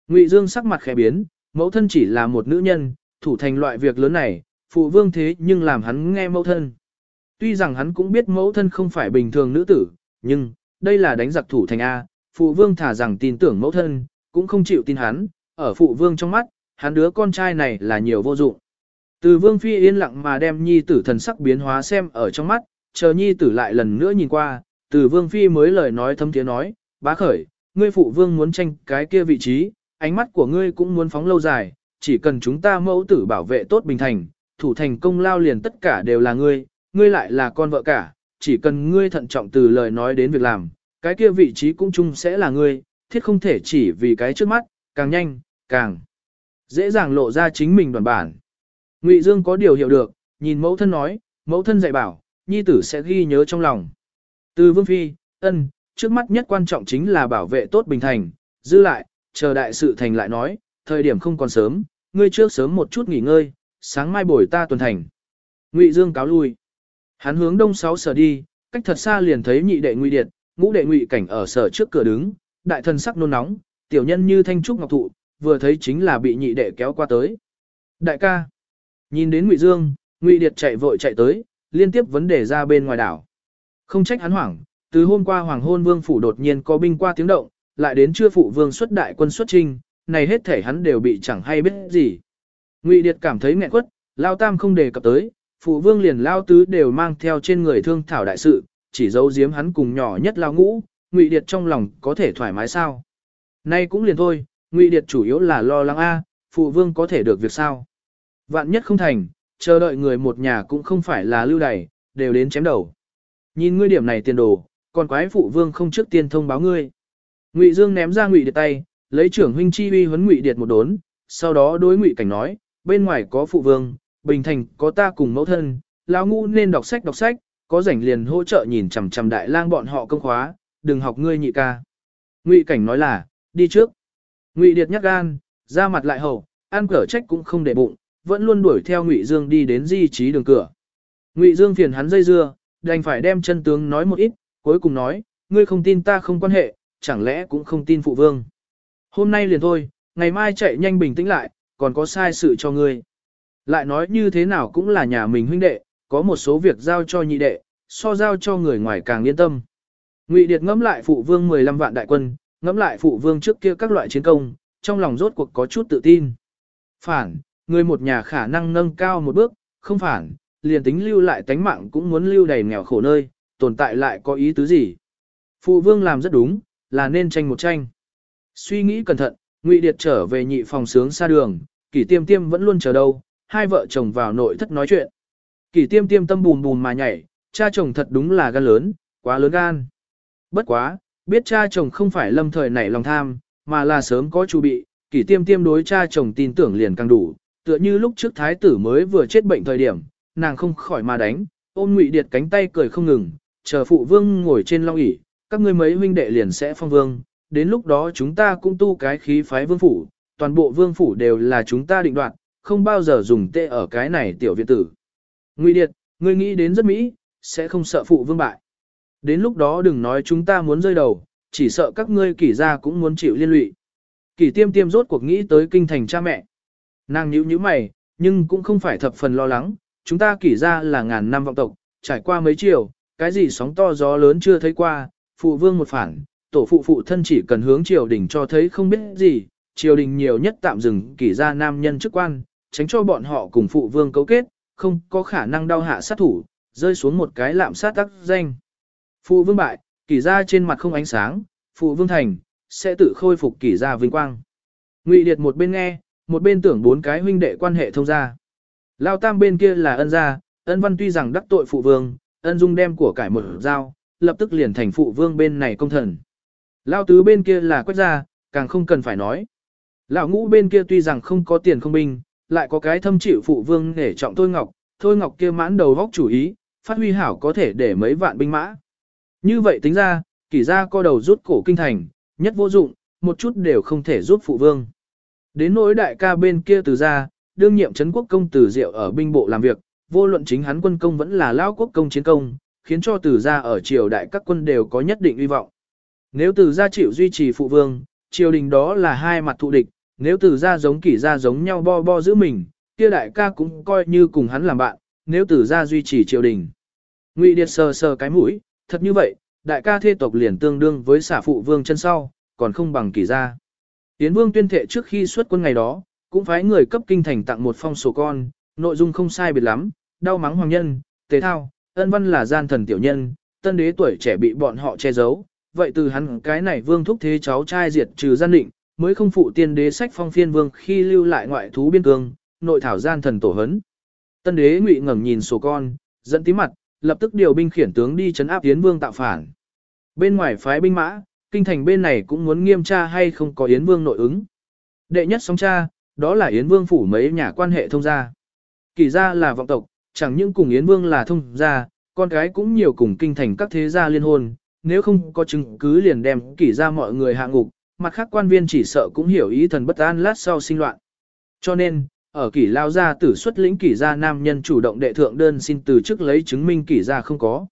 Ngụy Dương sắc mặt khẽ biến, mẫu thân chỉ là một nữ nhân, thủ thành loại việc lớn này, phụ vương thế nhưng làm hắn nghe mẫu thân. Tuy rằng hắn cũng biết mẫu thân không phải bình thường nữ tử, nhưng, đây là đánh giặc thủ thành A, phụ vương thả rằng tin tưởng mẫu thân, cũng không chịu tin hắn, ở phụ vương trong mắt, hắn đứa con trai này là nhiều vô dụng. Từ vương phi yên lặng mà đem nhi tử thần sắc biến hóa xem ở trong mắt, chờ nhi tử lại lần nữa nhìn qua, từ vương phi mới lời nói thâm tiếng nói, bá khởi, ngươi phụ vương muốn tranh cái kia vị trí, ánh mắt của ngươi cũng muốn phóng lâu dài, chỉ cần chúng ta mẫu tử bảo vệ tốt bình thành, thủ thành công lao liền tất cả đều là ngươi, ngươi lại là con vợ cả, chỉ cần ngươi thận trọng từ lời nói đến việc làm, cái kia vị trí cũng chung sẽ là ngươi, thiết không thể chỉ vì cái trước mắt, càng nhanh, càng dễ dàng lộ ra chính mình đoàn bản. Ngụy Dương có điều hiểu được, nhìn mẫu thân nói, mẫu thân dạy bảo, nhi tử sẽ ghi nhớ trong lòng. Từ Vương Phi, ân, trước mắt nhất quan trọng chính là bảo vệ tốt bình thành, giữ lại, chờ đại sự thành lại nói, thời điểm không còn sớm, ngươi trước sớm một chút nghỉ ngơi, sáng mai buổi ta tuần thành. Ngụy Dương cáo lui. Hắn hướng đông sáu sở đi, cách thật xa liền thấy nhị đệ Ngụy Điệt, ngũ đệ Ngụy Cảnh ở sở trước cửa đứng, đại thần sắc nôn nóng, tiểu nhân như thanh trúc ngọc thụ, vừa thấy chính là bị nhị đệ kéo qua tới. Đại ca, nhìn đến Ngụy Dương, Ngụy Điệt chạy vội chạy tới, liên tiếp vấn đề ra bên ngoài đảo. Không trách hắn hoảng, từ hôm qua hoàng hôn vương phủ đột nhiên có binh qua tiếng động, lại đến chưa phụ vương xuất đại quân xuất trinh, này hết thể hắn đều bị chẳng hay biết gì. Ngụy Điệt cảm thấy nghẹn quất, Lao Tam không đề cập tới, phụ vương liền Lao Tứ đều mang theo trên người thương thảo đại sự, chỉ giấu giếm hắn cùng nhỏ nhất Lao Ngũ, Ngụy Điệt trong lòng có thể thoải mái sao. Nay cũng liền thôi, Ngụy Điệt chủ yếu là lo lắng A, phụ vương có thể được việc sao. Vạn nhất không thành, chờ đợi người một nhà cũng không phải là lưu đày, đều đến chém đầu. Nhìn ngươi điểm này tiền đồ, còn quái phụ vương không trước tiên thông báo ngươi. Ngụy Dương ném ra Ngụy Điệt tay, lấy trưởng huynh chi uy huấn Ngụy Điệt một đốn, sau đó đối Ngụy Cảnh nói, bên ngoài có phụ vương, bình thành có ta cùng mẫu thân, lão ngũ nên đọc sách đọc sách, có rảnh liền hỗ trợ nhìn chằm chằm đại lang bọn họ công khóa, đừng học ngươi nhị ca. Ngụy Cảnh nói là, đi trước. Ngụy Điệt nhắc gan, ra mặt lại hầu, ăn cở trách cũng không để bụng, vẫn luôn đuổi theo Ngụy Dương đi đến di trí đường cửa. Ngụy Dương phiền hắn dây dưa, đành phải đem chân tướng nói một ít, cuối cùng nói, ngươi không tin ta không quan hệ, chẳng lẽ cũng không tin phụ vương. Hôm nay liền thôi, ngày mai chạy nhanh bình tĩnh lại, còn có sai sự cho ngươi. Lại nói như thế nào cũng là nhà mình huynh đệ, có một số việc giao cho nhị đệ, so giao cho người ngoài càng yên tâm. Ngụy Điệt ngẫm lại phụ vương 15 vạn đại quân, ngẫm lại phụ vương trước kia các loại chiến công, trong lòng rốt cuộc có chút tự tin. Phản, người một nhà khả năng nâng cao một bước, không phản, liền tính lưu lại tánh mạng cũng muốn lưu đầy nghèo khổ nơi, tồn tại lại có ý tứ gì. Phụ vương làm rất đúng, là nên tranh một tranh. Suy nghĩ cẩn thận, Ngụy Điệt trở về nhị phòng sướng xa đường, kỷ tiêm tiêm vẫn luôn chờ đâu, hai vợ chồng vào nội thất nói chuyện. Kỷ tiêm tiêm tâm bùm bùm mà nhảy, cha chồng thật đúng là gan lớn, quá lớn gan. Bất quá, biết cha chồng không phải lâm thời nảy lòng tham, mà là sớm có chu bị, kỷ tiêm tiêm đối cha chồng tin tưởng liền càng đủ, tựa như lúc trước thái tử mới vừa chết bệnh thời điểm, nàng không khỏi mà đánh, ôm ngụy điệt cánh tay cười không ngừng, chờ phụ vương ngồi trên long ỷ các ngươi mấy huynh đệ liền sẽ phong vương, đến lúc đó chúng ta cũng tu cái khí phái vương phủ, toàn bộ vương phủ đều là chúng ta định đoạt, không bao giờ dùng tê ở cái này tiểu viện tử. Ngụy Điệt, ngươi nghĩ đến rất mỹ, sẽ không sợ phụ vương bại. Đến lúc đó đừng nói chúng ta muốn rơi đầu, chỉ sợ các ngươi kỷ gia cũng muốn chịu liên lụy. Kỷ tiêm tiêm rốt cuộc nghĩ tới kinh thành cha mẹ. Nàng nhíu nhíu mày, nhưng cũng không phải thập phần lo lắng, chúng ta kỷ gia là ngàn năm vọng tộc, trải qua mấy chiều, cái gì sóng to gió lớn chưa thấy qua, phụ vương một phản, tổ phụ phụ thân chỉ cần hướng triều đình cho thấy không biết gì, triều đình nhiều nhất tạm dừng kỷ gia nam nhân chức quan, tránh cho bọn họ cùng phụ vương cấu kết, không có khả năng đau hạ sát thủ, rơi xuống một cái lạm sát tác danh. Phụ vương bại, kỷ gia trên mặt không ánh sáng, phụ vương thành, sẽ tự khôi phục kỷ gia vinh quang. Ngụy Điệt một bên nghe, một bên tưởng bốn cái huynh đệ quan hệ thông gia. Lao tam bên kia là ân gia, ân văn tuy rằng đắc tội phụ vương, ân dung đem của cải một dao, lập tức liền thành phụ vương bên này công thần. Lao tứ bên kia là quách gia, càng không cần phải nói. Lão ngũ bên kia tuy rằng không có tiền không binh, lại có cái thâm chịu phụ vương để trọng Thôi Ngọc, Thôi Ngọc kia mãn đầu góc chủ ý, phát huy hảo có thể để mấy vạn binh mã. Như vậy tính ra, kỷ gia co đầu rút cổ kinh thành, nhất vô dụng, một chút đều không thể giúp phụ vương. Đến nỗi đại ca bên kia từ ra, đương nhiệm Trấn quốc công từ diệu ở binh bộ làm việc, vô luận chính hắn quân công vẫn là lao quốc công chiến công, khiến cho từ ra ở triều đại các quân đều có nhất định hy vọng. Nếu từ ra chịu duy trì phụ vương, triều đình đó là hai mặt thụ địch, nếu từ ra giống kỷ ra giống nhau bo bo giữ mình, kia đại ca cũng coi như cùng hắn làm bạn, nếu từ ra duy trì triều đình. Ngụy Điệt sờ sờ cái mũi, thật như vậy, đại ca thê tộc liền tương đương với xả phụ vương chân sau, còn không bằng kỷ ra. Tiến vương tuyên thệ trước khi xuất quân ngày đó, cũng phái người cấp kinh thành tặng một phong sổ con, nội dung không sai biệt lắm, đau mắng hoàng nhân, tế thao, ân văn là gian thần tiểu nhân, tân đế tuổi trẻ bị bọn họ che giấu, vậy từ hắn cái này vương thúc thế cháu trai diệt trừ gian định, mới không phụ tiên đế sách phong phiên vương khi lưu lại ngoại thú biên cương, nội thảo gian thần tổ hấn. Tân đế ngụy ngẩng nhìn sổ con, dẫn tí mặt, lập tức điều binh khiển tướng đi chấn áp Yến Vương tạo phản. Bên ngoài phái binh mã, kinh thành bên này cũng muốn nghiêm tra hay không có Yến Vương nội ứng. Đệ nhất sóng tra, đó là Yến Vương phủ mấy nhà quan hệ thông gia. Kỳ gia là vọng tộc, chẳng những cùng Yến Vương là thông gia, con cái cũng nhiều cùng kinh thành các thế gia liên hôn, nếu không có chứng cứ liền đem kỳ gia mọi người hạ ngục, mặt khác quan viên chỉ sợ cũng hiểu ý thần bất an lát sau sinh loạn. Cho nên, ở kỷ lao gia tử xuất lĩnh kỷ gia nam nhân chủ động đệ thượng đơn xin từ chức lấy chứng minh kỷ gia không có.